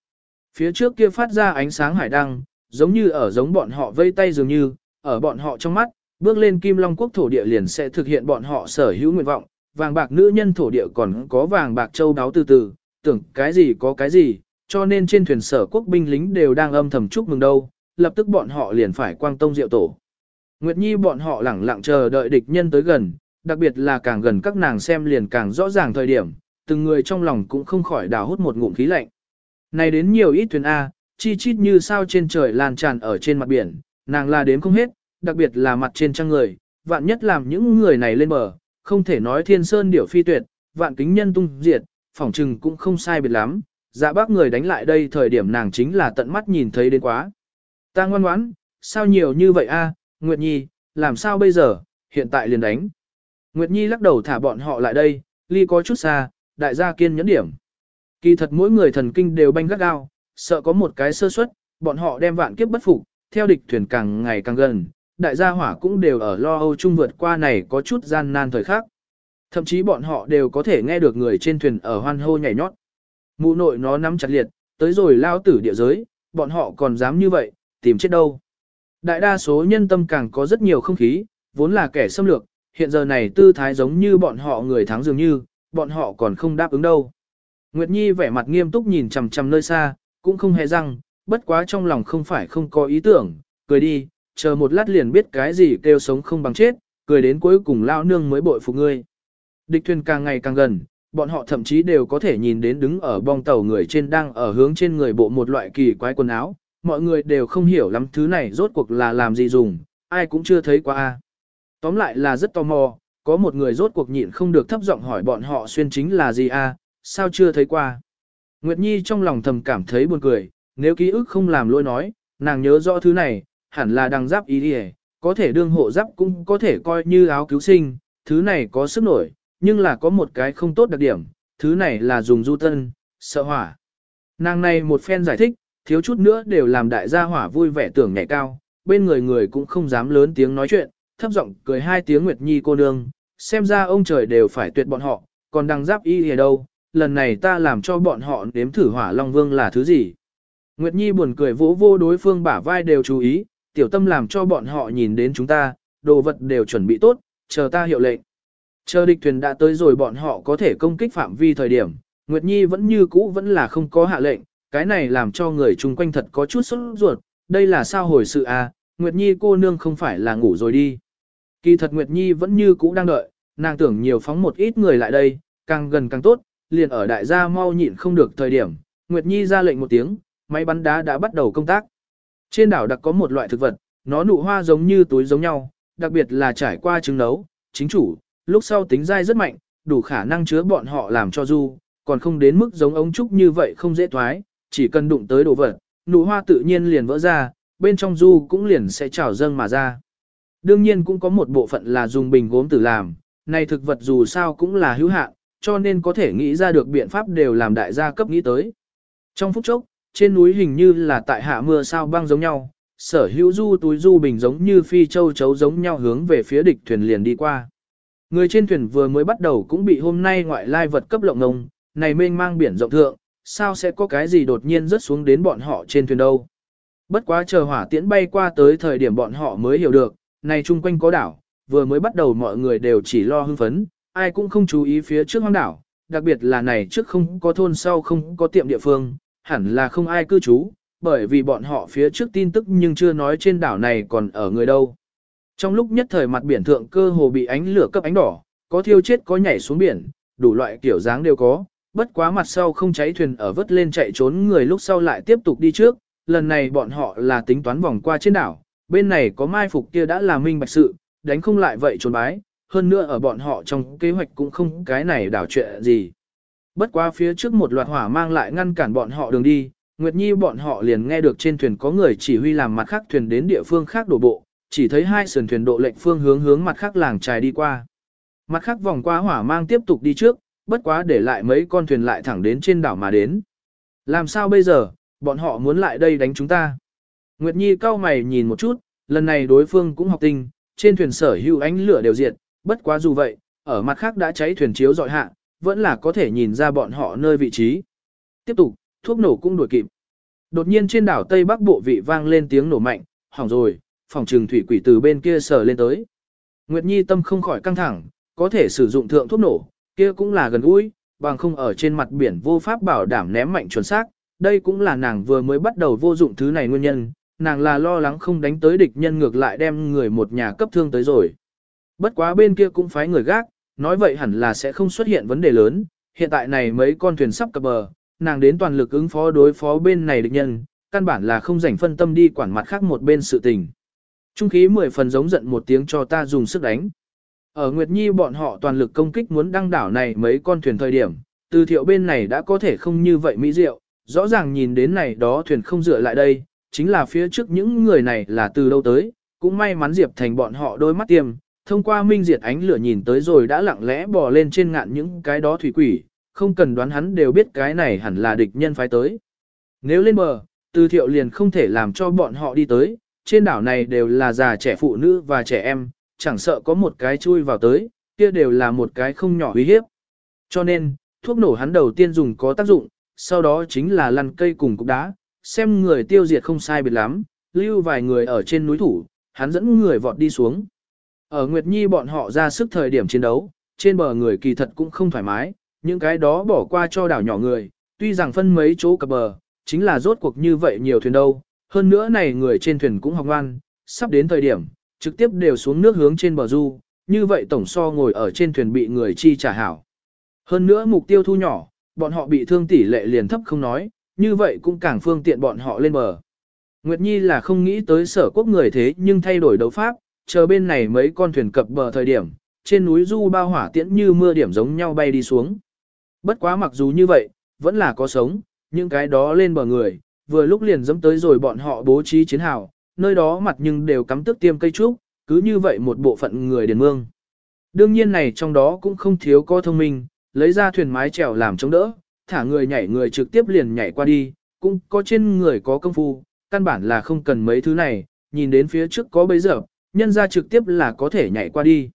Phía trước kia phát ra ánh sáng hải đăng, giống như ở giống bọn họ vây tay dường như, ở bọn họ trong mắt, bước lên kim long quốc thổ địa liền sẽ thực hiện bọn họ sở hữu nguyện vọng, vàng bạc nữ nhân thổ địa còn có vàng bạc châu đáo từ từ, tưởng cái gì có cái gì, cho nên trên thuyền sở quốc binh lính đều đang âm thầm chúc mừng đâu, lập tức bọn họ liền phải quang tông diệu tổ. Nguyệt Nhi bọn họ lẳng lặng chờ đợi địch nhân tới gần, đặc biệt là càng gần các nàng xem liền càng rõ ràng thời điểm, từng người trong lòng cũng không khỏi đào hút một ngụm khí lạnh. Này đến nhiều ít thuyền A, chi chít như sao trên trời lan tràn ở trên mặt biển, nàng là đếm không hết, đặc biệt là mặt trên trăng người, vạn nhất làm những người này lên bờ, không thể nói thiên sơn điểu phi tuyệt, vạn kính nhân tung diệt, phỏng trừng cũng không sai biệt lắm, dạ bác người đánh lại đây thời điểm nàng chính là tận mắt nhìn thấy đến quá. Ta ngoan ngoãn, sao nhiều như vậy a, Nguyệt Nhi, làm sao bây giờ, hiện tại liền đánh. Nguyệt Nhi lắc đầu thả bọn họ lại đây, ly có chút xa, đại gia kiên nhẫn điểm. Kỳ thật mỗi người thần kinh đều banh gắt gao, sợ có một cái sơ suất, bọn họ đem vạn kiếp bất phục, theo địch thuyền càng ngày càng gần, đại gia hỏa cũng đều ở lo âu chung vượt qua này có chút gian nan thời khắc. Thậm chí bọn họ đều có thể nghe được người trên thuyền ở hoan hô nhảy nhót. Mụ nội nó nắm chặt liệt, tới rồi lao tử địa giới, bọn họ còn dám như vậy, tìm chết đâu. Đại đa số nhân tâm càng có rất nhiều không khí, vốn là kẻ xâm lược, hiện giờ này tư thái giống như bọn họ người thắng dường như, bọn họ còn không đáp ứng đâu. Nguyệt Nhi vẻ mặt nghiêm túc nhìn chằm chằm nơi xa, cũng không hề răng, bất quá trong lòng không phải không có ý tưởng, cười đi, chờ một lát liền biết cái gì kêu sống không bằng chết, cười đến cuối cùng lao nương mới bội phục ngươi. Địch thuyền càng ngày càng gần, bọn họ thậm chí đều có thể nhìn đến đứng ở bong tàu người trên đang ở hướng trên người bộ một loại kỳ quái quần áo, mọi người đều không hiểu lắm thứ này rốt cuộc là làm gì dùng, ai cũng chưa thấy qua. a. Tóm lại là rất tò mò, có một người rốt cuộc nhịn không được thấp giọng hỏi bọn họ xuyên chính là gì a, sao chưa thấy qua. Nguyệt Nhi trong lòng thầm cảm thấy buồn cười, nếu ký ức không làm lỗi nói, nàng nhớ rõ thứ này, hẳn là đằng giáp ý đi có thể đương hộ giáp cũng có thể coi như áo cứu sinh, thứ này có sức nổi, nhưng là có một cái không tốt đặc điểm, thứ này là dùng du tân, sợ hỏa. Nàng này một phen giải thích, thiếu chút nữa đều làm đại gia hỏa vui vẻ tưởng nhảy cao, bên người người cũng không dám lớn tiếng nói chuyện, thấp giọng cười hai tiếng Nguyệt Nhi cô nương, xem ra ông trời đều phải tuyệt bọn họ, còn đằng giáp y ở đâu, lần này ta làm cho bọn họ nếm thử hỏa long vương là thứ gì. Nguyệt Nhi buồn cười vỗ vô đối phương bả vai đều chú ý, tiểu tâm làm cho bọn họ nhìn đến chúng ta, đồ vật đều chuẩn bị tốt, chờ ta hiệu lệnh. Chờ địch thuyền đã tới rồi bọn họ có thể công kích phạm vi thời điểm, Nguyệt Nhi vẫn như cũ vẫn là không có hạ lệnh, cái này làm cho người chung quanh thật có chút sốt ruột, đây là sao hồi sự à, Nguyệt Nhi cô nương không phải là ngủ rồi đi. Kỳ thật Nguyệt Nhi vẫn như cũ đang đợi, nàng tưởng nhiều phóng một ít người lại đây, càng gần càng tốt, liền ở đại gia mau nhịn không được thời điểm, Nguyệt Nhi ra lệnh một tiếng, máy bắn đá đã bắt đầu công tác. Trên đảo đặc có một loại thực vật, nó nụ hoa giống như túi giống nhau, đặc biệt là trải qua trứng nấu, chính chủ, lúc sau tính dai rất mạnh, đủ khả năng chứa bọn họ làm cho du, còn không đến mức giống ống trúc như vậy không dễ thoái, chỉ cần đụng tới đồ vật, nụ hoa tự nhiên liền vỡ ra, bên trong du cũng liền sẽ trào dâng mà ra. Đương nhiên cũng có một bộ phận là dùng bình gốm tử làm, này thực vật dù sao cũng là hữu hạn, cho nên có thể nghĩ ra được biện pháp đều làm đại gia cấp nghĩ tới. Trong phút chốc, trên núi hình như là tại hạ mưa sao băng giống nhau, sở hữu du túi du bình giống như phi châu chấu giống nhau hướng về phía địch thuyền liền đi qua. Người trên thuyền vừa mới bắt đầu cũng bị hôm nay ngoại lai vật cấp lộng ngông, này mênh mang biển rộng thượng, sao sẽ có cái gì đột nhiên rớt xuống đến bọn họ trên thuyền đâu. Bất quá chờ hỏa tiễn bay qua tới thời điểm bọn họ mới hiểu được, này chung quanh có đảo, vừa mới bắt đầu mọi người đều chỉ lo hưng phấn, ai cũng không chú ý phía trước hoang đảo, đặc biệt là này trước không có thôn sau không có tiệm địa phương, hẳn là không ai cư trú, bởi vì bọn họ phía trước tin tức nhưng chưa nói trên đảo này còn ở người đâu. Trong lúc nhất thời mặt biển thượng cơ hồ bị ánh lửa cấp ánh đỏ, có thiêu chết có nhảy xuống biển, đủ loại kiểu dáng đều có, bất quá mặt sau không cháy thuyền ở vớt lên chạy trốn người lúc sau lại tiếp tục đi trước, lần này bọn họ là tính toán vòng qua trên đảo, bên này có mai phục kia đã là minh bạch sự, đánh không lại vậy trốn bái, hơn nữa ở bọn họ trong kế hoạch cũng không cái này đảo chuyện gì. Bất quá phía trước một loạt hỏa mang lại ngăn cản bọn họ đường đi, Nguyệt Nhi bọn họ liền nghe được trên thuyền có người chỉ huy làm mặt khác thuyền đến địa phương khác đổ bộ, chỉ thấy hai sườn thuyền độ lệnh phương hướng hướng mặt khác làng trài đi qua. Mặt khác vòng qua hỏa mang tiếp tục đi trước, bất quá để lại mấy con thuyền lại thẳng đến trên đảo mà đến. Làm sao bây giờ, bọn họ muốn lại đây đánh chúng ta. Nguyệt Nhi cao mày nhìn một chút, lần này đối phương cũng học tinh, trên thuyền sở hữu ánh lửa đều diệt, bất quá dù vậy, ở mặt khác đã cháy thuyền chiếu dọi hạ, vẫn là có thể nhìn ra bọn họ nơi vị trí. Tiếp tục, thuốc nổ cũng đuổi kịp. Đột nhiên trên đảo Tây Bắc bộ vị vang lên tiếng nổ mạnh, hỏng rồi, phòng trừng thủy quỷ từ bên kia sờ lên tới. Nguyệt Nhi tâm không khỏi căng thẳng, có thể sử dụng thượng thuốc nổ, kia cũng là gần gũi, bằng không ở trên mặt biển vô pháp bảo đảm ném mạnh chuẩn xác, đây cũng là nàng vừa mới bắt đầu vô dụng thứ này nguyên nhân, nàng là lo lắng không đánh tới địch nhân ngược lại đem người một nhà cấp thương tới rồi. Bất quá bên kia cũng phái người gác, nói vậy hẳn là sẽ không xuất hiện vấn đề lớn, hiện tại này mấy con thuyền sắp cập bờ, nàng đến toàn lực ứng phó đối phó bên này địch nhân, căn bản là không rảnh phân tâm đi quản mặt khác một bên sự tình. Trung khí mười phần giống giận một tiếng cho ta dùng sức đánh. Ở Nguyệt Nhi bọn họ toàn lực công kích muốn đăng đảo này mấy con thuyền thời điểm, từ thiệu bên này đã có thể không như vậy mỹ diệu, rõ ràng nhìn đến này đó thuyền không dựa lại đây, chính là phía trước những người này là từ đâu tới, cũng may mắn Diệp Thành bọn họ đôi mắt tiêm, thông qua minh diệt ánh lửa nhìn tới rồi đã lặng lẽ bò lên trên ngạn những cái đó thủy quỷ, không cần đoán hắn đều biết cái này hẳn là địch nhân phái tới. Nếu lên bờ, từ thiệu liền không thể làm cho bọn họ đi tới, trên đảo này đều là già trẻ phụ nữ và trẻ em, chẳng sợ có một cái chui vào tới, kia đều là một cái không nhỏ uy hiếp. Cho nên, thuốc nổ hắn đầu tiên dùng có tác dụng, sau đó chính là lăn cây cùng cục đá, xem người tiêu diệt không sai biệt lắm, lưu vài người ở trên núi thủ, hắn dẫn người vọt đi xuống. Ở Nguyệt Nhi bọn họ ra sức thời điểm chiến đấu, trên bờ người kỳ thật cũng không thoải mái, những cái đó bỏ qua cho đảo nhỏ người, tuy rằng phân mấy chỗ cập bờ, chính là rốt cuộc như vậy nhiều thuyền đâu, hơn nữa này người trên thuyền cũng học ngoan, sắp đến thời điểm, trực tiếp đều xuống nước hướng trên bờ du, như vậy tổng so ngồi ở trên thuyền bị người chi trả hảo. Hơn nữa mục tiêu thu nhỏ, bọn họ bị thương tỷ lệ liền thấp không nói, như vậy cũng càng phương tiện bọn họ lên bờ. Nguyệt Nhi là không nghĩ tới sở quốc người thế nhưng thay đổi đấu pháp, chờ bên này mấy con thuyền cập bờ thời điểm, trên núi du bao hỏa tiễn như mưa điểm giống nhau bay đi xuống. Bất quá mặc dù như vậy, vẫn là có sống, những cái đó lên bờ người, vừa lúc liền dẫm tới rồi bọn họ bố trí chiến hào, nơi đó mặt nhưng đều cắm tước tiêm cây trúc, cứ như vậy một bộ phận người điền mương. Đương nhiên này trong đó cũng không thiếu có thông minh, lấy ra thuyền mái chèo làm chống đỡ, thả người nhảy người trực tiếp liền nhảy qua đi, cũng có trên người có công phu, căn bản là không cần mấy thứ này, nhìn đến phía trước có bấy giờ, nhân ra trực tiếp là có thể nhảy qua đi.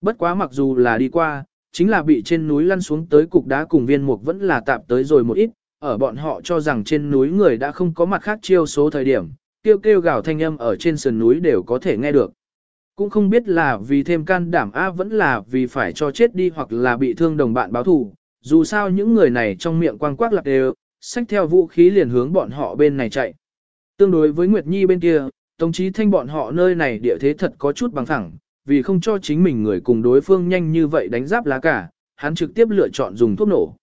Bất quá mặc dù là đi qua, chính là bị trên núi lăn xuống tới cục đá cùng viên mục vẫn là tạm tới rồi một ít, ở bọn họ cho rằng trên núi người đã không có mặt khác chiêu số thời điểm, kêu kêu gào thanh âm ở trên sườn núi đều có thể nghe được. Cũng không biết là vì thêm can đảm A vẫn là vì phải cho chết đi hoặc là bị thương đồng bạn báo thù, dù sao những người này trong miệng quang quác lạc đều, xách theo vũ khí liền hướng bọn họ bên này chạy. Tương đối với Nguyệt Nhi bên kia, Tống Chí Thanh bọn họ nơi này địa thế thật có chút bằng phẳng, vì không cho chính mình người cùng đối phương nhanh như vậy đánh giáp lá cả, hắn trực tiếp lựa chọn dùng thuốc nổ.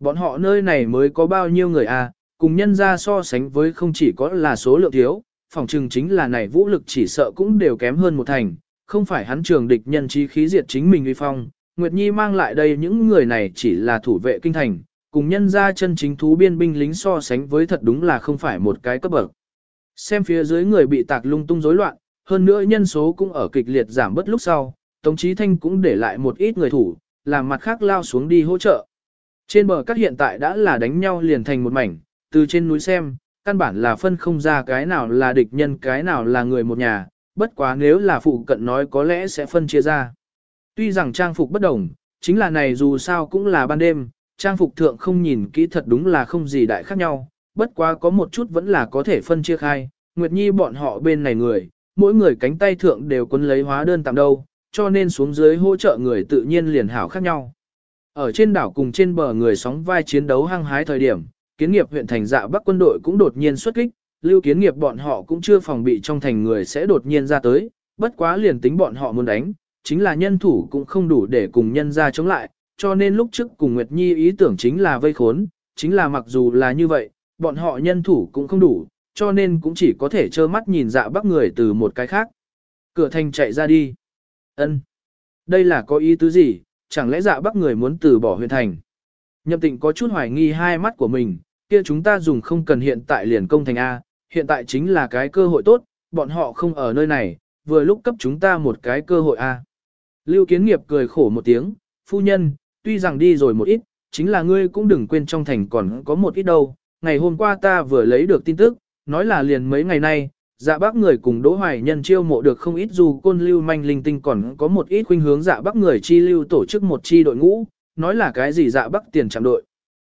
Bọn họ nơi này mới có bao nhiêu người à, cùng nhân ra so sánh với không chỉ có là số lượng thiếu, phòng trừng chính là này vũ lực chỉ sợ cũng đều kém hơn một thành, không phải hắn trường địch nhân trí khí diệt chính mình uy phong. Nguyệt Nhi mang lại đây những người này chỉ là thủ vệ kinh thành, cùng nhân ra chân chính thú biên binh lính so sánh với thật đúng là không phải một cái cấp bậc. Xem phía dưới người bị tạc lung tung rối loạn, hơn nữa nhân số cũng ở kịch liệt giảm bớt lúc sau, Tống Chí Thanh cũng để lại một ít người thủ, làm mặt khác lao xuống đi hỗ trợ. Trên bờ cát hiện tại đã là đánh nhau liền thành một mảnh, từ trên núi xem, căn bản là phân không ra cái nào là địch nhân cái nào là người một nhà, bất quá nếu là phụ cận nói có lẽ sẽ phân chia ra. Tuy rằng trang phục bất đồng, chính là này dù sao cũng là ban đêm, trang phục thượng không nhìn kỹ thật đúng là không gì đại khác nhau, bất quá có một chút vẫn là có thể phân chia khai, Nguyệt Nhi bọn họ bên này người, mỗi người cánh tay thượng đều quấn lấy hóa đơn tạm đâu, cho nên xuống dưới hỗ trợ người tự nhiên liền hảo khác nhau. Ở trên đảo cùng trên bờ người sóng vai chiến đấu hăng hái thời điểm, kiến nghiệp huyện thành dạ bắc quân đội cũng đột nhiên xuất kích, lưu kiến nghiệp bọn họ cũng chưa phòng bị trong thành người sẽ đột nhiên ra tới, bất quá liền tính bọn họ muốn đánh, chính là nhân thủ cũng không đủ để cùng nhân ra chống lại, cho nên lúc trước cùng Nguyệt Nhi ý tưởng chính là vây khốn, chính là mặc dù là như vậy, bọn họ nhân thủ cũng không đủ, cho nên cũng chỉ có thể trơ mắt nhìn dạ bắc người từ một cái khác. Cửa thành chạy ra đi. ân Đây là có ý tứ gì, chẳng lẽ dạ bắc người muốn từ bỏ huyện thành. Nhậm tịnh có chút hoài nghi hai mắt của mình, kia chúng ta dùng không cần hiện tại liền công thành A, hiện tại chính là cái cơ hội tốt, bọn họ không ở nơi này, vừa lúc cấp chúng ta một cái cơ hội A. Lưu kiến nghiệp cười khổ một tiếng, phu nhân, tuy rằng đi rồi một ít, chính là ngươi cũng đừng quên trong thành còn có một ít đâu, ngày hôm qua ta vừa lấy được tin tức, nói là liền mấy ngày nay, dạ bác người cùng Đỗ Hoài Nhân chiêu mộ được không ít dù côn lưu manh linh tinh còn có một ít khuynh hướng dạ bác người chi lưu tổ chức một chi đội ngũ, nói là cái gì dạ bác tiền chạm đội.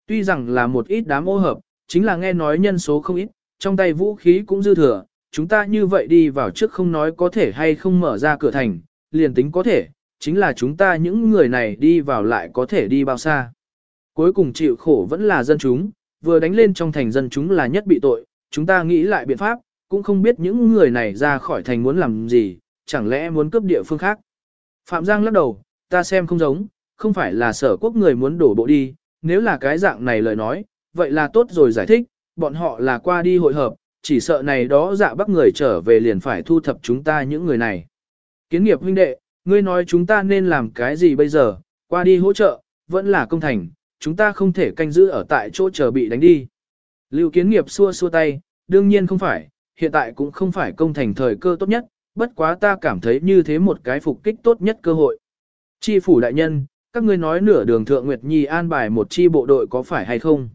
Tuy rằng là một ít đám ô hợp, chính là nghe nói nhân số không ít, trong tay vũ khí cũng dư thừa, chúng ta như vậy đi vào trước không nói có thể hay không mở ra cửa thành, liền tính có thể, chính là chúng ta những người này đi vào lại có thể đi bao xa. Cuối cùng chịu khổ vẫn là dân chúng, vừa đánh lên trong thành dân chúng là nhất bị tội, chúng ta nghĩ lại biện pháp, cũng không biết những người này ra khỏi thành muốn làm gì, chẳng lẽ muốn cướp địa phương khác. Phạm Giang lắc đầu, ta xem không giống, không phải là sở quốc người muốn đổ bộ đi, nếu là cái dạng này lời nói, vậy là tốt rồi giải thích, bọn họ là qua đi hội hợp, chỉ sợ này đó dạ bắt người trở về liền phải thu thập chúng ta những người này. Kiến nghiệp huynh đệ, ngươi nói chúng ta nên làm cái gì bây giờ, qua đi hỗ trợ, vẫn là công thành, chúng ta không thể canh giữ ở tại chỗ chờ bị đánh đi. Lưu kiến nghiệp xua xua tay, đương nhiên không phải, hiện tại cũng không phải công thành thời cơ tốt nhất, bất quá ta cảm thấy như thế một cái phục kích tốt nhất cơ hội. Chi phủ đại nhân, các ngươi nói nửa đường thượng Nguyệt Nhi an bài một chi bộ đội có phải hay không?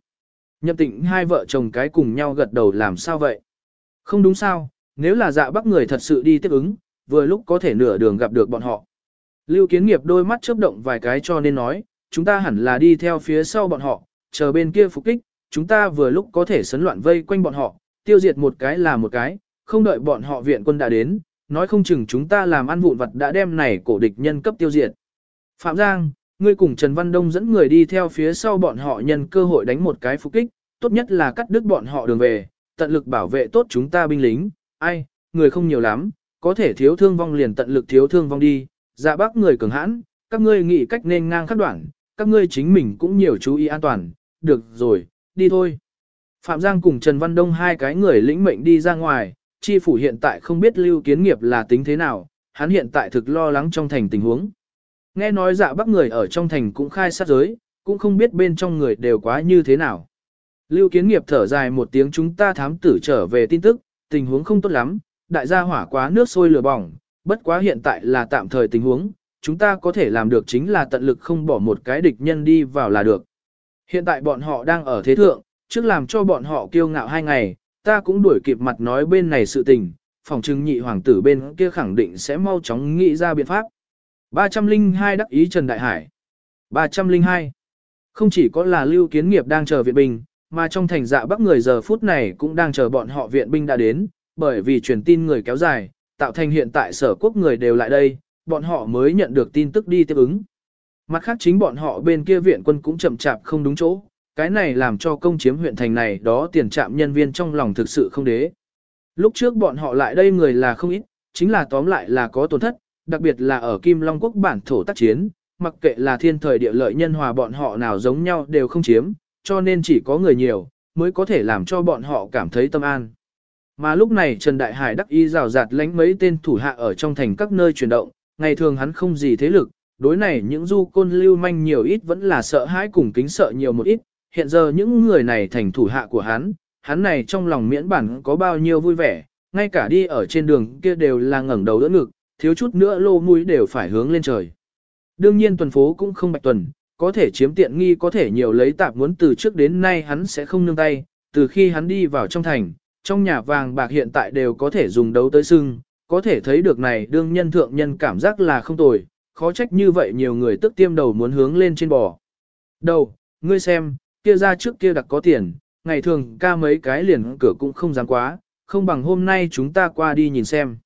Nhậm tịnh hai vợ chồng cái cùng nhau gật đầu làm sao vậy? Không đúng sao, nếu là dạ bắc người thật sự đi tiếp ứng, vừa lúc có thể nửa đường gặp được bọn họ. Lưu kiến nghiệp đôi mắt chớp động vài cái cho nên nói, chúng ta hẳn là đi theo phía sau bọn họ, chờ bên kia phục kích, chúng ta vừa lúc có thể sấn loạn vây quanh bọn họ, tiêu diệt một cái là một cái, không đợi bọn họ viện quân đã đến, nói không chừng chúng ta làm ăn vụn vật đã đem này cổ địch nhân cấp tiêu diệt. Phạm Giang, ngươi cùng Trần Văn Đông dẫn người đi theo phía sau bọn họ nhân cơ hội đánh một cái phục kích, tốt nhất là cắt đứt bọn họ đường về, tận lực bảo vệ tốt chúng ta binh lính, ai, người không nhiều lắm, có thể thiếu thương vong liền tận lực thiếu thương vong đi, dạ bác người cường hãn, các ngươi nghĩ cách nên ngang khắc đoạn, các ngươi chính mình cũng nhiều chú ý an toàn, được rồi, đi thôi. Phạm Giang cùng Trần Văn Đông hai cái người lĩnh mệnh đi ra ngoài, chi phủ hiện tại không biết lưu kiến nghiệp là tính thế nào, hắn hiện tại thực lo lắng trong thành tình huống. Nghe nói dạ bắc người ở trong thành cũng khai sát giới, cũng không biết bên trong người đều quá như thế nào. Lưu kiến nghiệp thở dài một tiếng chúng ta thám tử trở về tin tức, tình huống không tốt lắm, đại gia hỏa quá nước sôi lửa bỏng, bất quá hiện tại là tạm thời tình huống, chúng ta có thể làm được chính là tận lực không bỏ một cái địch nhân đi vào là được. Hiện tại bọn họ đang ở thế thượng, trước làm cho bọn họ kiêu ngạo hai ngày, ta cũng đuổi kịp mặt nói bên này sự tình, phòng trưng nhị hoàng tử bên kia khẳng định sẽ mau chóng nghĩ ra biện pháp. 302 đắc ý Trần Đại Hải 302 Không chỉ có là lưu kiến nghiệp đang chờ viện binh, mà trong thành dạ bắc người giờ phút này cũng đang chờ bọn họ viện binh đã đến, bởi vì truyền tin người kéo dài, tạo thành hiện tại sở quốc người đều lại đây, bọn họ mới nhận được tin tức đi tiếp ứng. Mặt khác chính bọn họ bên kia viện quân cũng chậm chạp không đúng chỗ, cái này làm cho công chiếm huyện thành này đó tiền trạm nhân viên trong lòng thực sự không đế. Lúc trước bọn họ lại đây người là không ít, chính là tóm lại là có tổn thất, đặc biệt là ở Kim Long Quốc bản thổ tác chiến, mặc kệ là thiên thời địa lợi nhân hòa bọn họ nào giống nhau đều không chiếm, cho nên chỉ có người nhiều, mới có thể làm cho bọn họ cảm thấy tâm an. Mà lúc này Trần Đại Hải đắc Y rào rạt lánh mấy tên thủ hạ ở trong thành các nơi chuyển động, ngày thường hắn không gì thế lực, đối này những du côn lưu manh nhiều ít vẫn là sợ hãi cùng kính sợ nhiều một ít, hiện giờ những người này thành thủ hạ của hắn, hắn này trong lòng miễn bản có bao nhiêu vui vẻ, ngay cả đi ở trên đường kia đều là ngẩng đầu đỡ ngực, thiếu chút nữa lô mũi đều phải hướng lên trời. Đương nhiên tuần phố cũng không bạch tuần, có thể chiếm tiện nghi có thể nhiều lấy tạp muốn từ trước đến nay hắn sẽ không nương tay, từ khi hắn đi vào trong thành, trong nhà vàng bạc hiện tại đều có thể dùng đấu tới sưng, có thể thấy được này đương nhân thượng nhân cảm giác là không tồi, khó trách như vậy nhiều người tức tiêm đầu muốn hướng lên trên bò. Đầu, ngươi xem, kia ra trước kia đặc có tiền, ngày thường ca mấy cái liền cửa cũng không dám quá, không bằng hôm nay chúng ta qua đi nhìn xem.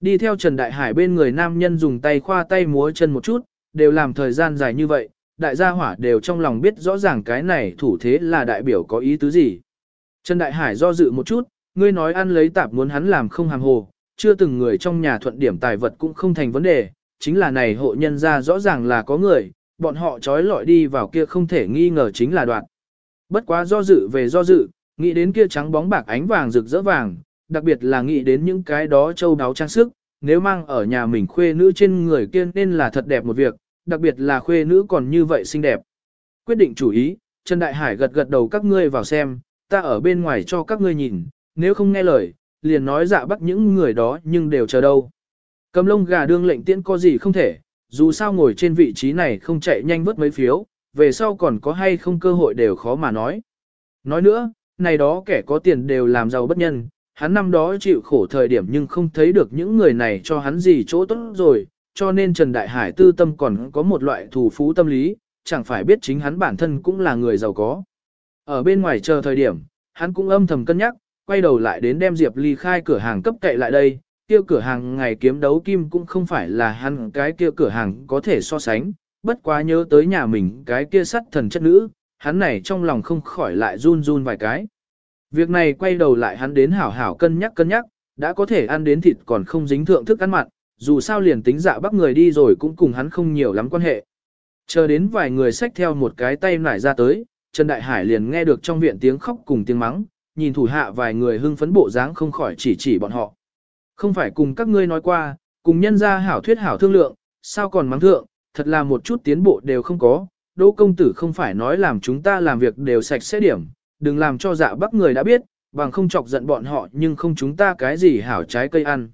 Đi theo Trần Đại Hải bên người nam nhân dùng tay khoa tay múa chân một chút, đều làm thời gian dài như vậy, đại gia hỏa đều trong lòng biết rõ ràng cái này thủ thế là đại biểu có ý tứ gì. Trần Đại Hải do dự một chút, ngươi nói ăn lấy tạp muốn hắn làm không hàm hồ, chưa từng người trong nhà thuận điểm tài vật cũng không thành vấn đề, chính là này hộ nhân ra rõ ràng là có người, bọn họ trói lọi đi vào kia không thể nghi ngờ chính là đoạn. Bất quá do dự về do dự, nghĩ đến kia trắng bóng bạc ánh vàng rực rỡ vàng, đặc biệt là nghĩ đến những cái đó châu đáo trang sức, nếu mang ở nhà mình khuê nữ trên người kia nên là thật đẹp một việc, đặc biệt là khuê nữ còn như vậy xinh đẹp. Quyết định chủ ý, Trần Đại Hải gật gật đầu các ngươi vào xem, ta ở bên ngoài cho các ngươi nhìn, nếu không nghe lời, liền nói dạ bắt những người đó nhưng đều chờ đâu. Cầm lông gà đương lệnh tiễn có gì không thể, dù sao ngồi trên vị trí này không chạy nhanh vớt mấy phiếu, về sau còn có hay không cơ hội đều khó mà nói. Nói nữa, này đó kẻ có tiền đều làm giàu bất nhân, hắn năm đó chịu khổ thời điểm nhưng không thấy được những người này cho hắn gì chỗ tốt rồi, cho nên Trần Đại Hải tư tâm còn có một loại thù phú tâm lý, chẳng phải biết chính hắn bản thân cũng là người giàu có. Ở bên ngoài chờ thời điểm, hắn cũng âm thầm cân nhắc, quay đầu lại đến đem Diệp Ly khai cửa hàng cấp cậy lại đây, kia cửa hàng ngày kiếm đấu kim cũng không phải là hắn cái kia cửa hàng có thể so sánh, bất quá nhớ tới nhà mình cái kia sắt thần chất nữ, hắn này trong lòng không khỏi lại run run vài cái. Việc này quay đầu lại hắn đến hảo hảo cân nhắc cân nhắc, đã có thể ăn đến thịt còn không dính thượng thức ăn mặn, dù sao liền tính dạ bắt người đi rồi cũng cùng hắn không nhiều lắm quan hệ. Chờ đến vài người xách theo một cái tay nải ra tới, Trần Đại Hải liền nghe được trong viện tiếng khóc cùng tiếng mắng, nhìn thủ hạ vài người hưng phấn bộ dáng không khỏi chỉ chỉ bọn họ. Không phải cùng các ngươi nói qua, cùng nhân gia hảo thuyết hảo thương lượng, sao còn mắng thượng, thật là một chút tiến bộ đều không có, Đỗ công tử không phải nói làm chúng ta làm việc đều sạch sẽ điểm, đừng làm cho dạ bắc người đã biết, bằng không chọc giận bọn họ nhưng không chúng ta cái gì hảo trái cây ăn.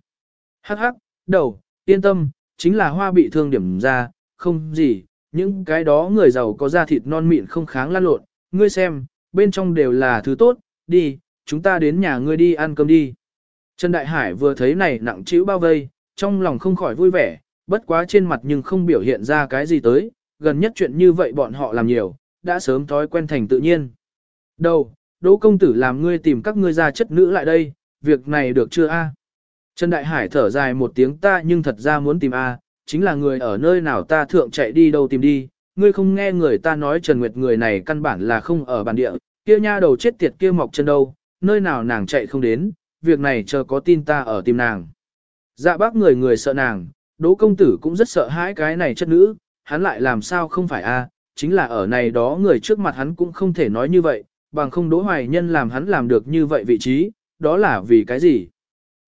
Hắc hắc, đầu, yên tâm, chính là hoa bị thương điểm ra, không gì, những cái đó người giàu có da thịt non mịn không kháng lan lộn, ngươi xem, bên trong đều là thứ tốt, đi, chúng ta đến nhà ngươi đi ăn cơm đi. Trần Đại Hải vừa thấy này nặng chữ bao vây, trong lòng không khỏi vui vẻ, bất quá trên mặt nhưng không biểu hiện ra cái gì tới, gần nhất chuyện như vậy bọn họ làm nhiều, đã sớm thói quen thành tự nhiên. Đâu, Đỗ công tử làm ngươi tìm các ngươi ra chất nữ lại đây, việc này được chưa a? Trần Đại Hải thở dài một tiếng ta nhưng thật ra muốn tìm a, chính là người ở nơi nào ta thượng chạy đi đâu tìm đi, ngươi không nghe người ta nói Trần Nguyệt người này căn bản là không ở bản địa, kia nha đầu chết tiệt kia mọc chân đâu, nơi nào nàng chạy không đến, việc này chờ có tin ta ở tìm nàng. Dạ bác người người sợ nàng, đỗ công tử cũng rất sợ hãi cái này chất nữ, hắn lại làm sao không phải a chính là ở này đó người trước mặt hắn cũng không thể nói như vậy, bằng không đỗ hoài nhân làm hắn làm được như vậy vị trí, đó là vì cái gì?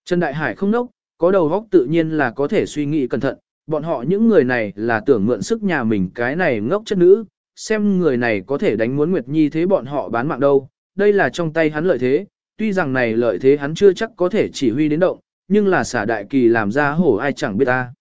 Trần Đại Hải không nốc, có đầu óc tự nhiên là có thể suy nghĩ cẩn thận, bọn họ những người này là tưởng mượn sức nhà mình cái này ngốc chất nữ, xem người này có thể đánh muốn Nguyệt Nhi thế bọn họ bán mạng đâu, đây là trong tay hắn lợi thế, tuy rằng này lợi thế hắn chưa chắc có thể chỉ huy đến động, nhưng là xả đại kỳ làm ra hổ ai chẳng biết ta.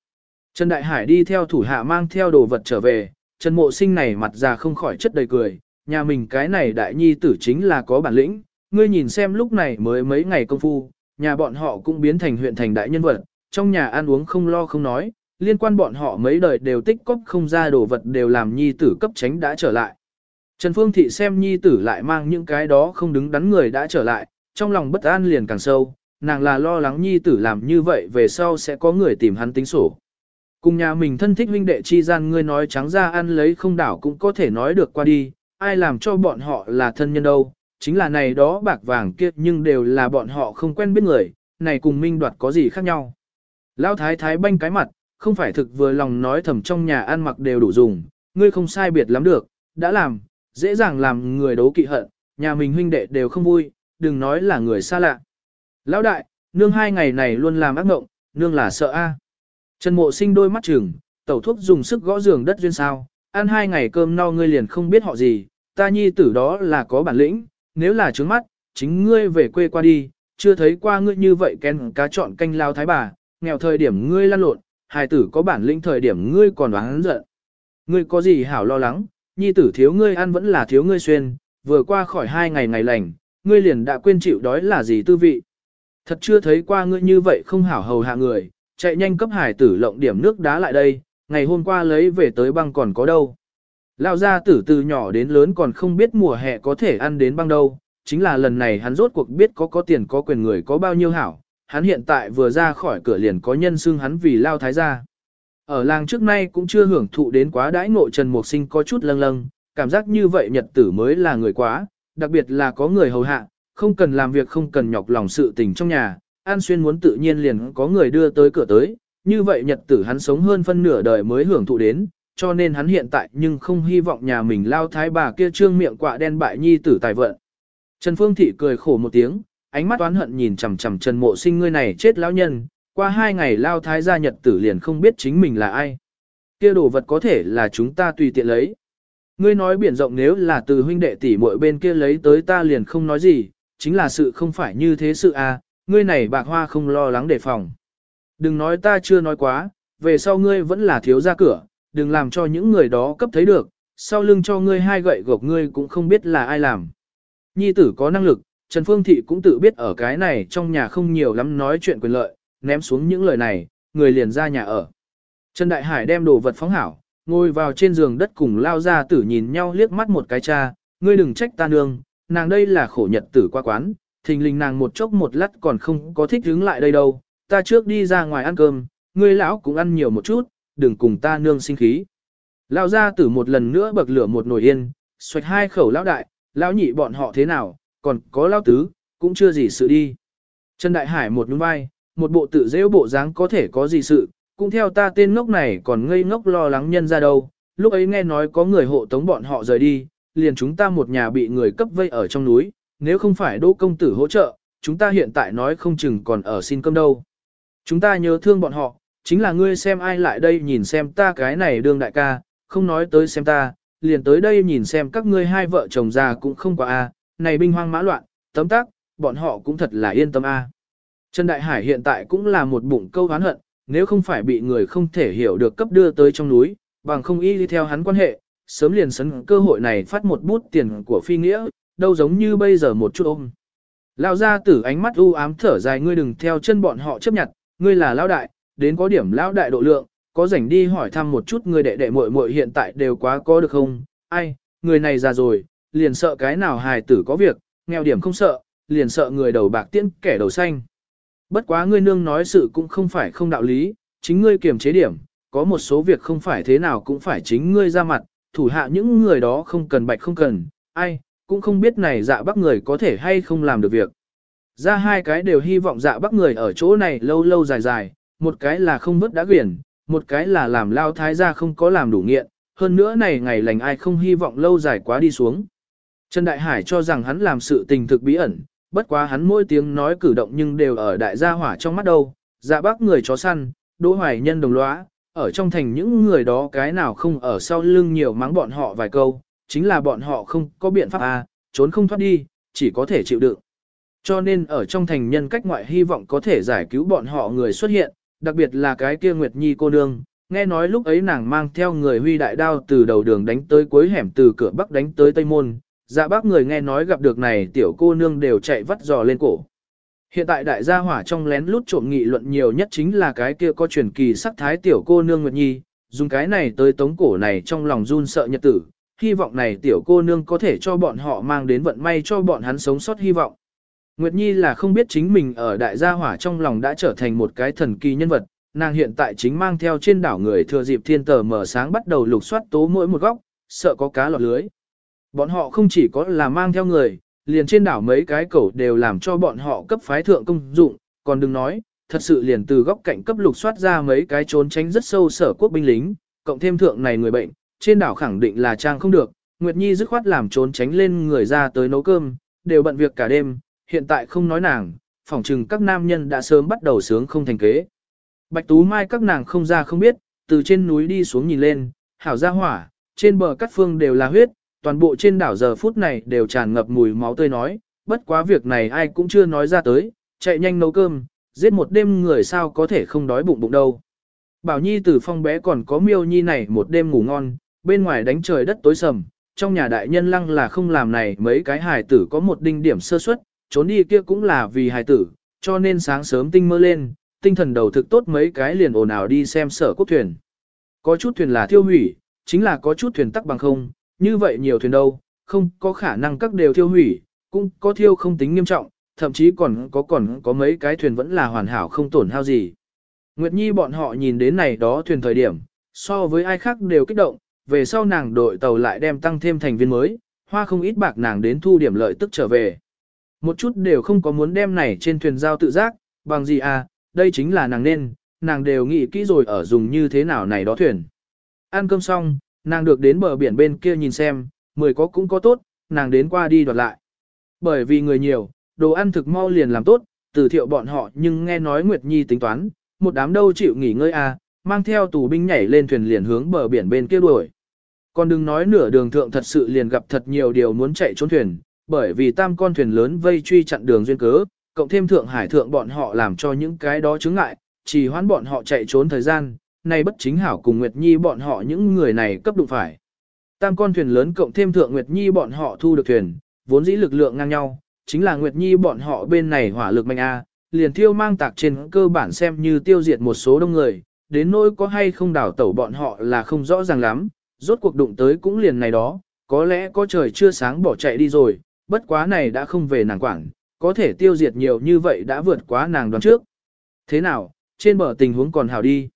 Trần Đại Hải đi theo thủ hạ mang theo đồ vật trở về, Trần Mộ Sinh này mặt già không khỏi chất đầy cười, nhà mình cái này đại nhi tử chính là có bản lĩnh, ngươi nhìn xem lúc này mới mấy ngày công phu, nhà bọn họ cũng biến thành huyện thành đại nhân vật, trong nhà ăn uống không lo không nói, liên quan bọn họ mấy đời đều tích cóp không ra đồ vật đều làm nhi tử cấp tránh đã trở lại. Trần Phương Thị xem nhi tử lại mang những cái đó không đứng đắn người đã trở lại, trong lòng bất an liền càng sâu, nàng là lo lắng nhi tử làm như vậy về sau sẽ có người tìm hắn tính sổ. Cùng nhà mình thân thích huynh đệ chi gian ngươi nói trắng ra ăn lấy không đảo cũng có thể nói được qua đi, ai làm cho bọn họ là thân nhân đâu, chính là này đó bạc vàng kia nhưng đều là bọn họ không quen biết người, này cùng minh đoạt có gì khác nhau. Lão thái thái banh cái mặt, không phải thực vừa lòng nói thầm trong nhà ăn mặc đều đủ dùng, ngươi không sai biệt lắm được, đã làm, dễ dàng làm người đấu kỵ hận, nhà mình huynh đệ đều không vui, đừng nói là người xa lạ. Lão đại, nương hai ngày này luôn làm ác mộng, nương là sợ a. Trần mộ sinh đôi mắt trừng, tẩu thuốc dùng sức gõ giường đất duyên sao, ăn hai ngày cơm no ngươi liền không biết họ gì, ta nhi tử đó là có bản lĩnh, nếu là trướng mắt, chính ngươi về quê qua đi, chưa thấy qua ngươi như vậy ken cá chọn canh lao thái bà, nghèo thời điểm ngươi lăn lộn, hài tử có bản lĩnh thời điểm ngươi còn oán giận. Ngươi có gì hảo lo lắng, nhi tử thiếu ngươi ăn vẫn là thiếu ngươi xuyên, vừa qua khỏi hai ngày ngày lành, ngươi liền đã quên chịu đói là gì tư vị. Thật chưa thấy qua ngươi như vậy không hảo hầu hạ người, chạy nhanh cấp hải tử lộng điểm nước đá lại đây, ngày hôm qua lấy về tới băng còn có đâu. Lão gia tử từ nhỏ đến lớn còn không biết mùa hè có thể ăn đến băng đâu, chính là lần này hắn rốt cuộc biết có có tiền có quyền người có bao nhiêu hảo, hắn hiện tại vừa ra khỏi cửa liền có nhân xưng hắn vì lao thái gia. Ở làng trước nay cũng chưa hưởng thụ đến quá đãi ngộ Trần Mục Sinh có chút lâng lâng, cảm giác như vậy nhật tử mới là người quá, đặc biệt là có người hầu hạ, không cần làm việc không cần nhọc lòng sự tình trong nhà, An Xuyên muốn tự nhiên liền có người đưa tới cửa tới, như vậy nhật tử hắn sống hơn phân nửa đời mới hưởng thụ đến, cho nên hắn hiện tại nhưng không hy vọng nhà mình lao thái bà kia trương miệng quạ đen bại nhi tử tài vận. Trần Phương Thị cười khổ một tiếng, ánh mắt oán hận nhìn chằm chằm Trần Mộ Sinh ngươi này chết lão nhân, qua hai ngày lao thái gia nhật tử liền không biết chính mình là ai. Kia đồ vật có thể là chúng ta tùy tiện lấy. Ngươi nói biển rộng nếu là từ huynh đệ tỷ muội bên kia lấy tới ta liền không nói gì, chính là sự không phải như thế sự à, ngươi này bạc hoa không lo lắng đề phòng. Đừng nói ta chưa nói quá, về sau ngươi vẫn là thiếu ra cửa, đừng làm cho những người đó cấp thấy được, sau lưng cho ngươi hai gậy gộc ngươi cũng không biết là ai làm. Nhi tử có năng lực, Trần Phương Thị cũng tự biết ở cái này trong nhà không nhiều lắm nói chuyện quyền lợi, ném xuống những lời này, người liền ra nhà ở. Trần Đại Hải đem đồ vật phóng hảo, ngồi vào trên giường đất cùng lao ra tử nhìn nhau liếc mắt một cái cha, ngươi đừng trách ta nương, nàng đây là khổ nhật tử qua quán, thình lình nàng một chốc một lát còn không có thích đứng lại đây đâu, ta trước đi ra ngoài ăn cơm, ngươi lão cũng ăn nhiều một chút, đừng cùng ta nương sinh khí. Lão gia tử một lần nữa bậc lửa một nồi yên, xoạch hai khẩu lão đại, lão nhị bọn họ thế nào, còn có lão tứ, cũng chưa gì sự đi. Trần Đại Hải một nhún vai, một bộ tự dễ bộ dáng có thể có gì sự, cũng theo ta tên ngốc này còn ngây ngốc lo lắng nhân ra đâu, lúc ấy nghe nói có người hộ tống bọn họ rời đi, liền chúng ta một nhà bị người cấp vây ở trong núi, nếu không phải đỗ công tử hỗ trợ, chúng ta hiện tại nói không chừng còn ở xin cơm đâu. Chúng ta nhớ thương bọn họ, chính là ngươi xem ai lại đây nhìn xem ta cái này đương đại ca, không nói tới xem ta, liền tới đây nhìn xem các ngươi hai vợ chồng già cũng không quá a, này binh hoang mã loạn, tấm tắc, bọn họ cũng thật là yên tâm a. Trần Đại Hải hiện tại cũng là một bụng câu hán hận, nếu không phải bị người không thể hiểu được cấp đưa tới trong núi, bằng không y đi theo hắn quan hệ, sớm liền sấn cơ hội này phát một bút tiền của phi nghĩa, đâu giống như bây giờ một chút ôm. Lão gia tử ánh mắt u ám thở dài ngươi đừng theo chân bọn họ chấp nhận, ngươi là lão đại, đến có điểm lão đại độ lượng, có rảnh đi hỏi thăm một chút người đệ đệ muội muội hiện tại đều quá có được không? Ai, người này già rồi, liền sợ cái nào hài tử có việc, nghèo điểm không sợ, liền sợ người đầu bạc tiễn kẻ đầu xanh. Bất quá ngươi nương nói sự cũng không phải không đạo lý, chính ngươi kiềm chế điểm, có một số việc không phải thế nào cũng phải chính ngươi ra mặt, thủ hạ những người đó không cần bạch không cần, ai, cũng không biết này dạ bác người có thể hay không làm được việc. Ra hai cái đều hy vọng dạ bắc người ở chỗ này lâu lâu dài dài, một cái là không vứt đã quyển, một cái là làm lao thái gia không có làm đủ nghiện, hơn nữa này ngày lành ai không hy vọng lâu dài quá đi xuống. Trần Đại Hải cho rằng hắn làm sự tình thực bí ẩn, bất quá hắn mỗi tiếng nói cử động nhưng đều ở đại gia hỏa trong mắt đâu, dạ bác người chó săn, đỗ hoài nhân đồng lõa, ở trong thành những người đó cái nào không ở sau lưng nhiều mắng bọn họ vài câu, chính là bọn họ không có biện pháp à, trốn không thoát đi, chỉ có thể chịu đựng. Cho nên ở trong thành nhân cách ngoại hy vọng có thể giải cứu bọn họ người xuất hiện, đặc biệt là cái kia Nguyệt Nhi cô nương, nghe nói lúc ấy nàng mang theo người huy đại đao từ đầu đường đánh tới cuối hẻm từ cửa bắc đánh tới tây môn, dạ bác người nghe nói gặp được này tiểu cô nương đều chạy vắt giò lên cổ. Hiện tại đại gia hỏa trong lén lút trộm nghị luận nhiều nhất chính là cái kia có truyền kỳ sắc thái tiểu cô nương Nguyệt Nhi, dùng cái này tới tống cổ này trong lòng run sợ nhật tử, hy vọng này tiểu cô nương có thể cho bọn họ mang đến vận may cho bọn hắn sống sót hy vọng. Nguyệt Nhi là không biết chính mình ở đại gia hỏa trong lòng đã trở thành một cái thần kỳ nhân vật, nàng hiện tại chính mang theo trên đảo người thừa dịp thiên tờ mở sáng bắt đầu lục soát tố mỗi một góc, sợ có cá lọt lưới. Bọn họ không chỉ có là mang theo người, liền trên đảo mấy cái cẩu đều làm cho bọn họ cấp phái thượng công dụng, còn đừng nói, thật sự liền từ góc cạnh cấp lục soát ra mấy cái trốn tránh rất sâu sở quốc binh lính, cộng thêm thượng này người bệnh, trên đảo khẳng định là trang không được, Nguyệt Nhi dứt khoát làm trốn tránh lên người ra tới nấu cơm, đều bận việc cả đêm, hiện tại không nói nàng, phỏng chừng các nam nhân đã sớm bắt đầu sướng không thành kế. Bạch Tú Mai các nàng không ra không biết, từ trên núi đi xuống nhìn lên, hảo ra hỏa, trên bờ cắt phương đều là huyết, toàn bộ trên đảo giờ phút này đều tràn ngập mùi máu tươi nói, bất quá việc này ai cũng chưa nói ra tới, chạy nhanh nấu cơm, giết một đêm người sao có thể không đói bụng bụng đâu. Bảo Nhi từ phong bé còn có miêu nhi này một đêm ngủ ngon, bên ngoài đánh trời đất tối sầm, trong nhà đại nhân lăng là không làm này mấy cái hài tử có một đinh điểm sơ suất, trốn đi kia cũng là vì hài tử, cho nên sáng sớm tinh mơ lên, tinh thần đầu thực tốt mấy cái liền ồn ào đi xem sở quốc thuyền. Có chút thuyền là thiêu hủy, chính là có chút thuyền tắc bằng không, như vậy nhiều thuyền đâu, không có khả năng các đều thiêu hủy, cũng có thiêu không tính nghiêm trọng, thậm chí còn có còn có mấy cái thuyền vẫn là hoàn hảo không tổn hao gì. Nguyệt Nhi bọn họ nhìn đến này đó thuyền thời điểm, so với ai khác đều kích động, về sau nàng đội tàu lại đem tăng thêm thành viên mới, hoa không ít bạc nàng đến thu điểm lợi tức trở về. Một chút đều không có muốn đem này trên thuyền giao tự giác, bằng gì à, đây chính là nàng nên, nàng đều nghĩ kỹ rồi ở dùng như thế nào này đó thuyền. Ăn cơm xong, nàng được đến bờ biển bên kia nhìn xem, mười có cũng có tốt, nàng đến qua đi đoạt lại. Bởi vì người nhiều, đồ ăn thực mau liền làm tốt, từ thiệu bọn họ nhưng nghe nói Nguyệt Nhi tính toán, một đám đâu chịu nghỉ ngơi à, mang theo tù binh nhảy lên thuyền liền hướng bờ biển bên kia đuổi. Còn đừng nói nửa đường thượng thật sự liền gặp thật nhiều điều muốn chạy trốn thuyền, bởi vì tam con thuyền lớn vây truy chặn đường duyên cớ, cộng thêm thượng hải thượng bọn họ làm cho những cái đó chứng ngại, chỉ hoãn bọn họ chạy trốn thời gian, nay bất chính hảo cùng Nguyệt Nhi bọn họ những người này cấp đụng phải. Tam con thuyền lớn cộng thêm thượng Nguyệt Nhi bọn họ thu được thuyền, vốn dĩ lực lượng ngang nhau, chính là Nguyệt Nhi bọn họ bên này hỏa lực mạnh A, liền thiêu mang tạc trên cơ bản xem như tiêu diệt một số đông người, đến nỗi có hay không đảo tẩu bọn họ là không rõ ràng lắm, rốt cuộc đụng tới cũng liền này đó, có lẽ có trời chưa sáng bỏ chạy đi rồi, bất quá này đã không về nàng quảng, có thể tiêu diệt nhiều như vậy đã vượt quá nàng đoán trước. Thế nào, trên bờ tình huống còn hảo đi.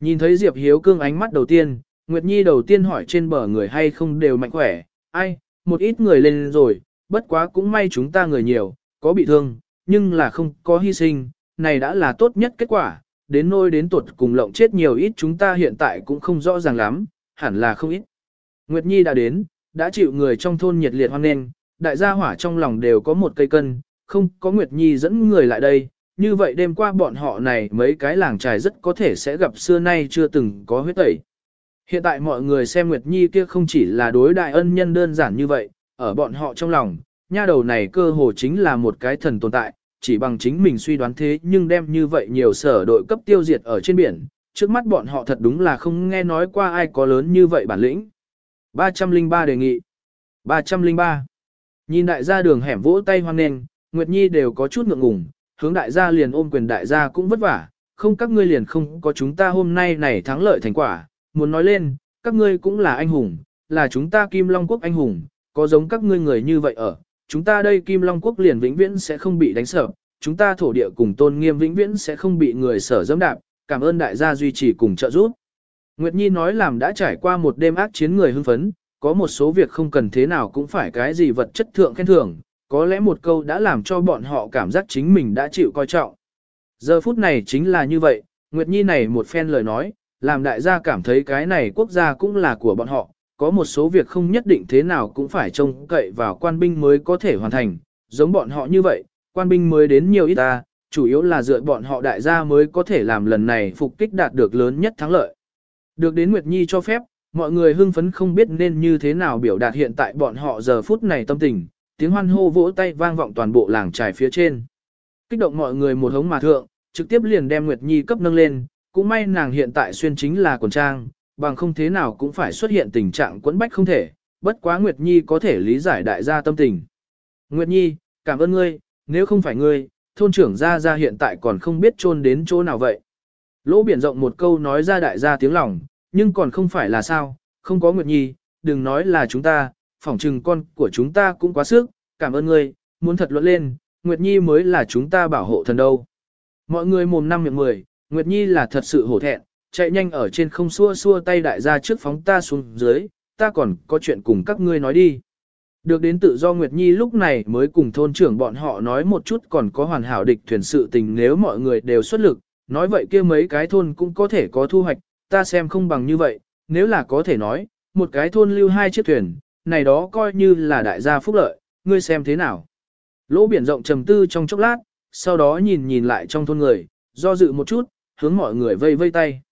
Nhìn thấy Diệp Hiếu Cương ánh mắt đầu tiên, Nguyệt Nhi đầu tiên hỏi trên bờ người hay không đều mạnh khỏe, ai, một ít người lên rồi, bất quá cũng may chúng ta người nhiều, có bị thương, nhưng là không có hy sinh, này đã là tốt nhất kết quả, đến nôi đến tuột cùng lộng chết nhiều ít chúng ta hiện tại cũng không rõ ràng lắm, hẳn là không ít. Nguyệt Nhi đã đến, đã chịu người trong thôn nhiệt liệt hoan nghênh, đại gia hỏa trong lòng đều có một cây cân, không có Nguyệt Nhi dẫn người lại đây, như vậy đêm qua bọn họ này mấy cái làng trài rất có thể sẽ gặp xưa nay chưa từng có huyết tẩy. Hiện tại mọi người xem Nguyệt Nhi kia không chỉ là đối đại ân nhân đơn giản như vậy, ở bọn họ trong lòng, nha đầu này cơ hồ chính là một cái thần tồn tại, chỉ bằng chính mình suy đoán thế nhưng đem như vậy nhiều sở đội cấp tiêu diệt ở trên biển, trước mắt bọn họ thật đúng là không nghe nói qua ai có lớn như vậy bản lĩnh. 303 đề nghị 303 Nhìn đại gia đường hẻm vỗ tay hoang nền, Nguyệt Nhi đều có chút ngượng ngùng, hướng đại gia liền ôm quyền đại gia cũng vất vả, không các ngươi liền không có chúng ta hôm nay này thắng lợi thành quả, muốn nói lên, các ngươi cũng là anh hùng, là chúng ta Kim Long Quốc anh hùng, có giống các ngươi người như vậy ở, chúng ta đây Kim Long Quốc liền vĩnh viễn sẽ không bị đánh sợ, chúng ta thổ địa cùng tôn nghiêm vĩnh viễn sẽ không bị người sở dẫm đạp, cảm ơn đại gia duy trì cùng trợ giúp. Nguyệt Nhi nói làm đã trải qua một đêm ác chiến người hưng phấn, có một số việc không cần thế nào cũng phải cái gì vật chất thượng khen thưởng, có lẽ một câu đã làm cho bọn họ cảm giác chính mình đã chịu coi trọng. Giờ phút này chính là như vậy, Nguyệt Nhi này một phen lời nói, làm đại gia cảm thấy cái này quốc gia cũng là của bọn họ, có một số việc không nhất định thế nào cũng phải trông cậy vào quan binh mới có thể hoàn thành, giống bọn họ như vậy, quan binh mới đến nhiều ít ta, chủ yếu là dựa bọn họ đại gia mới có thể làm lần này phục kích đạt được lớn nhất thắng lợi. Được đến Nguyệt Nhi cho phép, mọi người hưng phấn không biết nên như thế nào biểu đạt hiện tại bọn họ giờ phút này tâm tình, tiếng hoan hô vỗ tay vang vọng toàn bộ làng trài phía trên. Kích động mọi người một hống mà thượng, trực tiếp liền đem Nguyệt Nhi cấp nâng lên, cũng may nàng hiện tại xuyên chính là quần trang, bằng không thế nào cũng phải xuất hiện tình trạng quẫn bách không thể, bất quá Nguyệt Nhi có thể lý giải đại gia tâm tình. Nguyệt Nhi, cảm ơn ngươi, nếu không phải ngươi, thôn trưởng gia gia hiện tại còn không biết chôn đến chỗ nào vậy. Lỗ biển rộng một câu nói ra đại gia tiếng lòng, nhưng còn không phải là sao, không có Nguyệt Nhi, đừng nói là chúng ta, phỏng trừng con của chúng ta cũng quá sức, cảm ơn ngươi, muốn thật luận lên, Nguyệt Nhi mới là chúng ta bảo hộ thần đâu. Mọi người mồm năm miệng mười, Nguyệt Nhi là thật sự hổ thẹn, chạy nhanh ở trên không xua xua tay đại gia trước phóng ta xuống dưới, ta còn có chuyện cùng các ngươi nói đi. Được đến tự do Nguyệt Nhi lúc này mới cùng thôn trưởng bọn họ nói một chút còn có hoàn hảo địch thuyền sự tình nếu mọi người đều xuất lực, nói vậy kia mấy cái thôn cũng có thể có thu hoạch, ta xem không bằng như vậy, nếu là có thể nói, một cái thôn lưu hai chiếc thuyền, này đó coi như là đại gia phúc lợi, ngươi xem thế nào. Lỗ biển rộng trầm tư trong chốc lát, sau đó nhìn nhìn lại trong thôn người, do dự một chút, hướng mọi người vây vây tay.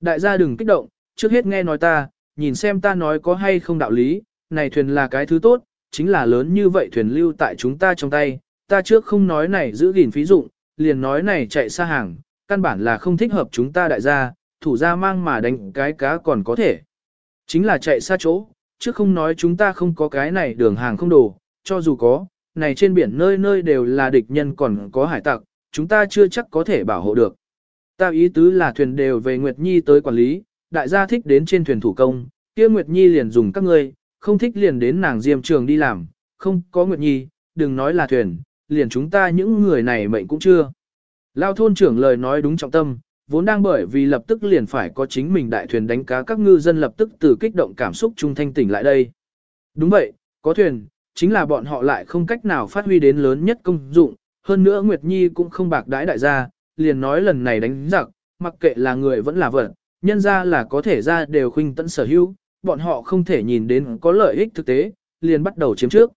Đại gia đừng kích động, trước hết nghe nói ta, nhìn xem ta nói có hay không đạo lý, này thuyền là cái thứ tốt, chính là lớn như vậy thuyền lưu tại chúng ta trong tay, ta trước không nói này giữ gìn phí dụng, liền nói này chạy xa hàng, căn bản là không thích hợp chúng ta đại gia, thủ gia mang mà đánh cái cá còn có thể. Chính là chạy xa chỗ, chứ không nói chúng ta không có cái này đường hàng không đồ, cho dù có, này trên biển nơi nơi đều là địch nhân còn có hải tặc, chúng ta chưa chắc có thể bảo hộ được. Ta ý tứ là thuyền đều về Nguyệt Nhi tới quản lý, đại gia thích đến trên thuyền thủ công, kia Nguyệt Nhi liền dùng các ngươi, không thích liền đến nàng diêm trường đi làm, không có Nguyệt Nhi, đừng nói là thuyền, liền chúng ta những người này mệnh cũng chưa. Lao thôn trưởng lời nói đúng trọng tâm, vốn đang bởi vì lập tức liền phải có chính mình đại thuyền đánh cá các ngư dân lập tức từ kích động cảm xúc trung thanh tỉnh lại đây. Đúng vậy, có thuyền, chính là bọn họ lại không cách nào phát huy đến lớn nhất công dụng, hơn nữa Nguyệt Nhi cũng không bạc đãi đại gia, liền nói lần này đánh giặc, mặc kệ là người vẫn là vật, nhân ra là có thể ra đều khuynh tận sở hữu, bọn họ không thể nhìn đến có lợi ích thực tế, liền bắt đầu chiếm trước.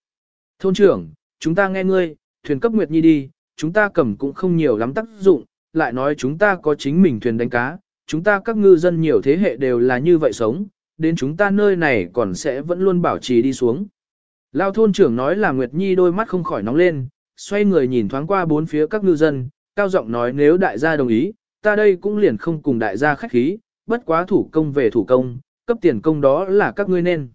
Thôn trưởng, chúng ta nghe ngươi, thuyền cấp Nguyệt Nhi đi, chúng ta cầm cũng không nhiều lắm tác dụng, lại nói chúng ta có chính mình thuyền đánh cá, chúng ta các ngư dân nhiều thế hệ đều là như vậy sống, đến chúng ta nơi này còn sẽ vẫn luôn bảo trì đi xuống. Lao thôn trưởng nói là Nguyệt Nhi đôi mắt không khỏi nóng lên, xoay người nhìn thoáng qua bốn phía các ngư dân, cao giọng nói nếu đại gia đồng ý, ta đây cũng liền không cùng đại gia khách khí, bất quá thủ công về thủ công, cấp tiền công đó là các ngươi nên.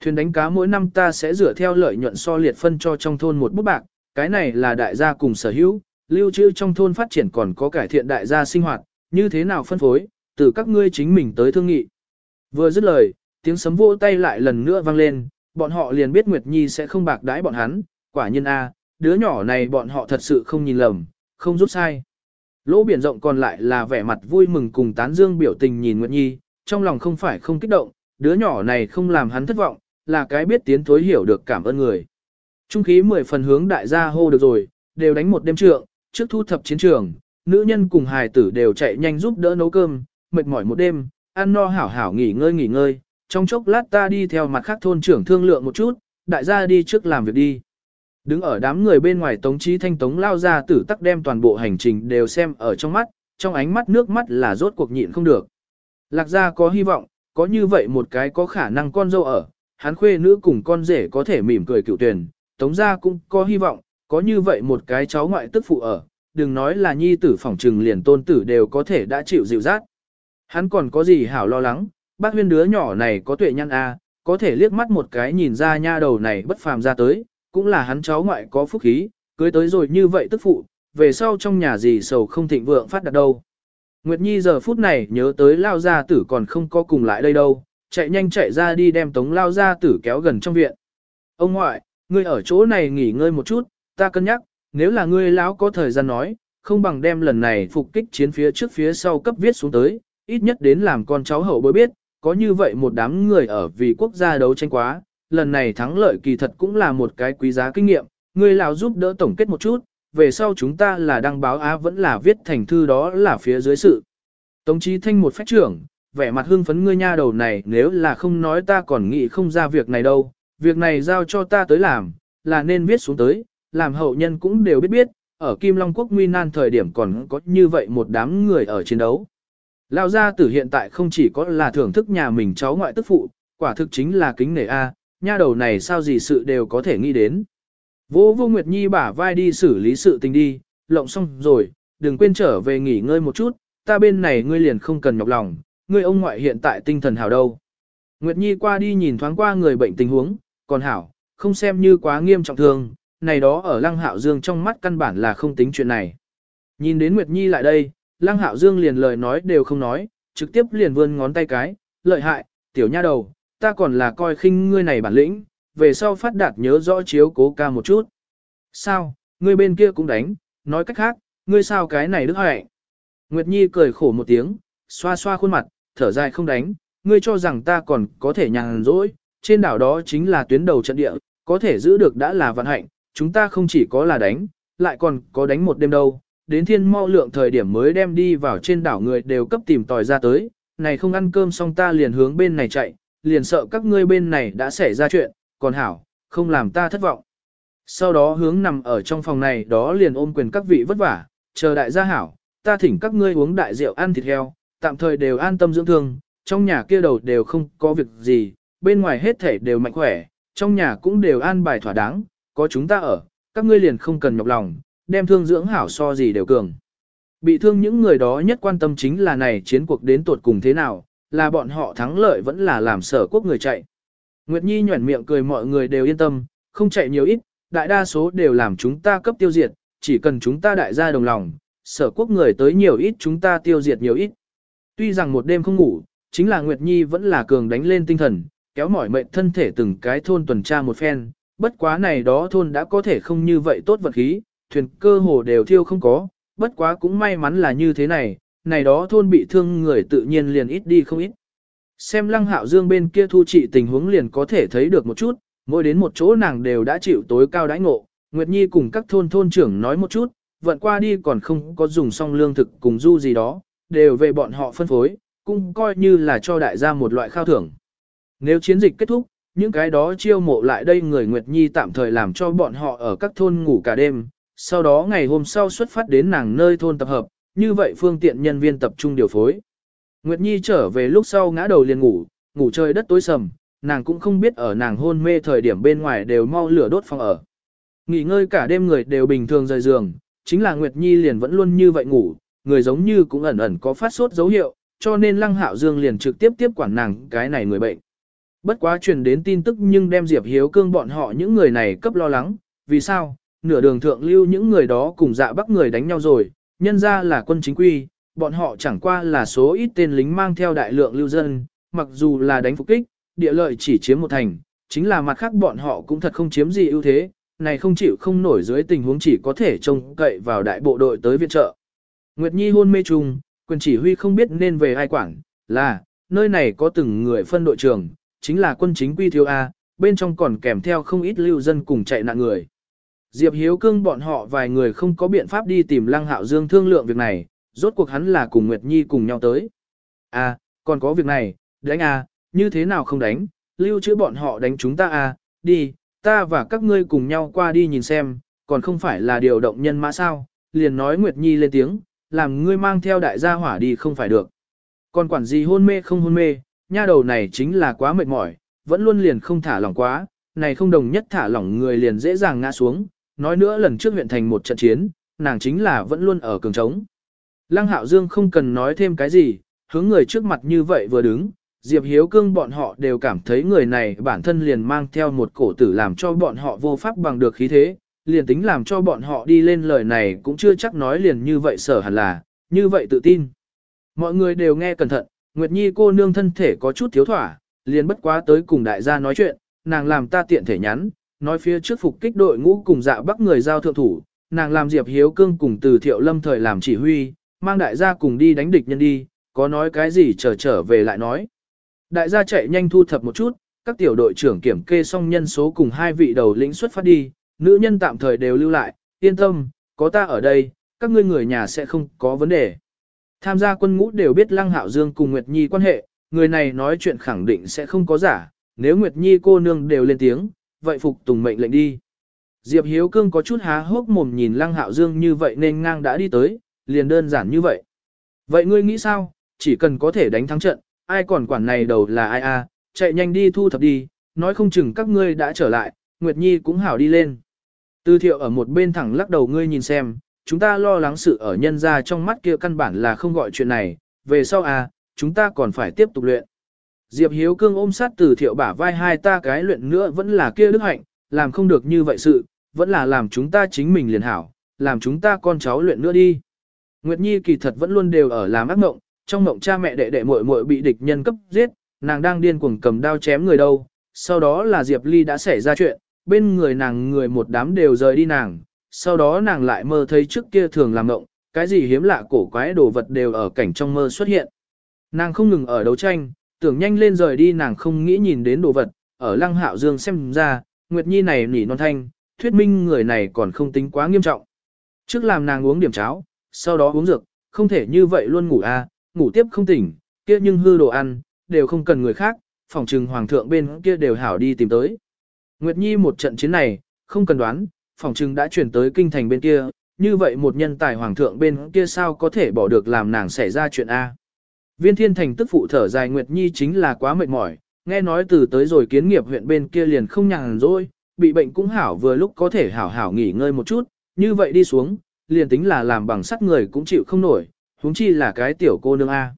Thuyền đánh cá mỗi năm ta sẽ rửa theo lợi nhuận so liệt phân cho trong thôn một bút bạc, cái này là đại gia cùng sở hữu, lưu trữ trong thôn phát triển còn có cải thiện đại gia sinh hoạt, như thế nào phân phối, từ các ngươi chính mình tới thương nghị. Vừa dứt lời, tiếng sấm vỗ tay lại lần nữa vang lên, bọn họ liền biết Nguyệt Nhi sẽ không bạc đãi bọn hắn, quả nhiên a, đứa nhỏ này bọn họ thật sự không nhìn lầm, không rút sai. Lỗ biển rộng còn lại là vẻ mặt vui mừng cùng tán dương biểu tình nhìn Nguyệt Nhi, trong lòng không phải không kích động, đứa nhỏ này không làm hắn thất vọng, là cái biết tiến thối hiểu được cảm ơn người. Trung khí mười phần hướng đại gia hô được rồi, đều đánh một đêm trượng, trước thu thập chiến trường, nữ nhân cùng hài tử đều chạy nhanh giúp đỡ nấu cơm, mệt mỏi một đêm, ăn no hảo hảo nghỉ ngơi nghỉ ngơi, trong chốc lát ta đi theo mặt khác thôn trưởng thương lượng một chút, đại gia đi trước làm việc đi. Đứng ở đám người bên ngoài tống trí thanh tống lao ra tử tắc đem toàn bộ hành trình đều xem ở trong mắt, trong ánh mắt nước mắt là rốt cuộc nhịn không được. Lạc gia có hy vọng, có như vậy một cái có khả năng con dâu ở, hắn khuê nữ cùng con rể có thể mỉm cười cựu tuyển, tống gia cũng có hy vọng, có như vậy một cái cháu ngoại tức phụ ở, đừng nói là nhi tử phỏng trừng liền tôn tử đều có thể đã chịu dịu rát. Hắn còn có gì hảo lo lắng, bác huyên đứa nhỏ này có tuệ nhăn a, có thể liếc mắt một cái nhìn ra nha đầu này bất phàm ra tới, cũng là hắn cháu ngoại có phúc khí, cưới tới rồi như vậy tức phụ, về sau trong nhà gì sầu không thịnh vượng phát đạt đâu. Nguyệt Nhi giờ phút này nhớ tới lao gia tử còn không có cùng lại đây đâu, chạy nhanh chạy ra đi đem tống lao gia tử kéo gần trong viện. Ông ngoại, ngươi ở chỗ này nghỉ ngơi một chút, ta cân nhắc, nếu là ngươi lão có thời gian nói, không bằng đem lần này phục kích chiến phía trước phía sau cấp viết xuống tới, ít nhất đến làm con cháu hậu bối biết, có như vậy một đám người ở vì quốc gia đấu tranh quá, lần này thắng lợi kỳ thật cũng là một cái quý giá kinh nghiệm, ngươi lão giúp đỡ tổng kết một chút, về sau chúng ta là đăng báo á vẫn là viết thành thư đó là phía dưới sự. Tống chí thanh một phách trưởng, vẻ mặt hưng phấn ngươi nha đầu này nếu là không nói ta còn nghĩ không ra việc này đâu, việc này giao cho ta tới làm, là nên viết xuống tới, làm hậu nhân cũng đều biết biết, ở Kim Long Quốc nguy nan thời điểm còn có như vậy một đám người ở chiến đấu. Lão gia tử hiện tại không chỉ có là thưởng thức nhà mình cháu ngoại tức phụ, quả thực chính là kính nể A, nha đầu này sao gì sự đều có thể nghĩ đến. Vô vô Nguyệt Nhi bả vai đi xử lý sự tình đi, lộng xong rồi, đừng quên trở về nghỉ ngơi một chút, ta bên này ngươi liền không cần nhọc lòng, ngươi ông ngoại hiện tại tinh thần hảo đâu. Nguyệt Nhi qua đi nhìn thoáng qua người bệnh tình huống, còn hảo, không xem như quá nghiêm trọng thương, này đó ở Lăng Hạo Dương trong mắt căn bản là không tính chuyện này. Nhìn đến Nguyệt Nhi lại đây, Lăng Hạo Dương liền lời nói đều không nói, trực tiếp liền vươn ngón tay cái, lợi hại, tiểu nha đầu, ta còn là coi khinh ngươi này bản lĩnh, về sau phát đạt nhớ rõ chiếu cố ca một chút. Sao, ngươi bên kia cũng đánh, nói cách khác, ngươi sao cái này đức hạnh. Nguyệt Nhi cười khổ một tiếng, xoa xoa khuôn mặt, thở dài không đánh, ngươi cho rằng ta còn có thể nhàn rỗi, trên đảo đó chính là tuyến đầu trận địa, có thể giữ được đã là vận hạnh, chúng ta không chỉ có là đánh, lại còn có đánh một đêm đâu, đến thiên mau lượng thời điểm mới đem đi vào trên đảo người đều cấp tìm tòi ra tới, này không ăn cơm xong ta liền hướng bên này chạy, liền sợ các ngươi bên này đã xảy ra chuyện, còn hảo, không làm ta thất vọng. Sau đó hướng nằm ở trong phòng này đó liền ôm quyền các vị vất vả, chờ đại gia hảo, ta thỉnh các ngươi uống đại rượu ăn thịt heo, tạm thời đều an tâm dưỡng thương, trong nhà kia đầu đều không có việc gì, bên ngoài hết thể đều mạnh khỏe, trong nhà cũng đều an bài thỏa đáng, có chúng ta ở, các ngươi liền không cần nhọc lòng, đem thương dưỡng hảo so gì đều cường. Bị thương những người đó nhất quan tâm chính là này chiến cuộc đến tuột cùng thế nào, là bọn họ thắng lợi vẫn là làm sở quốc người chạy. Nguyệt Nhi nhuẩn miệng cười mọi người đều yên tâm, không chạy nhiều ít, đại đa số đều làm chúng ta cấp tiêu diệt, chỉ cần chúng ta đại gia đồng lòng, sở quốc người tới nhiều ít chúng ta tiêu diệt nhiều ít. Tuy rằng một đêm không ngủ, chính là Nguyệt Nhi vẫn là cường đánh lên tinh thần, kéo mỏi mệnh thân thể từng cái thôn tuần tra một phen, bất quá này đó thôn đã có thể không như vậy tốt vật khí, thuyền cơ hồ đều thiêu không có, bất quá cũng may mắn là như thế này, này đó thôn bị thương người tự nhiên liền ít đi không ít. Xem lăng hạo dương bên kia thu trị tình huống liền có thể thấy được một chút, mỗi đến một chỗ nàng đều đã chịu tối cao đãi ngộ, Nguyệt Nhi cùng các thôn thôn trưởng nói một chút, vận qua đi còn không có dùng xong lương thực cùng du gì đó, đều về bọn họ phân phối, cũng coi như là cho đại gia một loại khao thưởng. Nếu chiến dịch kết thúc, những cái đó chiêu mộ lại đây người Nguyệt Nhi tạm thời làm cho bọn họ ở các thôn ngủ cả đêm, sau đó ngày hôm sau xuất phát đến nàng nơi thôn tập hợp, như vậy phương tiện nhân viên tập trung điều phối. Nguyệt Nhi trở về lúc sau ngã đầu liền ngủ, ngủ trời đất tối sầm, nàng cũng không biết ở nàng hôn mê thời điểm bên ngoài đều mau lửa đốt phòng ở. Nghỉ ngơi cả đêm người đều bình thường rời giường, chính là Nguyệt Nhi liền vẫn luôn như vậy ngủ, người giống như cũng ẩn ẩn có phát sốt dấu hiệu, cho nên Lăng Hạo Dương liền trực tiếp tiếp quản nàng cái này người bệnh. Bất quá truyền đến tin tức nhưng đem Diệp Hiếu Cương bọn họ những người này cấp lo lắng, vì sao? Nửa đường thượng lưu những người đó cùng dạ bắt người đánh nhau rồi, nhân ra là quân chính quy, bọn họ chẳng qua là số ít tên lính mang theo đại lượng lưu dân, mặc dù là đánh phục kích, địa lợi chỉ chiếm một thành, chính là mặt khác bọn họ cũng thật không chiếm gì ưu thế, này không chịu không nổi dưới tình huống chỉ có thể trông cậy vào đại bộ đội tới viện trợ. Nguyệt Nhi hôn mê trùng, quyền chỉ huy không biết nên về ai quản, là, nơi này có từng người phân đội trưởng, chính là quân chính quy thiếu A, bên trong còn kèm theo không ít lưu dân cùng chạy nạn người. Diệp Hiếu Cương bọn họ vài người không có biện pháp đi tìm Lăng Hạo Dương thương lượng việc này, rốt cuộc hắn là cùng Nguyệt Nhi cùng nhau tới. À, còn có việc này, đánh à, như thế nào không đánh, lưu trữ bọn họ đánh chúng ta à, đi, ta và các ngươi cùng nhau qua đi nhìn xem, còn không phải là điều động nhân mã sao, liền nói Nguyệt Nhi lên tiếng, làm ngươi mang theo đại gia hỏa đi không phải được. Còn quản gì hôn mê không hôn mê, nha đầu này chính là quá mệt mỏi, vẫn luôn liền không thả lỏng quá, này không đồng nhất thả lỏng người liền dễ dàng ngã xuống, nói nữa lần trước huyện thành một trận chiến, nàng chính là vẫn luôn ở cường trống. Lăng Hạo Dương không cần nói thêm cái gì, hướng người trước mặt như vậy vừa đứng, Diệp Hiếu Cương bọn họ đều cảm thấy người này bản thân liền mang theo một cổ tử làm cho bọn họ vô pháp bằng được khí thế, liền tính làm cho bọn họ đi lên lời này cũng chưa chắc nói liền như vậy sở hẳn là, như vậy tự tin. Mọi người đều nghe cẩn thận, Nguyệt Nhi cô nương thân thể có chút thiếu thỏa, liền bất quá tới cùng đại gia nói chuyện, nàng làm ta tiện thể nhắn, nói phía trước phục kích đội ngũ cùng dạ bắc người giao thượng thủ, nàng làm Diệp Hiếu Cương cùng từ thiệu lâm thời làm chỉ huy, mang đại gia cùng đi đánh địch nhân đi, có nói cái gì trở trở về lại nói. Đại gia chạy nhanh thu thập một chút, các tiểu đội trưởng kiểm kê xong nhân số cùng hai vị đầu lĩnh xuất phát đi, nữ nhân tạm thời đều lưu lại, yên tâm, có ta ở đây, các ngươi người nhà sẽ không có vấn đề. Tham gia quân ngũ đều biết Lăng Hạo Dương cùng Nguyệt Nhi quan hệ, người này nói chuyện khẳng định sẽ không có giả, nếu Nguyệt Nhi cô nương đều lên tiếng, vậy phục tùng mệnh lệnh đi. Diệp Hiếu Cương có chút há hốc mồm nhìn Lăng Hạo Dương như vậy nên ngang đã đi tới, liền đơn giản như vậy. Vậy ngươi nghĩ sao, chỉ cần có thể đánh thắng trận, ai còn quản này đầu là ai a? chạy nhanh đi thu thập đi, nói không chừng các ngươi đã trở lại, Nguyệt Nhi cũng hảo đi lên. Tư thiệu ở một bên thẳng lắc đầu ngươi nhìn xem, chúng ta lo lắng sự ở nhân ra trong mắt kia căn bản là không gọi chuyện này, về sau à, chúng ta còn phải tiếp tục luyện. Diệp Hiếu Cương ôm sát từ thiệu bả vai hai ta cái luyện nữa vẫn là kia đức hạnh, làm không được như vậy sự, vẫn là làm chúng ta chính mình liền hảo, làm chúng ta con cháu luyện nữa đi. Nguyệt Nhi kỳ thật vẫn luôn đều ở làm ác mộng, trong mộng cha mẹ đệ đệ muội muội bị địch nhân cấp giết, nàng đang điên cuồng cầm đao chém người đâu, sau đó là Diệp Ly đã xảy ra chuyện, bên người nàng người một đám đều rời đi nàng, sau đó nàng lại mơ thấy trước kia thường làm ngộng, cái gì hiếm lạ cổ quái đồ vật đều ở cảnh trong mơ xuất hiện. Nàng không ngừng ở đấu tranh, tưởng nhanh lên rời đi nàng không nghĩ nhìn đến đồ vật, ở lăng hạo dương xem ra, Nguyệt Nhi này nỉ non thanh, thuyết minh người này còn không tính quá nghiêm trọng. Trước làm nàng uống điểm cháo, sau đó uống dược, không thể như vậy luôn ngủ a, à, ngủ tiếp không tỉnh, kia nhưng hư đồ ăn, đều không cần người khác, phòng trừng hoàng thượng bên kia đều hảo đi tìm tới. Nguyệt Nhi một trận chiến này, không cần đoán, phòng chừng đã chuyển tới kinh thành bên kia, như vậy một nhân tài hoàng thượng bên kia sao có thể bỏ được làm nàng xảy ra chuyện A. Viên thiên thành tức phụ thở dài Nguyệt Nhi chính là quá mệt mỏi, nghe nói từ tới rồi kiến nghiệp huyện bên kia liền không nhàn rồi, bị bệnh cũng hảo vừa lúc có thể hảo hảo nghỉ ngơi một chút, như vậy đi xuống, liền tính là làm bằng sắt người cũng chịu không nổi, huống chi là cái tiểu cô nương A.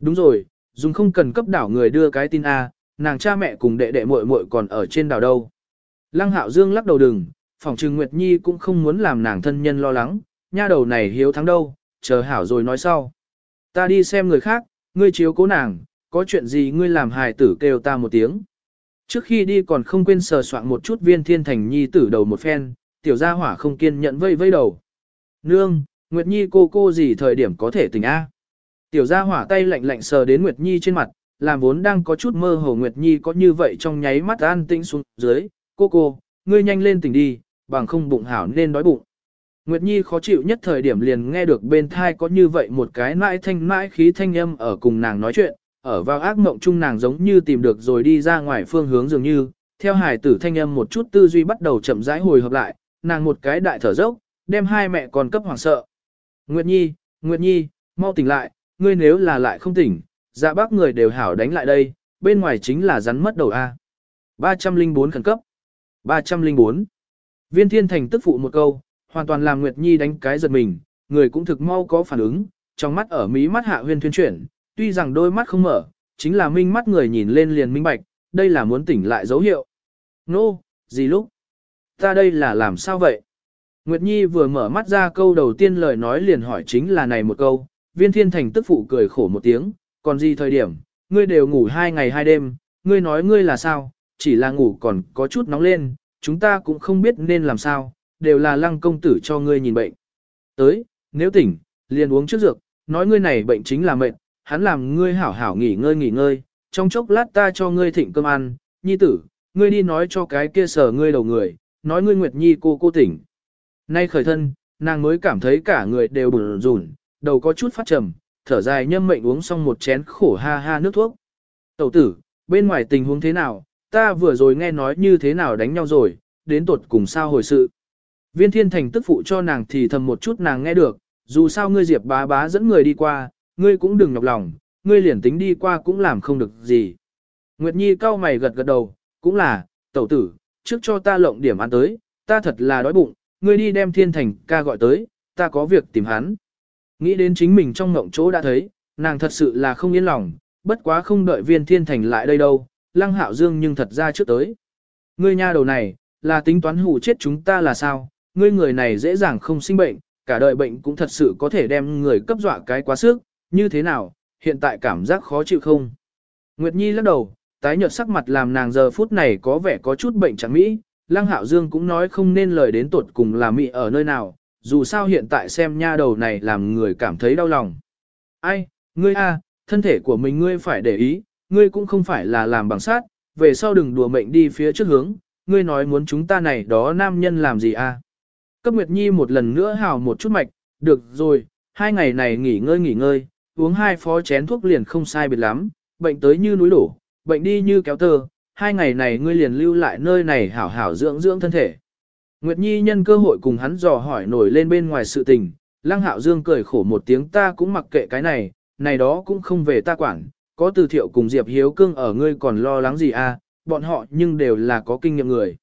Đúng rồi, dùng không cần cấp đảo người đưa cái tin A, nàng cha mẹ cùng đệ đệ muội muội còn ở trên đảo đâu. Lăng Hạo Dương lắc đầu đừng, phòng trừng Nguyệt Nhi cũng không muốn làm nàng thân nhân lo lắng, nha đầu này hiếu thắng đâu, chờ hảo rồi nói sau. Ta đi xem người khác, ngươi chiếu cố nàng, có chuyện gì ngươi làm hài tử kêu ta một tiếng. Trước khi đi còn không quên sờ soạn một chút viên thiên thành nhi tử đầu một phen, tiểu gia hỏa không kiên nhận vây vây đầu. Nương, Nguyệt Nhi cô cô gì thời điểm có thể tỉnh A. Tiểu gia hỏa tay lạnh lạnh sờ đến Nguyệt Nhi trên mặt, làm vốn đang có chút mơ hồ Nguyệt Nhi có như vậy trong nháy mắt an tĩnh xuống dưới, cô cô, ngươi nhanh lên tỉnh đi, bằng không bụng hảo nên đói bụng. Nguyệt Nhi khó chịu nhất thời điểm liền nghe được bên thai có như vậy một cái mãi thanh mãi khí thanh âm ở cùng nàng nói chuyện, ở vào ác mộng chung nàng giống như tìm được rồi đi ra ngoài phương hướng dường như, theo hài tử thanh âm một chút tư duy bắt đầu chậm rãi hồi hợp lại, nàng một cái đại thở dốc, đem hai mẹ con cấp hoàng sợ. Nguyệt Nhi, Nguyệt Nhi, mau tỉnh lại, ngươi nếu là lại không tỉnh, dạ bác người đều hảo đánh lại đây, bên ngoài chính là rắn mất đầu A. 304 khẩn cấp. 304. Viên thiên thành tức phụ một câu, hoàn toàn làm Nguyệt Nhi đánh cái giật mình, người cũng thực mau có phản ứng, trong mắt ở mí mắt hạ huyên thuyên chuyển, tuy rằng đôi mắt không mở, chính là minh mắt người nhìn lên liền minh bạch, đây là muốn tỉnh lại dấu hiệu. Nô, no, gì lúc? Ta đây là làm sao vậy? Nguyệt Nhi vừa mở mắt ra câu đầu tiên lời nói liền hỏi chính là này một câu, viên thiên thành tức phụ cười khổ một tiếng, còn gì thời điểm, ngươi đều ngủ hai ngày hai đêm, ngươi nói ngươi là sao, chỉ là ngủ còn có chút nóng lên, chúng ta cũng không biết nên làm sao, đều là lăng công tử cho ngươi nhìn bệnh. Tới, nếu tỉnh, liền uống trước dược, nói ngươi này bệnh chính là mệnh, hắn làm ngươi hảo hảo nghỉ ngơi nghỉ ngơi, trong chốc lát ta cho ngươi thịnh cơm ăn, nhi tử, ngươi đi nói cho cái kia sở ngươi đầu người, nói ngươi Nguyệt Nhi cô cô tỉnh. Nay khởi thân, nàng mới cảm thấy cả người đều bùn rùn, đầu có chút phát trầm, thở dài nhâm mệnh uống xong một chén khổ ha ha nước thuốc. Tẩu tử, bên ngoài tình huống thế nào, ta vừa rồi nghe nói như thế nào đánh nhau rồi, đến tuột cùng sao hồi sự. Viên thiên thành tức phụ cho nàng thì thầm một chút nàng nghe được, dù sao ngươi diệp bá bá dẫn người đi qua, ngươi cũng đừng nhọc lòng, ngươi liền tính đi qua cũng làm không được gì. Nguyệt Nhi cau mày gật gật đầu, cũng là, tẩu tử, trước cho ta lộng điểm ăn tới, ta thật là đói bụng, ngươi đi đem thiên thành ca gọi tới, ta có việc tìm hắn. Nghĩ đến chính mình trong ngộng chỗ đã thấy, nàng thật sự là không yên lòng, bất quá không đợi viên thiên thành lại đây đâu, lăng hạo dương nhưng thật ra trước tới. Ngươi nha đầu này, là tính toán hù chết chúng ta là sao, ngươi người này dễ dàng không sinh bệnh, cả đời bệnh cũng thật sự có thể đem người cấp dọa cái quá sức, như thế nào, hiện tại cảm giác khó chịu không? Nguyệt Nhi lắc đầu, tái nhợt sắc mặt làm nàng giờ phút này có vẻ có chút bệnh chẳng mỹ, Lăng Hạo Dương cũng nói không nên lời đến tột cùng là mỹ ở nơi nào, dù sao hiện tại xem nha đầu này làm người cảm thấy đau lòng. Ai, ngươi a, thân thể của mình ngươi phải để ý, ngươi cũng không phải là làm bằng sát, về sau đừng đùa mệnh đi phía trước hướng, ngươi nói muốn chúng ta này đó nam nhân làm gì à? Cấp Nguyệt Nhi một lần nữa hào một chút mạch, được rồi, hai ngày này nghỉ ngơi nghỉ ngơi, uống hai phó chén thuốc liền không sai biệt lắm, bệnh tới như núi đổ, bệnh đi như kéo tơ, hai ngày này ngươi liền lưu lại nơi này hảo hảo dưỡng dưỡng thân thể. Nguyệt Nhi nhân cơ hội cùng hắn dò hỏi nổi lên bên ngoài sự tình, Lăng Hạo Dương cười khổ một tiếng ta cũng mặc kệ cái này, này đó cũng không về ta quản, có từ thiệu cùng Diệp Hiếu Cương ở ngươi còn lo lắng gì à, bọn họ nhưng đều là có kinh nghiệm người.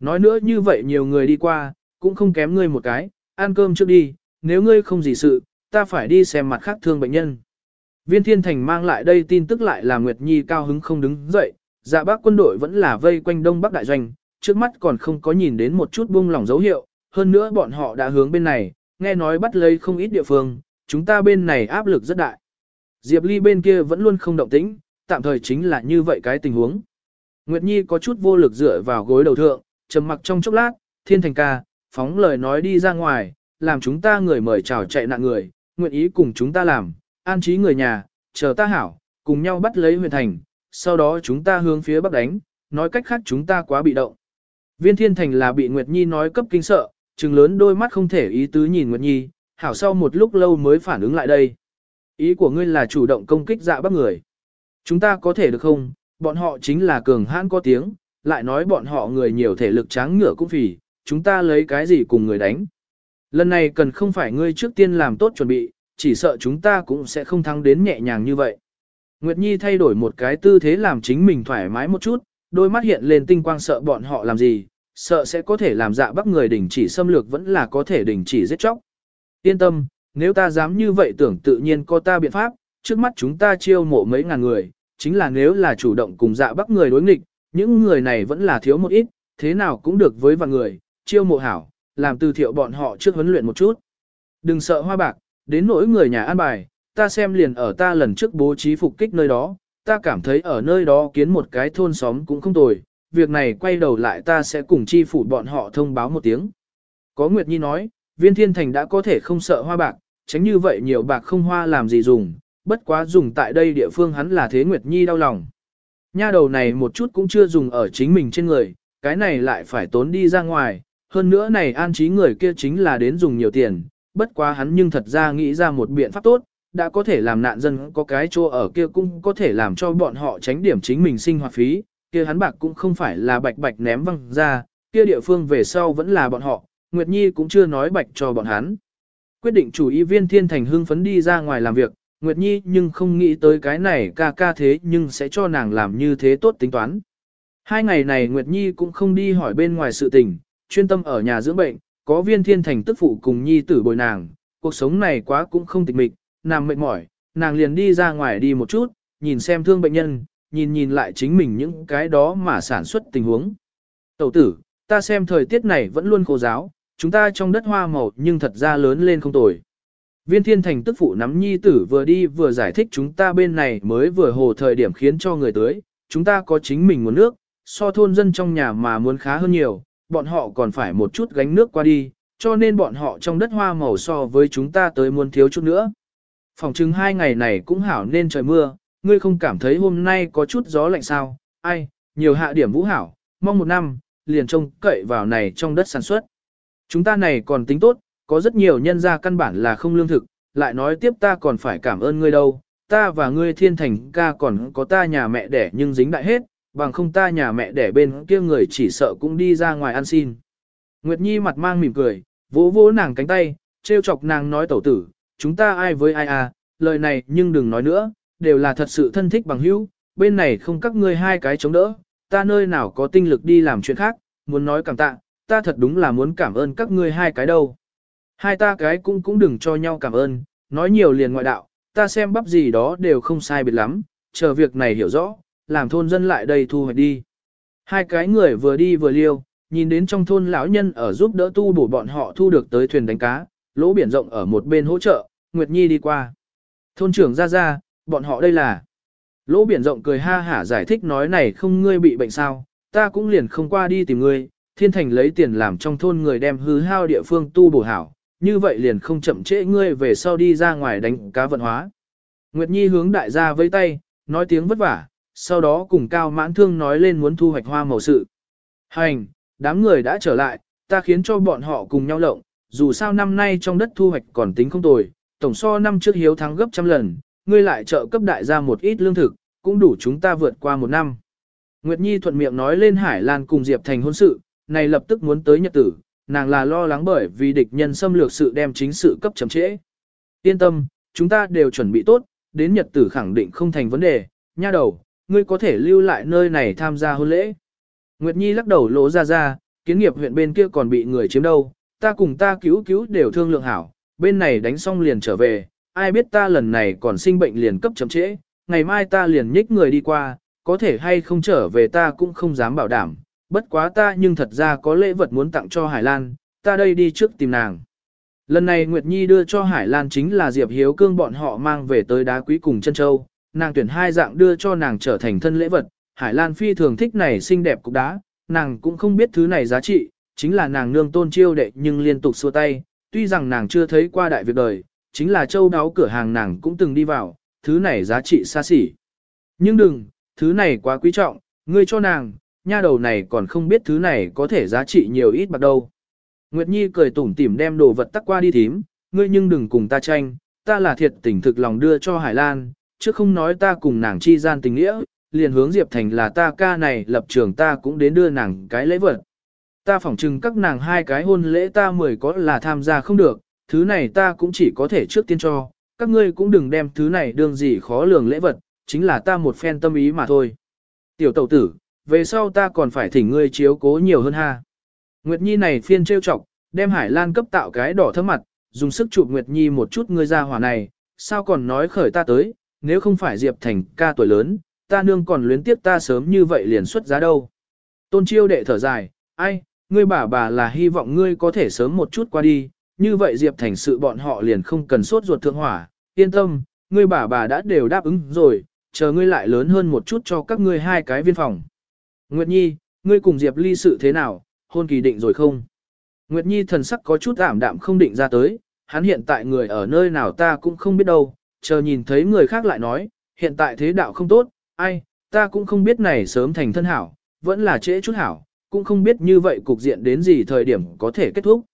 Nói nữa như vậy nhiều người đi qua, cũng không kém ngươi một cái, ăn cơm trước đi, nếu ngươi không gì sự, ta phải đi xem mặt khác thương bệnh nhân. Viên Thiên Thành mang lại đây tin tức lại là Nguyệt Nhi cao hứng không đứng dậy, dạ bác quân đội vẫn là vây quanh Đông Bắc Đại Doanh, trước mắt còn không có nhìn đến một chút buông lỏng dấu hiệu, hơn nữa bọn họ đã hướng bên này, nghe nói bắt lấy không ít địa phương, chúng ta bên này áp lực rất đại. Diệp Ly bên kia vẫn luôn không động tĩnh, tạm thời chính là như vậy cái tình huống. Nguyệt Nhi có chút vô lực dựa vào gối đầu thượng, trầm mặc trong chốc lát, thiên thành ca, phóng lời nói đi ra ngoài, làm chúng ta người mời chào chạy nạn người, nguyện ý cùng chúng ta làm, an trí người nhà, chờ ta hảo, cùng nhau bắt lấy huyện thành, sau đó chúng ta hướng phía bắc đánh, nói cách khác chúng ta quá bị động. Viên thiên thành là bị Nguyệt Nhi nói cấp kinh sợ, trừng lớn đôi mắt không thể ý tứ nhìn Nguyệt Nhi, hảo sau một lúc lâu mới phản ứng lại đây. Ý của ngươi là chủ động công kích dạ bác người. Chúng ta có thể được không? Bọn họ chính là cường hãn có tiếng, lại nói bọn họ người nhiều thể lực tráng ngựa cũng phì, chúng ta lấy cái gì cùng người đánh. Lần này cần không phải ngươi trước tiên làm tốt chuẩn bị, chỉ sợ chúng ta cũng sẽ không thắng đến nhẹ nhàng như vậy. Nguyệt Nhi thay đổi một cái tư thế làm chính mình thoải mái một chút, đôi mắt hiện lên tinh quang sợ bọn họ làm gì, sợ sẽ có thể làm dạ bắc người đình chỉ xâm lược vẫn là có thể đình chỉ giết chóc. Yên tâm, nếu ta dám như vậy tưởng tự nhiên có ta biện pháp, trước mắt chúng ta chiêu mộ mấy ngàn người, chính là nếu là chủ động cùng dạ bắc người đối nghịch, những người này vẫn là thiếu một ít, thế nào cũng được với vạn người, chiêu mộ hảo, làm từ thiệu bọn họ trước huấn luyện một chút. Đừng sợ hoa bạc, đến nỗi người nhà an bài, ta xem liền ở ta lần trước bố trí phục kích nơi đó, ta cảm thấy ở nơi đó kiến một cái thôn xóm cũng không tồi, việc này quay đầu lại ta sẽ cùng chi phủ bọn họ thông báo một tiếng. Có Nguyệt Nhi nói, viên thiên thành đã có thể không sợ hoa bạc, tránh như vậy nhiều bạc không hoa làm gì dùng, bất quá dùng tại đây địa phương hắn là thế Nguyệt Nhi đau lòng. Nha đầu này một chút cũng chưa dùng ở chính mình trên người, cái này lại phải tốn đi ra ngoài, hơn nữa này an trí người kia chính là đến dùng nhiều tiền, bất quá hắn nhưng thật ra nghĩ ra một biện pháp tốt, đã có thể làm nạn dân có cái chỗ ở kia cũng có thể làm cho bọn họ tránh điểm chính mình sinh hoạt phí, kia hắn bạc cũng không phải là bạch bạch ném văng ra, kia địa phương về sau vẫn là bọn họ, Nguyệt Nhi cũng chưa nói bạch cho bọn hắn. Quyết định chủ ý viên thiên thành hưng phấn đi ra ngoài làm việc, Nguyệt Nhi nhưng không nghĩ tới cái này ca ca thế nhưng sẽ cho nàng làm như thế tốt tính toán. Hai ngày này Nguyệt Nhi cũng không đi hỏi bên ngoài sự tình, chuyên tâm ở nhà dưỡng bệnh, có viên thiên thành tức phụ cùng Nhi tử bồi nàng, cuộc sống này quá cũng không tịch mịch, nàng mệt mỏi, nàng liền đi ra ngoài đi một chút, nhìn xem thương bệnh nhân, nhìn nhìn lại chính mình những cái đó mà sản xuất tình huống. Tẩu tử, ta xem thời tiết này vẫn luôn khô giáo, chúng ta trong đất hoa màu nhưng thật ra lớn lên không tồi. Viên thiên thành tức phụ nắm nhi tử vừa đi vừa giải thích chúng ta bên này mới vừa hồ thời điểm khiến cho người tới, chúng ta có chính mình nguồn nước, so thôn dân trong nhà mà muốn khá hơn nhiều, bọn họ còn phải một chút gánh nước qua đi, cho nên bọn họ trong đất hoa màu so với chúng ta tới muốn thiếu chút nữa. Phòng chứng hai ngày này cũng hảo nên trời mưa, ngươi không cảm thấy hôm nay có chút gió lạnh sao, ai, nhiều hạ điểm vũ hảo, mong một năm, liền trông cậy vào này trong đất sản xuất. Chúng ta này còn tính tốt, có rất nhiều nhân gia căn bản là không lương thực, lại nói tiếp ta còn phải cảm ơn ngươi đâu, ta và ngươi thiên thành ca còn có ta nhà mẹ đẻ nhưng dính đại hết, bằng không ta nhà mẹ đẻ bên kia người chỉ sợ cũng đi ra ngoài ăn xin. Nguyệt Nhi mặt mang mỉm cười, vỗ vỗ nàng cánh tay, trêu chọc nàng nói tẩu tử, chúng ta ai với ai à, lời này nhưng đừng nói nữa, đều là thật sự thân thích bằng hữu, bên này không các ngươi hai cái chống đỡ, ta nơi nào có tinh lực đi làm chuyện khác, muốn nói cảm tạ, ta thật đúng là muốn cảm ơn các ngươi hai cái đâu. Hai ta cái cũng cũng đừng cho nhau cảm ơn, nói nhiều liền ngoại đạo, ta xem bắp gì đó đều không sai biệt lắm, chờ việc này hiểu rõ, làm thôn dân lại đây thu hoạch đi. Hai cái người vừa đi vừa liêu, nhìn đến trong thôn lão nhân ở giúp đỡ tu bổ bọn họ thu được tới thuyền đánh cá, lỗ biển rộng ở một bên hỗ trợ, Nguyệt Nhi đi qua. Thôn trưởng ra ra, bọn họ đây là. Lỗ biển rộng cười ha hả giải thích nói này không ngươi bị bệnh sao, ta cũng liền không qua đi tìm ngươi, thiên thành lấy tiền làm trong thôn người đem hư hao địa phương tu bổ hảo, như vậy liền không chậm trễ ngươi về sau đi ra ngoài đánh cá vận hóa. Nguyệt Nhi hướng đại gia với tay, nói tiếng vất vả, sau đó cùng Cao Mãn Thương nói lên muốn thu hoạch hoa màu sự. Hành, đám người đã trở lại, ta khiến cho bọn họ cùng nhau lộng, dù sao năm nay trong đất thu hoạch còn tính không tồi, tổng so năm trước hiếu thắng gấp trăm lần, ngươi lại trợ cấp đại gia một ít lương thực, cũng đủ chúng ta vượt qua một năm. Nguyệt Nhi thuận miệng nói lên Hải Lan cùng Diệp Thành hôn sự, này lập tức muốn tới nhật tử, nàng là lo lắng bởi vì địch nhân xâm lược sự đem chính sự cấp chậm trễ. Yên tâm, chúng ta đều chuẩn bị tốt, đến nhật tử khẳng định không thành vấn đề, nha đầu, ngươi có thể lưu lại nơi này tham gia hôn lễ. Nguyệt Nhi lắc đầu lỗ ra ra, kiến nghiệp huyện bên kia còn bị người chiếm đâu, ta cùng ta cứu cứu đều thương lượng hảo, bên này đánh xong liền trở về, ai biết ta lần này còn sinh bệnh liền cấp chậm trễ, ngày mai ta liền nhích người đi qua, có thể hay không trở về ta cũng không dám bảo đảm, bất quá ta nhưng thật ra có lễ vật muốn tặng cho Hải Lan, ta đây đi trước tìm nàng. Lần này Nguyệt Nhi đưa cho Hải Lan chính là Diệp Hiếu Cương bọn họ mang về tới đá quý cùng chân châu, nàng tuyển hai dạng đưa cho nàng trở thành thân lễ vật, Hải Lan phi thường thích này xinh đẹp cục đá, nàng cũng không biết thứ này giá trị, chính là nàng nương tôn chiêu đệ nhưng liên tục xua tay, tuy rằng nàng chưa thấy qua đại việc đời, chính là châu đáo cửa hàng nàng cũng từng đi vào, thứ này giá trị xa xỉ. Nhưng đừng, thứ này quá quý trọng, ngươi cho nàng, nha đầu này còn không biết thứ này có thể giá trị nhiều ít bạc đâu. Nguyệt Nhi cười tủm tỉm đem đồ vật tắc qua đi thím, ngươi nhưng đừng cùng ta tranh, ta là thiệt tình thực lòng đưa cho Hải Lan, chứ không nói ta cùng nàng chi gian tình nghĩa, liền hướng Diệp Thành là ta ca này lập trường ta cũng đến đưa nàng cái lễ vật. Ta phỏng chừng các nàng hai cái hôn lễ ta mời có là tham gia không được, thứ này ta cũng chỉ có thể trước tiên cho, các ngươi cũng đừng đem thứ này đương gì khó lường lễ vật, chính là ta một phen tâm ý mà thôi. Tiểu tẩu tử, về sau ta còn phải thỉnh ngươi chiếu cố nhiều hơn ha. Nguyệt Nhi này phiên trêu chọc, đem Hải Lan cấp tạo cái đỏ thơm mặt, dùng sức chụp Nguyệt Nhi một chút ngươi ra hỏa này, sao còn nói khởi ta tới, nếu không phải Diệp Thành ca tuổi lớn, ta nương còn luyến tiếp ta sớm như vậy liền xuất giá đâu. Tôn chiêu đệ thở dài, ai, ngươi bà bà là hy vọng ngươi có thể sớm một chút qua đi, như vậy Diệp Thành sự bọn họ liền không cần sốt ruột thượng hỏa, yên tâm, ngươi bà bà đã đều đáp ứng rồi, chờ ngươi lại lớn hơn một chút cho các ngươi hai cái viên phòng. Nguyệt Nhi, ngươi cùng Diệp ly sự thế nào, hôn kỳ định rồi không? Nguyệt Nhi thần sắc có chút ảm đạm không định ra tới, hắn hiện tại người ở nơi nào ta cũng không biết đâu, chờ nhìn thấy người khác lại nói, hiện tại thế đạo không tốt, ai, ta cũng không biết này sớm thành thân hảo, vẫn là trễ chút hảo, cũng không biết như vậy cục diện đến gì thời điểm có thể kết thúc.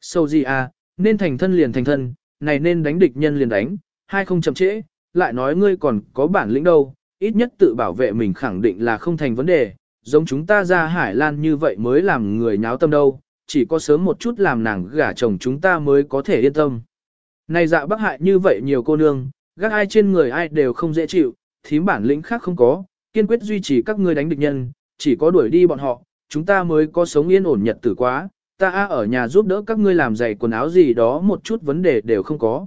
Sâu gì à, nên thành thân liền thành thân, này nên đánh địch nhân liền đánh, hai không chậm trễ, lại nói ngươi còn có bản lĩnh đâu, ít nhất tự bảo vệ mình khẳng định là không thành vấn đề, giống chúng ta ra Hải Lan như vậy mới làm người nháo tâm đâu, chỉ có sớm một chút làm nàng gả chồng chúng ta mới có thể yên tâm. Này dạ bác hại như vậy nhiều cô nương, gác ai trên người ai đều không dễ chịu, thím bản lĩnh khác không có, kiên quyết duy trì các ngươi đánh địch nhân, chỉ có đuổi đi bọn họ, chúng ta mới có sống yên ổn nhật tử quá, ta ở nhà giúp đỡ các ngươi làm giày quần áo gì đó một chút vấn đề đều không có.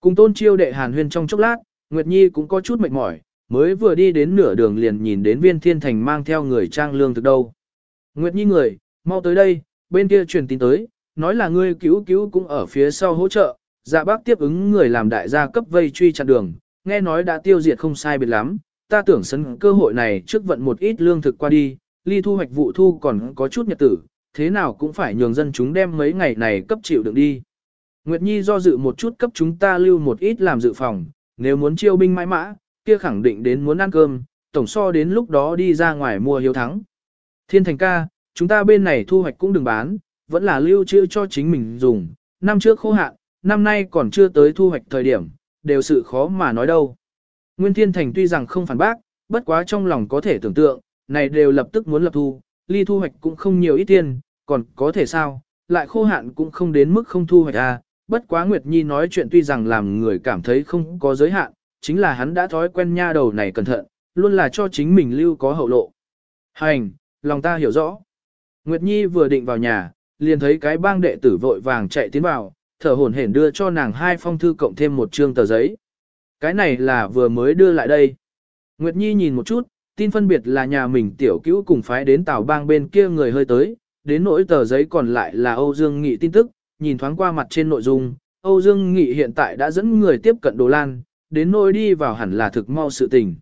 Cùng tôn chiêu đệ hàn huyên trong chốc lát, Nguyệt Nhi cũng có chút mệt mỏi, mới vừa đi đến nửa đường liền nhìn đến viên thiên thành mang theo người trang lương thực đâu. Nguyệt Nhi người, mau tới đây, bên kia truyền tin tới, nói là ngươi cứu cứu cũng ở phía sau hỗ trợ, dạ bác tiếp ứng người làm đại gia cấp vây truy chặn đường, nghe nói đã tiêu diệt không sai biệt lắm, ta tưởng sân cơ hội này trước vận một ít lương thực qua đi, ly thu hoạch vụ thu còn có chút nhật tử, thế nào cũng phải nhường dân chúng đem mấy ngày này cấp chịu đựng đi. Nguyệt Nhi do dự một chút cấp chúng ta lưu một ít làm dự phòng, nếu muốn chiêu binh mãi mã, kia khẳng định đến muốn ăn cơm, tổng so đến lúc đó đi ra ngoài mua hiếu thắng. Thiên thành ca, chúng ta bên này thu hoạch cũng đừng bán, vẫn là lưu trữ cho chính mình dùng, năm trước khô hạn, năm nay còn chưa tới thu hoạch thời điểm, đều sự khó mà nói đâu. Nguyên Thiên Thành tuy rằng không phản bác, bất quá trong lòng có thể tưởng tượng, này đều lập tức muốn lập thu, ly thu hoạch cũng không nhiều ít tiền, còn có thể sao, lại khô hạn cũng không đến mức không thu hoạch à, bất quá Nguyệt Nhi nói chuyện tuy rằng làm người cảm thấy không có giới hạn, chính là hắn đã thói quen nha đầu này cẩn thận, luôn là cho chính mình lưu có hậu lộ. Hành, lòng ta hiểu rõ. Nguyệt Nhi vừa định vào nhà, liền thấy cái bang đệ tử vội vàng chạy tiến vào, thở hổn hển đưa cho nàng hai phong thư cộng thêm một trương tờ giấy. Cái này là vừa mới đưa lại đây. Nguyệt Nhi nhìn một chút, tin phân biệt là nhà mình tiểu cữu cùng phái đến tàu bang bên kia người hơi tới, đến nỗi tờ giấy còn lại là Âu Dương Nghị tin tức, nhìn thoáng qua mặt trên nội dung, Âu Dương Nghị hiện tại đã dẫn người tiếp cận Đồ Lan, đến nơi đi vào hẳn là thực mau sự tình.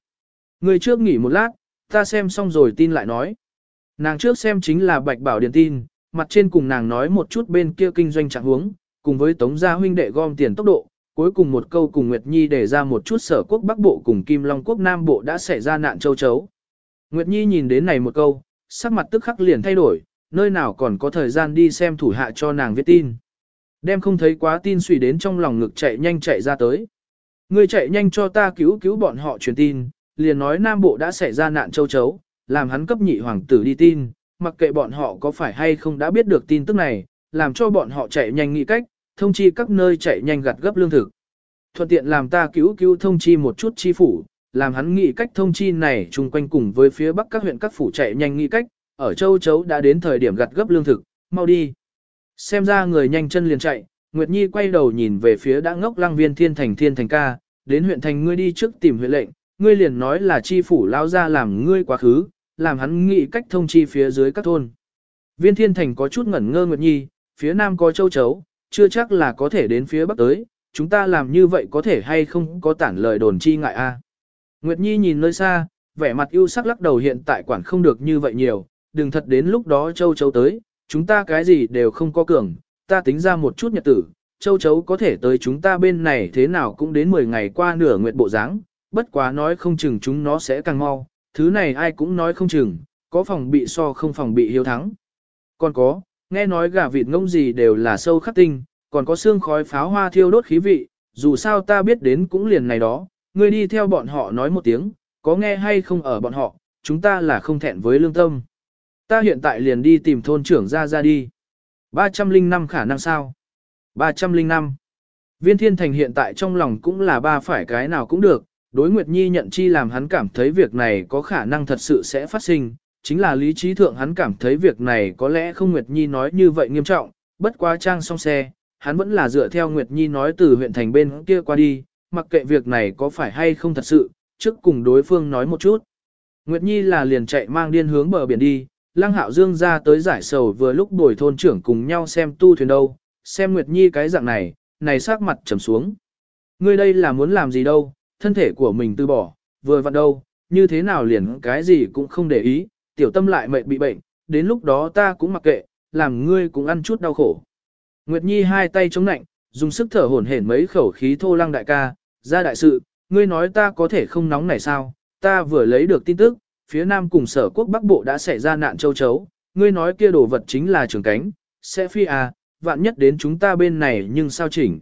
Người trước nghỉ một lát, ta xem xong rồi tin lại nói. Nàng trước xem chính là Bạch Bảo Điền tin, mặt trên cùng nàng nói một chút bên kia kinh doanh trạng huống, cùng với Tống gia huynh đệ gom tiền tốc độ, cuối cùng một câu cùng Nguyệt Nhi để ra một chút sở quốc Bắc Bộ cùng Kim Long quốc Nam Bộ đã xảy ra nạn châu chấu. Nguyệt Nhi nhìn đến này một câu, sắc mặt tức khắc liền thay đổi, nơi nào còn có thời gian đi xem thủ hạ cho nàng viết tin. Đem không thấy quá tin suy đến trong lòng ngực chạy nhanh chạy ra tới. Ngươi chạy nhanh cho ta cứu cứu bọn họ truyền tin, liền nói Nam Bộ đã xảy ra nạn châu chấu, làm hắn cấp nhị hoàng tử đi tin, mặc kệ bọn họ có phải hay không đã biết được tin tức này, làm cho bọn họ chạy nhanh nghĩ cách, thông chi các nơi chạy nhanh gặt gấp lương thực. Thuận tiện làm ta cứu cứu thông chi một chút chi phủ, làm hắn nghĩ cách thông chi này chung quanh cùng với phía bắc các huyện các phủ chạy nhanh nghĩ cách, ở châu chấu đã đến thời điểm gặt gấp lương thực, mau đi. Xem ra người nhanh chân liền chạy, Nguyệt Nhi quay đầu nhìn về phía đã ngốc lăng viên thiên thành thiên thành ca, đến huyện thành ngươi đi trước tìm huyện lệnh, ngươi liền nói là chi phủ lao ra làm ngươi quá khứ, làm hắn nghĩ cách thông chi phía dưới các thôn. Viên thiên thành có chút ngẩn ngơ Nguyệt Nhi, phía nam có châu chấu, chưa chắc là có thể đến phía bắc tới, chúng ta làm như vậy có thể hay không có tản lời đồn chi ngại a. Nguyệt Nhi nhìn nơi xa, vẻ mặt ưu sắc lắc đầu hiện tại quản không được như vậy nhiều, đừng thật đến lúc đó châu chấu tới, chúng ta cái gì đều không có cường, ta tính ra một chút nhật tử, châu chấu có thể tới chúng ta bên này thế nào cũng đến 10 ngày qua nửa nguyệt bộ dáng, bất quá nói không chừng chúng nó sẽ càng mau, thứ này ai cũng nói không chừng, có phòng bị so không phòng bị hiếu thắng. Còn có, nghe nói gà vịt ngông gì đều là sâu khắc tinh, còn có xương khói pháo hoa thiêu đốt khí vị, dù sao ta biết đến cũng liền này đó, ngươi đi theo bọn họ nói một tiếng, có nghe hay không ở bọn họ, chúng ta là không thẹn với lương tâm. Ta hiện tại liền đi tìm thôn trưởng ra ra đi. 305 khả năng sao? 305. Viên thiên thành hiện tại trong lòng cũng là ba phải cái nào cũng được, đối Nguyệt Nhi nhận chi làm hắn cảm thấy việc này có khả năng thật sự sẽ phát sinh, chính là lý trí thượng hắn cảm thấy việc này có lẽ không Nguyệt Nhi nói như vậy nghiêm trọng, bất quá trang xong xe, hắn vẫn là dựa theo Nguyệt Nhi nói từ huyện thành bên kia qua đi, mặc kệ việc này có phải hay không thật sự, trước cùng đối phương nói một chút. Nguyệt Nhi là liền chạy mang điên hướng bờ biển đi, Lăng Hạo Dương ra tới giải sầu vừa lúc đổi thôn trưởng cùng nhau xem tu thuyền đâu, xem Nguyệt Nhi cái dạng này, này sắc mặt trầm xuống. Ngươi đây là muốn làm gì đâu, thân thể của mình từ bỏ, vừa vặn đâu, như thế nào liền cái gì cũng không để ý, tiểu tâm lại mệt bị bệnh, đến lúc đó ta cũng mặc kệ, làm ngươi cũng ăn chút đau khổ. Nguyệt Nhi hai tay chống nạnh, dùng sức thở hổn hển mấy khẩu khí thô lăng đại ca, ra đại sự, ngươi nói ta có thể không nóng này sao, ta vừa lấy được tin tức, phía nam cùng sở quốc bắc bộ đã xảy ra nạn châu chấu, ngươi nói kia đồ vật chính là trường cánh, sẽ phi à, vạn nhất đến chúng ta bên này nhưng sao chỉnh.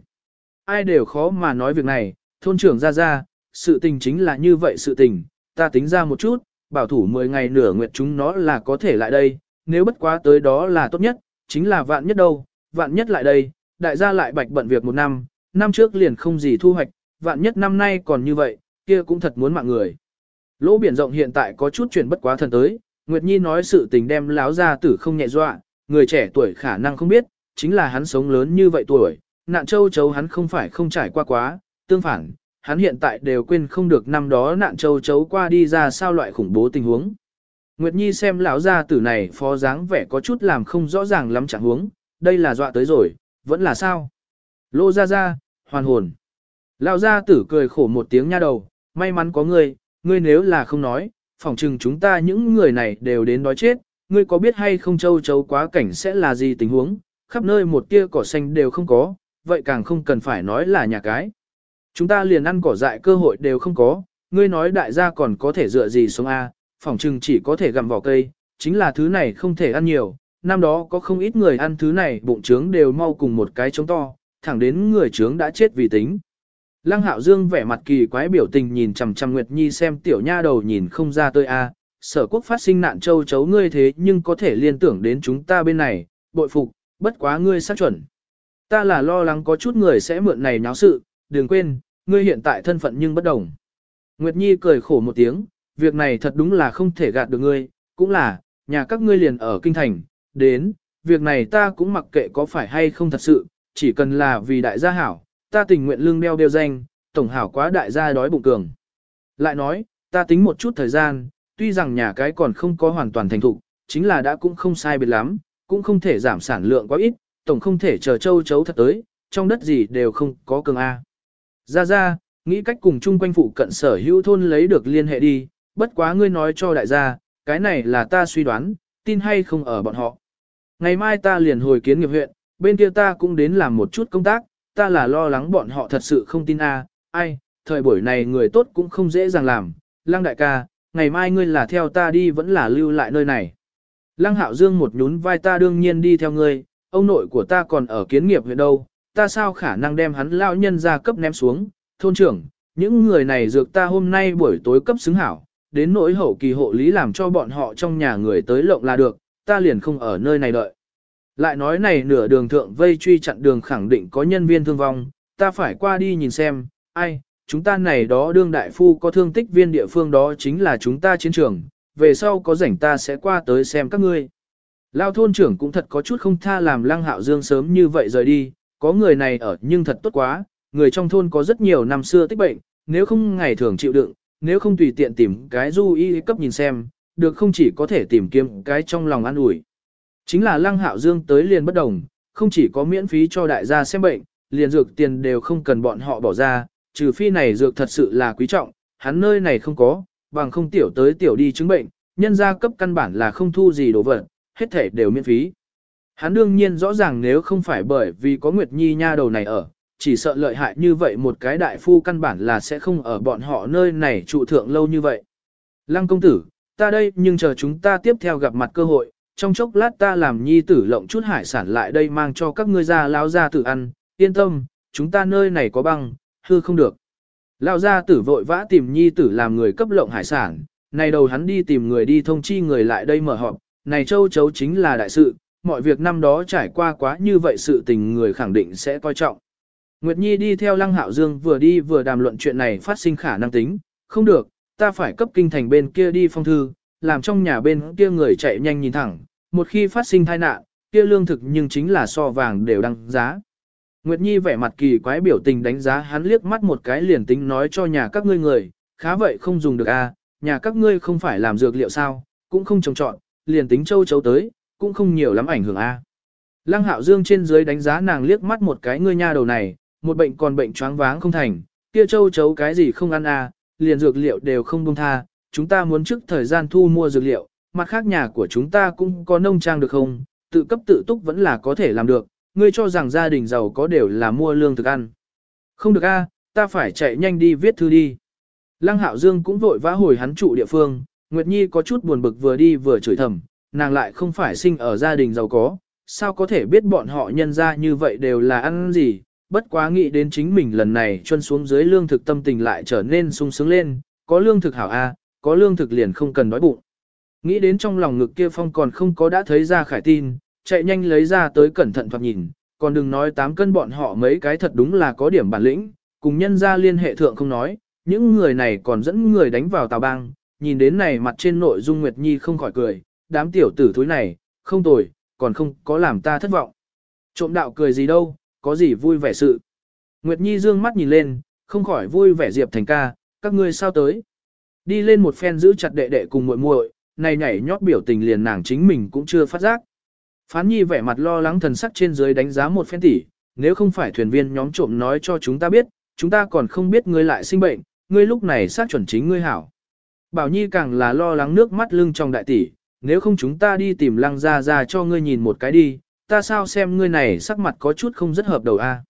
Ai đều khó mà nói việc này, thôn trưởng ra ra, sự tình chính là như vậy sự tình, ta tính ra một chút, bảo thủ 10 ngày nửa nguyệt chúng nó là có thể lại đây, nếu bất quá tới đó là tốt nhất, chính là vạn nhất đâu, vạn nhất lại đây, đại gia lại bạch bận việc một năm, năm trước liền không gì thu hoạch, vạn nhất năm nay còn như vậy, kia cũng thật muốn mạng người. Lỗ biển rộng hiện tại có chút chuyển bất quá thần tới, Nguyệt Nhi nói sự tình đem láo ra tử không nhẹ dọa, người trẻ tuổi khả năng không biết, chính là hắn sống lớn như vậy tuổi, nạn châu chấu hắn không phải không trải qua quá, tương phản, hắn hiện tại đều quên không được năm đó nạn châu chấu qua đi ra sao loại khủng bố tình huống. Nguyệt Nhi xem lão gia tử này phó dáng vẻ có chút làm không rõ ràng lắm chẳng huống, đây là dọa tới rồi, vẫn là sao? Lô ra ra, hoàn hồn. Lão gia tử cười khổ một tiếng nha đầu, may mắn có ngươi, ngươi nếu là không nói, phỏng chừng chúng ta những người này đều đến đói chết, ngươi có biết hay không châu chấu quá cảnh sẽ là gì tình huống, khắp nơi một tia cỏ xanh đều không có, vậy càng không cần phải nói là nhà cái. Chúng ta liền ăn cỏ dại cơ hội đều không có, ngươi nói đại gia còn có thể dựa gì xuống A, phỏng chừng chỉ có thể gặm vỏ cây, chính là thứ này không thể ăn nhiều, năm đó có không ít người ăn thứ này bụng trướng đều mau cùng một cái trống to, thẳng đến người trướng đã chết vì tính. Lăng Hạo Dương vẻ mặt kỳ quái biểu tình nhìn chằm chằm Nguyệt Nhi xem tiểu nha đầu nhìn không ra tôi a, sở quốc phát sinh nạn châu chấu ngươi thế nhưng có thể liên tưởng đến chúng ta bên này, bội phục, bất quá ngươi xác chuẩn. Ta là lo lắng có chút người sẽ mượn này nháo sự, đừng quên, ngươi hiện tại thân phận nhưng bất đồng. Nguyệt Nhi cười khổ một tiếng, việc này thật đúng là không thể gạt được ngươi, cũng là, nhà các ngươi liền ở kinh thành, đến, việc này ta cũng mặc kệ có phải hay không thật sự, chỉ cần là vì đại gia hảo, ta tình nguyện lương đeo đeo danh, tổng hảo quá đại gia đói bụng cường. Lại nói, ta tính một chút thời gian, tuy rằng nhà cái còn không có hoàn toàn thành thục, chính là đã cũng không sai biệt lắm, cũng không thể giảm sản lượng quá ít, tổng không thể chờ châu chấu thật tới, trong đất gì đều không có cường A. Ra ra, nghĩ cách cùng chung quanh phụ cận sở hữu thôn lấy được liên hệ đi, bất quá ngươi nói cho đại gia, cái này là ta suy đoán, tin hay không ở bọn họ. Ngày mai ta liền hồi kiến nghiệp huyện, bên kia ta cũng đến làm một chút công tác, ta là lo lắng bọn họ thật sự không tin a. ai, thời buổi này người tốt cũng không dễ dàng làm, lăng đại ca, ngày mai ngươi là theo ta đi vẫn là lưu lại nơi này. Lăng Hạo Dương một nhún vai ta đương nhiên đi theo ngươi, ông nội của ta còn ở kiến nghiệp huyện đâu, ta sao khả năng đem hắn lao nhân ra cấp ném xuống, thôn trưởng, những người này dược ta hôm nay buổi tối cấp xứng hảo, đến nỗi hậu kỳ hộ lý làm cho bọn họ trong nhà người tới lộng là được, ta liền không ở nơi này đợi. Lại nói này nửa đường thượng vây truy chặn đường khẳng định có nhân viên thương vong, ta phải qua đi nhìn xem, ai, chúng ta này đó đương đại phu có thương tích viên địa phương đó chính là chúng ta chiến trường, về sau có rảnh ta sẽ qua tới xem các ngươi. Lao thôn trưởng cũng thật có chút không tha làm lăng hạo dương sớm như vậy rời đi, có người này ở nhưng thật tốt quá, người trong thôn có rất nhiều năm xưa tích bệnh, nếu không ngày thường chịu đựng, nếu không tùy tiện tìm cái du y cấp nhìn xem, được không chỉ có thể tìm kiếm cái trong lòng an ủi. Chính là lăng hạo dương tới liền bất đồng, không chỉ có miễn phí cho đại gia xem bệnh, liền dược tiền đều không cần bọn họ bỏ ra, trừ phi này dược thật sự là quý trọng, hắn nơi này không có, bằng không tiểu tới tiểu đi chứng bệnh, nhân gia cấp căn bản là không thu gì đồ vật, hết thể đều miễn phí. Hắn đương nhiên rõ ràng nếu không phải bởi vì có Nguyệt Nhi nha đầu này ở, chỉ sợ lợi hại như vậy một cái đại phu căn bản là sẽ không ở bọn họ nơi này trụ thượng lâu như vậy. Lăng công tử, ta đây nhưng chờ chúng ta tiếp theo gặp mặt cơ hội, trong chốc lát ta làm nhi tử lộng chút hải sản lại đây mang cho các ngươi ra lao ra tử ăn, yên tâm, chúng ta nơi này có băng, hư không được. Lao ra tử vội vã tìm nhi tử làm người cấp lộng hải sản, này đầu hắn đi tìm người đi thông chi người lại đây mở họp, này châu chấu chính là đại sự, mọi việc năm đó trải qua quá như vậy sự tình người khẳng định sẽ coi trọng. Nguyệt Nhi đi theo Lăng Hạo Dương vừa đi vừa đàm luận chuyện này phát sinh khả năng tính, không được, ta phải cấp kinh thành bên kia đi phong thư, làm trong nhà bên kia người chạy nhanh nhìn thẳng, một khi phát sinh tai nạn, kia lương thực nhưng chính là so vàng đều đăng giá. Nguyệt Nhi vẻ mặt kỳ quái biểu tình đánh giá hắn liếc mắt một cái liền tính nói cho nhà các ngươi người, khá vậy không dùng được a, à, nhà các ngươi không phải làm dược liệu sao, cũng không trồng trọn, liền tính châu chấu tới, cũng không nhiều lắm ảnh hưởng a. À. Lăng Hạo Dương trên dưới đánh giá nàng liếc mắt một cái ngươi nha đầu này, một bệnh còn bệnh choáng váng không thành, kia châu chấu cái gì không ăn à, liền dược liệu đều không buông tha, chúng ta muốn trước thời gian thu mua dược liệu, mặt khác nhà của chúng ta cũng có nông trang được không, tự cấp tự túc vẫn là có thể làm được, ngươi cho rằng gia đình giàu có đều là mua lương thực ăn. Không được a, ta phải chạy nhanh đi viết thư đi. Lăng Hạo Dương cũng vội vã hồi hắn trụ địa phương, Nguyệt Nhi có chút buồn bực vừa đi vừa chửi thầm, nàng lại không phải sinh ở gia đình giàu có, sao có thể biết bọn họ nhân ra như vậy đều là ăn gì, bất quá nghĩ đến chính mình lần này chuân xuống dưới lương thực tâm tình lại trở nên sung sướng lên, có lương thực hảo a, có lương thực liền không cần đói bụng. Nghĩ đến trong lòng ngực kia phong còn không có đã thấy ra khải tin, chạy nhanh lấy ra tới cẩn thận thoạt nhìn, còn đừng nói tám cân bọn họ mấy cái thật đúng là có điểm bản lĩnh, cùng nhân ra liên hệ thượng không nói, những người này còn dẫn người đánh vào tàu bang, nhìn đến này mặt trên nội dung Nguyệt Nhi không khỏi cười, đám tiểu tử thúi này, không tồi, còn không có làm ta thất vọng. Trộm đạo cười gì đâu, có gì vui vẻ sự. Nguyệt Nhi dương mắt nhìn lên, không khỏi vui vẻ Diệp Thành ca, các ngươi sao tới. Đi lên một phen giữ chặt đệ đệ cùng muội muội, này nhảy nhót biểu tình liền nàng chính mình cũng chưa phát giác. Phán Nhi vẻ mặt lo lắng thần sắc trên dưới đánh giá một phen tỷ nếu không phải thuyền viên nhóm trộm nói cho chúng ta biết, chúng ta còn không biết ngươi lại sinh bệnh, ngươi lúc này sát chuẩn chính ngươi hảo. Bảo Nhi càng là lo lắng nước mắt lưng trong đại tỷ, nếu không chúng ta đi tìm lăng ra ra cho ngươi nhìn một cái đi, ta sao xem ngươi này sắc mặt có chút không rất hợp đầu a.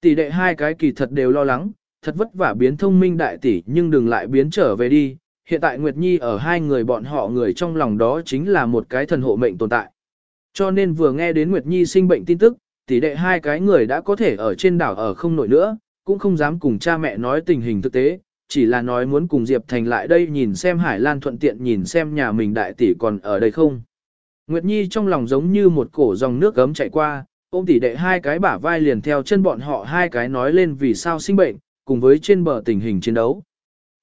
Tỷ đệ hai cái kỳ thật đều lo lắng, thật vất vả biến thông minh đại tỷ nhưng đừng lại biến trở về đi, hiện tại Nguyệt Nhi ở hai người bọn họ người trong lòng đó chính là một cái thần hộ mệnh tồn tại. Cho nên vừa nghe đến Nguyệt Nhi sinh bệnh tin tức, tỷ đệ hai cái người đã có thể ở trên đảo ở không nổi nữa, cũng không dám cùng cha mẹ nói tình hình thực tế, chỉ là nói muốn cùng Diệp Thành lại đây nhìn xem Hải Lan thuận tiện nhìn xem nhà mình đại tỷ còn ở đây không. Nguyệt Nhi trong lòng giống như một cổ dòng nước gấm chạy qua, ôm tỷ đệ hai cái bả vai liền theo chân bọn họ hai cái nói lên vì sao sinh bệnh, cùng với trên bờ tình hình chiến đấu.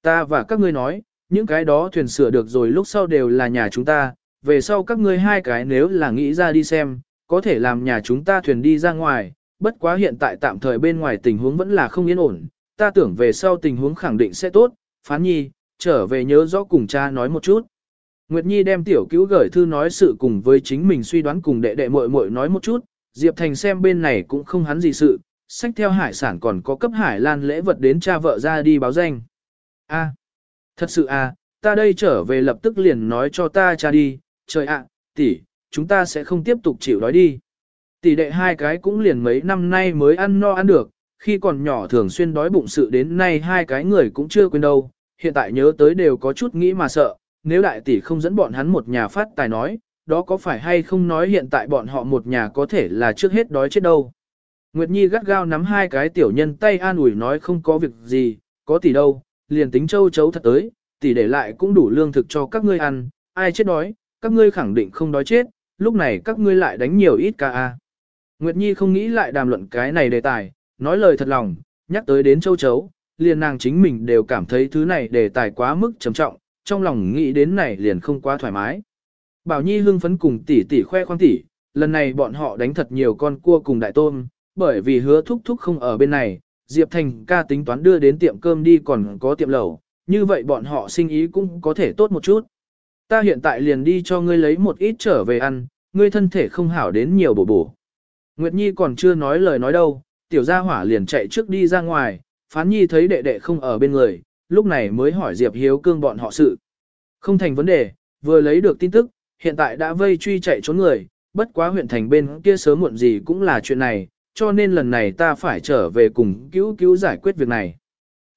Ta và các ngươi nói, những cái đó thuyền sửa được rồi lúc sau đều là nhà chúng ta, về sau các ngươi hai cái nếu là nghĩ ra đi xem, có thể làm nhà chúng ta thuyền đi ra ngoài, bất quá hiện tại tạm thời bên ngoài tình huống vẫn là không yên ổn, ta tưởng về sau tình huống khẳng định sẽ tốt, phán nhi, trở về nhớ rõ cùng cha nói một chút. Nguyệt Nhi đem tiểu cứu gửi thư nói sự cùng với chính mình suy đoán cùng đệ đệ muội muội nói một chút, Diệp Thành xem bên này cũng không hắn gì sự, sách theo hải sản còn có cấp hải lan lễ vật đến cha vợ ra đi báo danh. A, thật sự a, ta đây trở về lập tức liền nói cho ta cha đi, trời ạ, tỷ, chúng ta sẽ không tiếp tục chịu đói đi. Tỷ đệ hai cái cũng liền mấy năm nay mới ăn no ăn được, khi còn nhỏ thường xuyên đói bụng sự đến nay hai cái người cũng chưa quên đâu, hiện tại nhớ tới đều có chút nghĩ mà sợ, nếu đại tỷ không dẫn bọn hắn một nhà phát tài nói, đó có phải hay không nói hiện tại bọn họ một nhà có thể là trước hết đói chết đâu. Nguyệt Nhi gắt gao nắm hai cái tiểu nhân tay an ủi nói không có việc gì, có tỷ đâu, liền tính châu chấu thật tới, tỷ để lại cũng đủ lương thực cho các ngươi ăn, ai chết đói, các ngươi khẳng định không đói chết, lúc này các ngươi lại đánh nhiều ít ca a. Nguyệt Nhi không nghĩ lại đàm luận cái này đề tài, nói lời thật lòng, nhắc tới đến châu chấu, liền nàng chính mình đều cảm thấy thứ này đề tài quá mức trầm trọng, trong lòng nghĩ đến này liền không quá thoải mái. Bảo Nhi hưng phấn cùng tỷ tỷ khoe khoang tỷ, lần này bọn họ đánh thật nhiều con cua cùng đại tôm, bởi vì hứa thúc thúc không ở bên này, Diệp Thành ca tính toán đưa đến tiệm cơm đi còn có tiệm lẩu, như vậy bọn họ sinh ý cũng có thể tốt một chút. Ta hiện tại liền đi cho ngươi lấy một ít trở về ăn, ngươi thân thể không hảo đến nhiều bổ bổ. Nguyệt Nhi còn chưa nói lời nói đâu, tiểu gia hỏa liền chạy trước đi ra ngoài, phán nhi thấy đệ đệ không ở bên người, lúc này mới hỏi Diệp Hiếu cương bọn họ sự. Không thành vấn đề, vừa lấy được tin tức, hiện tại đã vây truy chạy trốn người, bất quá huyện thành bên kia sớm muộn gì cũng là chuyện này, cho nên lần này ta phải trở về cùng cứu cứu giải quyết việc này.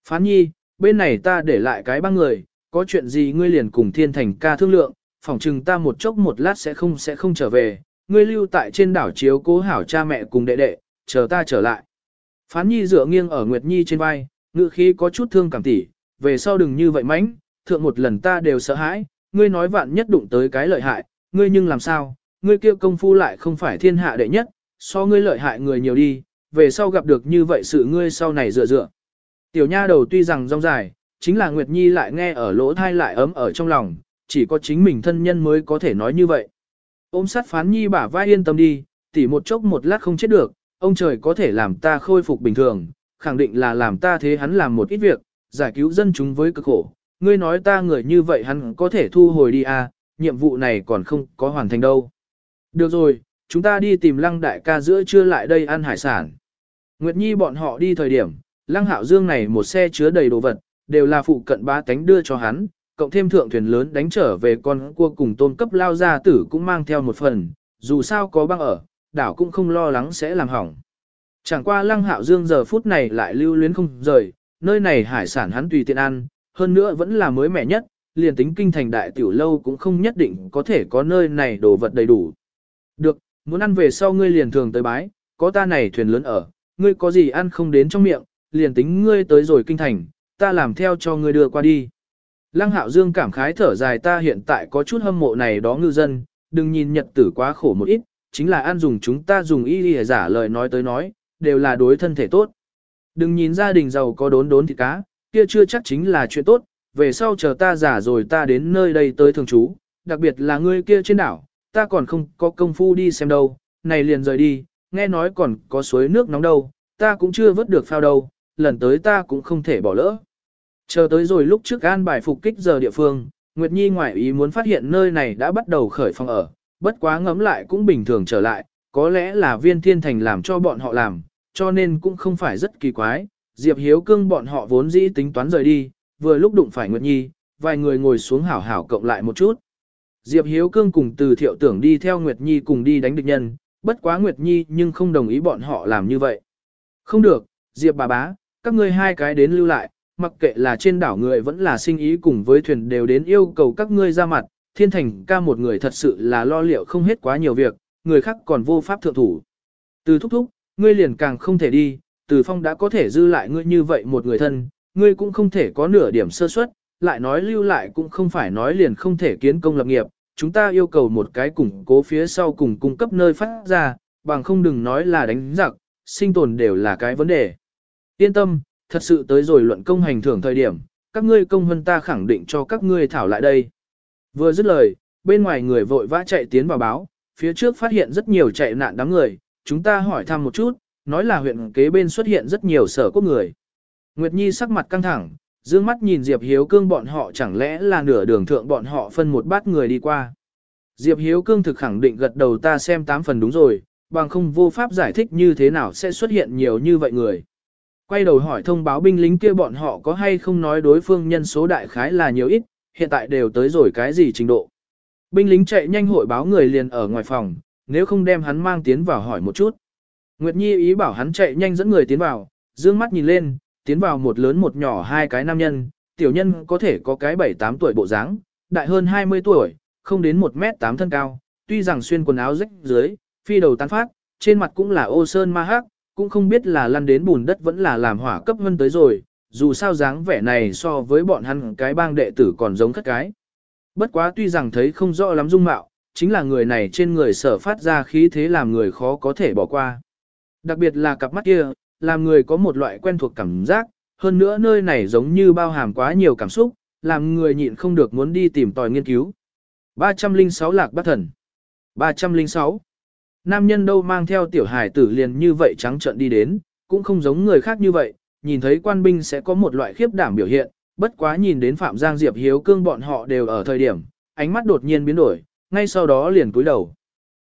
Phán nhi, bên này ta để lại cái ba người, có chuyện gì ngươi liền cùng thiên thành ca thương lượng, phỏng chừng ta một chốc một lát sẽ không sẽ không trở về, ngươi lưu tại trên đảo chiếu cố hảo cha mẹ cùng đệ đệ, chờ ta trở lại. Phán nhi dựa nghiêng ở Nguyệt Nhi trên vai, ngữ khí có chút thương cảm tỉ, về sau đừng như vậy mánh, thượng một lần ta đều sợ hãi, ngươi nói vạn nhất đụng tới cái lợi hại, ngươi nhưng làm sao, ngươi kia công phu lại không phải thiên hạ đệ nhất, so ngươi lợi hại người nhiều đi, về sau gặp được như vậy sự ngươi sau này dựa dựa. Tiểu nha đầu tuy rằng rong dài, chính là Nguyệt Nhi lại nghe ở lỗ thai lại ấm ở trong lòng, chỉ có chính mình thân nhân mới có thể nói như vậy. Ôm sát phán Nhi bả vai yên tâm đi, tỉ một chốc một lát không chết được, ông trời có thể làm ta khôi phục bình thường, khẳng định là làm ta thế hắn làm một ít việc, giải cứu dân chúng với cực khổ. Ngươi nói ta người như vậy hắn có thể thu hồi đi à, nhiệm vụ này còn không có hoàn thành đâu. Được rồi, chúng ta đi tìm lăng đại ca giữa trưa lại đây ăn hải sản. Nguyệt Nhi bọn họ đi thời điểm, lăng hạo dương này một xe chứa đầy đồ vật, đều là phụ cận ba tánh đưa cho hắn, cộng thêm thượng thuyền lớn đánh trở về con cua cùng tôm cấp lao ra tử cũng mang theo một phần, dù sao có băng ở, đảo cũng không lo lắng sẽ làm hỏng. Chẳng qua lăng hạo dương giờ phút này lại lưu luyến không rời, nơi này hải sản hắn tùy tiện ăn, hơn nữa vẫn là mới mẻ nhất, liền tính kinh thành đại tiểu lâu cũng không nhất định có thể có nơi này đồ vật đầy đủ. Được, muốn ăn về sau ngươi liền thường tới bái, có ta này thuyền lớn ở, ngươi có gì ăn không đến trong miệng, liền tính ngươi tới rồi kinh thành, ta làm theo cho ngươi đưa qua đi. Lăng hạo dương cảm khái thở dài ta hiện tại có chút hâm mộ này đó ngư dân, đừng nhìn nhật tử quá khổ một ít, chính là ăn dùng chúng ta dùng y y giả lời nói tới nói, đều là đối thân thể tốt. Đừng nhìn gia đình giàu có đốn đốn thịt cá, kia chưa chắc chính là chuyện tốt, về sau chờ ta giả rồi ta đến nơi đây tới thường trú, đặc biệt là ngươi kia trên đảo, ta còn không có công phu đi xem đâu, này liền rời đi, nghe nói còn có suối nước nóng đâu, ta cũng chưa vớt được phao đâu, lần tới ta cũng không thể bỏ lỡ. Chờ tới rồi lúc trước an bài phục kích giờ địa phương, Nguyệt Nhi ngoại ý muốn phát hiện nơi này đã bắt đầu khởi phong ở, bất quá ngấm lại cũng bình thường trở lại, có lẽ là viên thiên thành làm cho bọn họ làm, cho nên cũng không phải rất kỳ quái. Diệp Hiếu Cương bọn họ vốn dĩ tính toán rời đi, vừa lúc đụng phải Nguyệt Nhi, vài người ngồi xuống hảo hảo cộng lại một chút. Diệp Hiếu Cương cùng từ thiệu tưởng đi theo Nguyệt Nhi cùng đi đánh địch nhân, bất quá Nguyệt Nhi nhưng không đồng ý bọn họ làm như vậy. Không được, Diệp bà bá, các ngươi hai cái đến lưu lại, mặc kệ là trên đảo người vẫn là sinh ý cùng với thuyền đều đến yêu cầu các ngươi ra mặt, thiên thành ca một người thật sự là lo liệu không hết quá nhiều việc, người khác còn vô pháp thượng thủ. Từ thúc thúc, ngươi liền càng không thể đi, từ phong đã có thể dư lại ngươi như vậy một người thân, ngươi cũng không thể có nửa điểm sơ suất, lại nói lưu lại cũng không phải nói liền không thể kiến công lập nghiệp, chúng ta yêu cầu một cái củng cố phía sau cùng cung cấp nơi phát ra, bằng không đừng nói là đánh giặc, sinh tồn đều là cái vấn đề. Yên tâm, thật sự tới rồi luận công hành thưởng thời điểm, các ngươi công hơn ta khẳng định cho các ngươi thảo lại đây. Vừa dứt lời, bên ngoài người vội vã chạy tiến vào báo, phía trước phát hiện rất nhiều chạy nạn đám người, chúng ta hỏi thăm một chút, nói là huyện kế bên xuất hiện rất nhiều sở quốc người. Nguyệt Nhi sắc mặt căng thẳng, dương mắt nhìn Diệp Hiếu Cương bọn họ chẳng lẽ là nửa đường thượng bọn họ phân một bát người đi qua. Diệp Hiếu Cương thực khẳng định gật đầu ta xem tám phần đúng rồi, bằng không vô pháp giải thích như thế nào sẽ xuất hiện nhiều như vậy người. Quay đầu hỏi thông báo binh lính kia bọn họ có hay không nói đối phương nhân số đại khái là nhiều ít, hiện tại đều tới rồi cái gì trình độ. Binh lính chạy nhanh hội báo người liền ở ngoài phòng, nếu không đem hắn mang tiến vào hỏi một chút. Nguyệt Nhi ý bảo hắn chạy nhanh dẫn người tiến vào, dương mắt nhìn lên, tiến vào một lớn một nhỏ hai cái nam nhân, tiểu nhân có thể có cái 7-8 tuổi bộ dáng, đại hơn 20 tuổi, không đến 1 mét 8 thân cao, tuy rằng xuyên quần áo rách dưới, phi đầu tán phát, trên mặt cũng là ô sơn ma hắc, cũng không biết là lăn đến bùn đất vẫn là làm hỏa cấp hơn tới rồi, dù sao dáng vẻ này so với bọn hắn cái bang đệ tử còn giống khất cái. Bất quá tuy rằng thấy không rõ lắm dung mạo, chính là người này trên người sở phát ra khí thế làm người khó có thể bỏ qua. Đặc biệt là cặp mắt kia, làm người có một loại quen thuộc cảm giác, hơn nữa nơi này giống như bao hàm quá nhiều cảm xúc, làm người nhịn không được muốn đi tìm tòi nghiên cứu. 306 lạc bác thần 306 Nam nhân đâu mang theo tiểu hải tử liền như vậy trắng trợn đi đến, cũng không giống người khác như vậy, nhìn thấy quan binh sẽ có một loại khiếp đảm biểu hiện, bất quá nhìn đến Phạm Giang Diệp Hiếu Cương bọn họ đều ở thời điểm, ánh mắt đột nhiên biến đổi, ngay sau đó liền cúi đầu.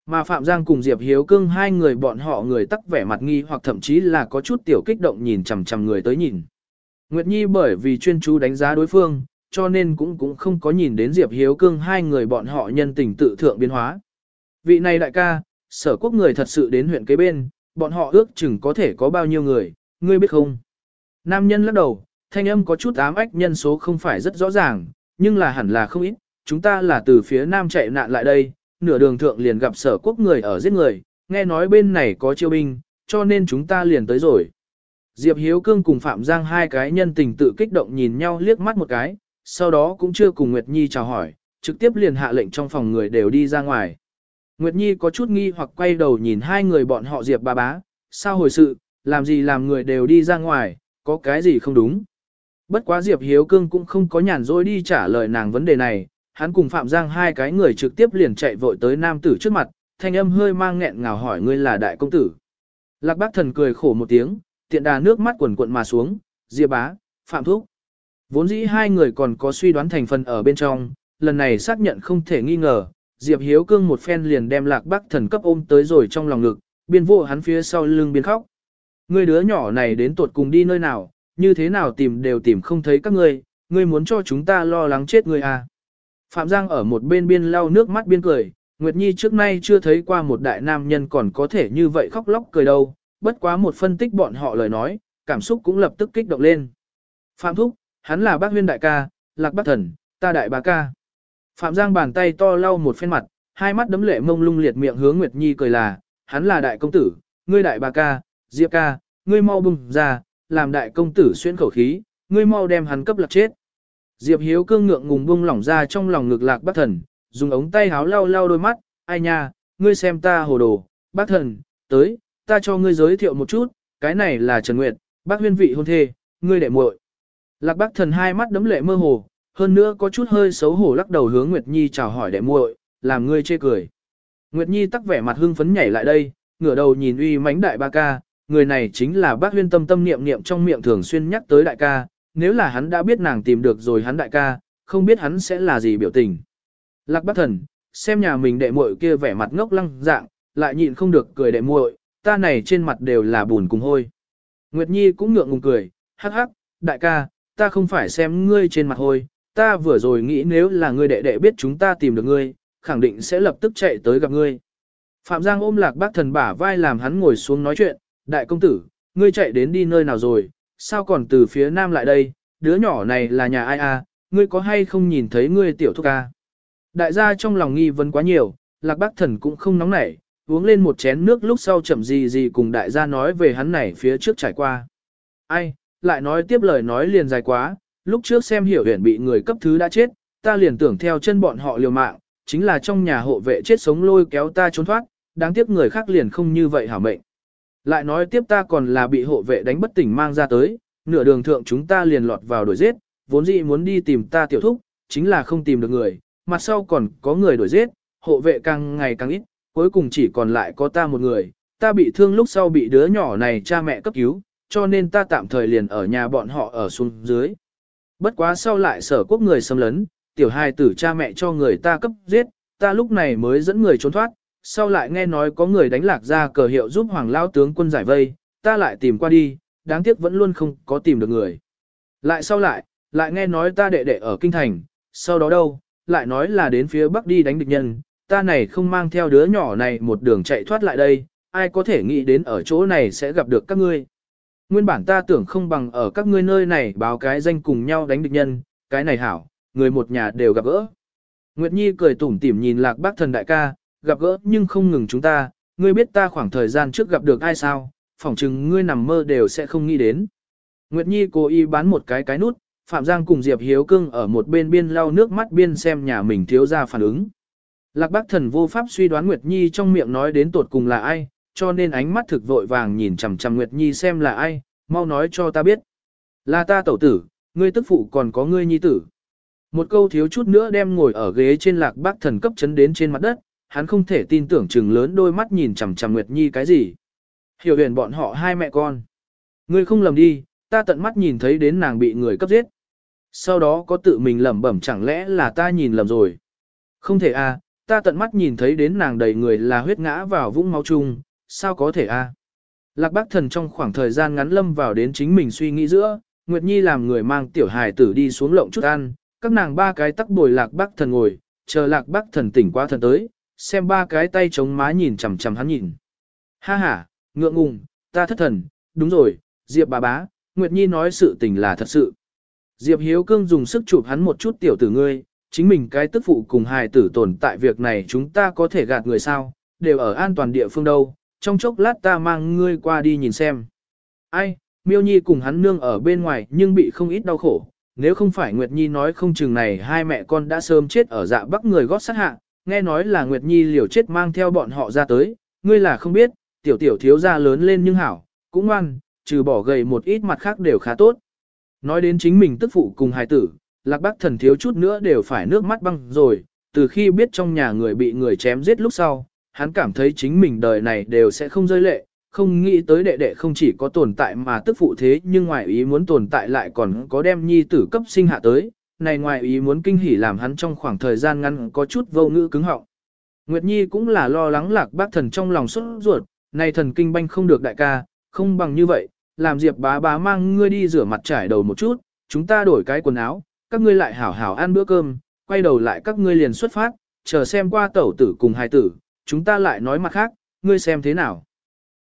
Mà Phạm Giang cùng Diệp Hiếu Cương hai người bọn họ người tắc vẻ mặt nghi hoặc thậm chí là có chút tiểu kích động nhìn chằm chằm người tới nhìn. Nguyệt Nhi bởi vì chuyên chú đánh giá đối phương, cho nên cũng cũng không có nhìn đến Diệp Hiếu Cương hai người bọn họ nhân tình tự thượng biến hóa. Vị này đại ca, sở quốc người thật sự đến huyện kế bên, bọn họ ước chừng có thể có bao nhiêu người, ngươi biết không? Nam nhân lắc đầu, thanh âm có chút ám ách nhân số không phải rất rõ ràng, nhưng là hẳn là không ít, chúng ta là từ phía nam chạy nạn lại đây, nửa đường thượng liền gặp sở quốc người ở giết người, nghe nói bên này có chiêu binh, cho nên chúng ta liền tới rồi. Diệp Hiếu Cương cùng Phạm Giang hai cái nhân tình tự kích động nhìn nhau liếc mắt một cái, sau đó cũng chưa cùng Nguyệt Nhi chào hỏi, trực tiếp liền hạ lệnh trong phòng người đều đi ra ngoài. Nguyệt Nhi có chút nghi hoặc quay đầu nhìn hai người bọn họ Diệp bà bá, sao hồi sự, làm gì làm người đều đi ra ngoài, có cái gì không đúng. Bất quá Diệp Hiếu Cương cũng không có nhàn rỗi đi trả lời nàng vấn đề này, hắn cùng Phạm Giang hai cái người trực tiếp liền chạy vội tới nam tử trước mặt, thanh âm hơi mang nghẹn ngào hỏi ngươi là đại công tử. Lạc bác thần cười khổ một tiếng, tiện đà nước mắt quần cuộn mà xuống, Diệp bá, Phạm Thúc. Vốn dĩ hai người còn có suy đoán thành phần ở bên trong, lần này xác nhận không thể nghi ngờ, Diệp Hiếu Cương một phen liền đem lạc bác thần cấp ôm tới rồi trong lòng ngực, biên vô hắn phía sau lưng biên khóc. Ngươi đứa nhỏ này đến tuột cùng đi nơi nào, như thế nào tìm đều tìm không thấy các ngươi, ngươi muốn cho chúng ta lo lắng chết ngươi à. Phạm Giang ở một bên biên lau nước mắt biên cười, Nguyệt Nhi trước nay chưa thấy qua một đại nam nhân còn có thể như vậy khóc lóc cười đâu, bất quá một phân tích bọn họ lời nói, cảm xúc cũng lập tức kích động lên. Phạm Thúc, hắn là bác huyên đại ca, lạc bác thần, ta đại bá ca. Phạm Giang bàn tay to lau một phen mặt, hai mắt đấm lệ mông lung liệt miệng hướng Nguyệt Nhi cười là, hắn là đại công tử, ngươi đại bà ca, Diệp ca, ngươi mau bùng ra, làm đại công tử xuyên khẩu khí, ngươi mau đem hắn cấp lạc chết. Diệp Hiếu cương ngượng ngùng buông lỏng ra trong lòng ngực lạc bác thần, dùng ống tay háo lau lau đôi mắt, ai nha, ngươi xem ta hồ đồ, bác thần, tới, ta cho ngươi giới thiệu một chút, cái này là Trần Nguyệt, bác huyên vị hôn thê, ngươi đệ muội. Lạc bác thần hai mắt đấm lệ mơ hồ, hơn nữa có chút hơi xấu hổ lắc đầu hướng Nguyệt Nhi chào hỏi đệ muội, làm ngươi chê cười. Nguyệt Nhi tắc vẻ mặt hưng phấn nhảy lại đây, ngửa đầu nhìn uy mánh đại ba ca, người này chính là bác huyên tâm tâm niệm niệm trong miệng thường xuyên nhắc tới đại ca, nếu là hắn đã biết nàng tìm được rồi hắn đại ca, không biết hắn sẽ là gì biểu tình. Lạc bác thần, xem nhà mình đệ muội kia vẻ mặt ngốc lăng dạng, lại nhịn không được cười đệ muội, ta này trên mặt đều là bùn cùng hôi. Nguyệt Nhi cũng ngượng ngùng cười, hắc hắc, đại ca, ta không phải xem ngươi trên mặt hôi, ta vừa rồi nghĩ nếu là ngươi đệ đệ biết chúng ta tìm được ngươi, khẳng định sẽ lập tức chạy tới gặp ngươi. Phạm Giang ôm lạc bác thần bả vai làm hắn ngồi xuống nói chuyện, đại công tử, ngươi chạy đến đi nơi nào rồi, sao còn từ phía nam lại đây, đứa nhỏ này là nhà ai à, ngươi có hay không nhìn thấy ngươi tiểu thúc a? Đại gia trong lòng nghi vấn quá nhiều, lạc bác thần cũng không nóng nảy, uống lên một chén nước lúc sau chậm gì gì cùng đại gia nói về hắn này phía trước trải qua. Ai, lại nói tiếp lời nói liền dài quá, lúc trước xem hiểu huyền bị người cấp thứ đã chết, ta liền tưởng theo chân bọn họ liều mạng, chính là trong nhà hộ vệ chết sống lôi kéo ta trốn thoát, đáng tiếc người khác liền không như vậy hả mệnh. Lại nói tiếp ta còn là bị hộ vệ đánh bất tỉnh mang ra tới, nửa đường thượng chúng ta liền lọt vào đuổi giết, vốn dĩ muốn đi tìm ta tiểu thúc, chính là không tìm được người, mặt sau còn có người đuổi giết, hộ vệ càng ngày càng ít, cuối cùng chỉ còn lại có ta một người, ta bị thương lúc sau bị đứa nhỏ này cha mẹ cấp cứu, cho nên ta tạm thời liền ở nhà bọn họ ở xuống dưới. Bất quá sau lại sở quốc người xâm lấn, tiểu hài tử cha mẹ cho người ta cấp giết, ta lúc này mới dẫn người trốn thoát, sau lại nghe nói có người đánh lạc ra cờ hiệu giúp hoàng lao tướng quân giải vây, ta lại tìm qua đi, đáng tiếc vẫn luôn không có tìm được người. Lại sau lại, lại nghe nói ta đệ đệ ở kinh thành, sau đó đâu, lại nói là đến phía bắc đi đánh địch nhân, ta này không mang theo đứa nhỏ này một đường chạy thoát lại đây, ai có thể nghĩ đến ở chỗ này sẽ gặp được các ngươi. Nguyên bản ta tưởng không bằng ở các ngươi nơi này báo cái danh cùng nhau đánh địch nhân, cái này hảo, người một nhà đều gặp gỡ. Nguyệt Nhi cười tủm tỉm nhìn lạc bác thần đại ca, gặp gỡ nhưng không ngừng chúng ta, ngươi biết ta khoảng thời gian trước gặp được ai sao, phỏng chừng ngươi nằm mơ đều sẽ không nghĩ đến. Nguyệt Nhi cố ý bán một cái cái nút, Phạm Giang cùng Diệp Hiếu Cương ở một bên biên lau nước mắt biên xem nhà mình thiếu ra phản ứng. Lạc Bác Thần vô pháp suy đoán Nguyệt Nhi trong miệng nói đến tột cùng là ai, cho nên ánh mắt thực vội vàng nhìn chằm chằm Nguyệt Nhi xem là ai, mau nói cho ta biết. Là ta tẩu tử, ngươi tức phụ còn có ngươi nhi tử. Một câu thiếu chút nữa đem ngồi ở ghế trên Lạc Bác Thần cấp chấn đến trên mặt đất, hắn không thể tin tưởng chừng lớn đôi mắt nhìn chằm chằm Nguyệt Nhi cái gì. Hiểu huyền bọn họ hai mẹ con. Ngươi không lầm đi, ta tận mắt nhìn thấy đến nàng bị người cấp giết. Sau đó có tự mình lẩm bẩm chẳng lẽ là ta nhìn lầm rồi. Không thể à, ta tận mắt nhìn thấy đến nàng đầy người là huyết ngã vào vũng máu chung, sao có thể à. Lạc bác thần trong khoảng thời gian ngắn lâm vào đến chính mình suy nghĩ giữa, Nguyệt Nhi làm người mang tiểu hài tử đi xuống lộng chút ăn, các nàng ba cái tắc bồi lạc bác thần ngồi, chờ lạc bác thần tỉnh qua thần tới, xem ba cái tay chống má nhìn chằm chằm hắn nhìn. Ha ha, ngượng ngùng, ta thất thần, đúng rồi, Diệp bà bá, Nguyệt Nhi nói sự tình là thật sự. Diệp Hiếu Cương dùng sức chụp hắn một chút tiểu tử ngươi, chính mình cái tức phụ cùng hài tử tồn tại việc này chúng ta có thể gạt người sao, đều ở an toàn địa phương đâu, trong chốc lát ta mang ngươi qua đi nhìn xem. Ai, Miêu Nhi cùng hắn nương ở bên ngoài nhưng bị không ít đau khổ, nếu không phải Nguyệt Nhi nói không chừng này hai mẹ con đã sớm chết ở dạ bắc người gót sát hạ, nghe nói là Nguyệt Nhi liều chết mang theo bọn họ ra tới, ngươi là không biết, tiểu tiểu thiếu gia lớn lên nhưng hảo, cũng ngoan, trừ bỏ gầy một ít mặt khác đều khá tốt. Nói đến chính mình tức phụ cùng hài tử, lạc bác thần thiếu chút nữa đều phải nước mắt băng rồi, từ khi biết trong nhà người bị người chém giết lúc sau, hắn cảm thấy chính mình đời này đều sẽ không rơi lệ, không nghĩ tới đệ đệ không chỉ có tồn tại mà tức phụ thế nhưng ngoài ý muốn tồn tại lại còn có đem nhi tử cấp sinh hạ tới, này ngoài ý muốn kinh hỉ làm hắn trong khoảng thời gian ngắn có chút vô ngữ cứng họng. Nguyệt Nhi cũng là lo lắng lạc bác thần trong lòng xuất ruột, này thần kinh banh không được đại ca, không bằng như vậy, làm Diệp bá bá mang ngươi đi rửa mặt trải đầu một chút, chúng ta đổi cái quần áo, các ngươi lại hảo hảo ăn bữa cơm, quay đầu lại các ngươi liền xuất phát, chờ xem qua tẩu tử cùng hài tử, chúng ta lại nói mặt khác, ngươi xem thế nào.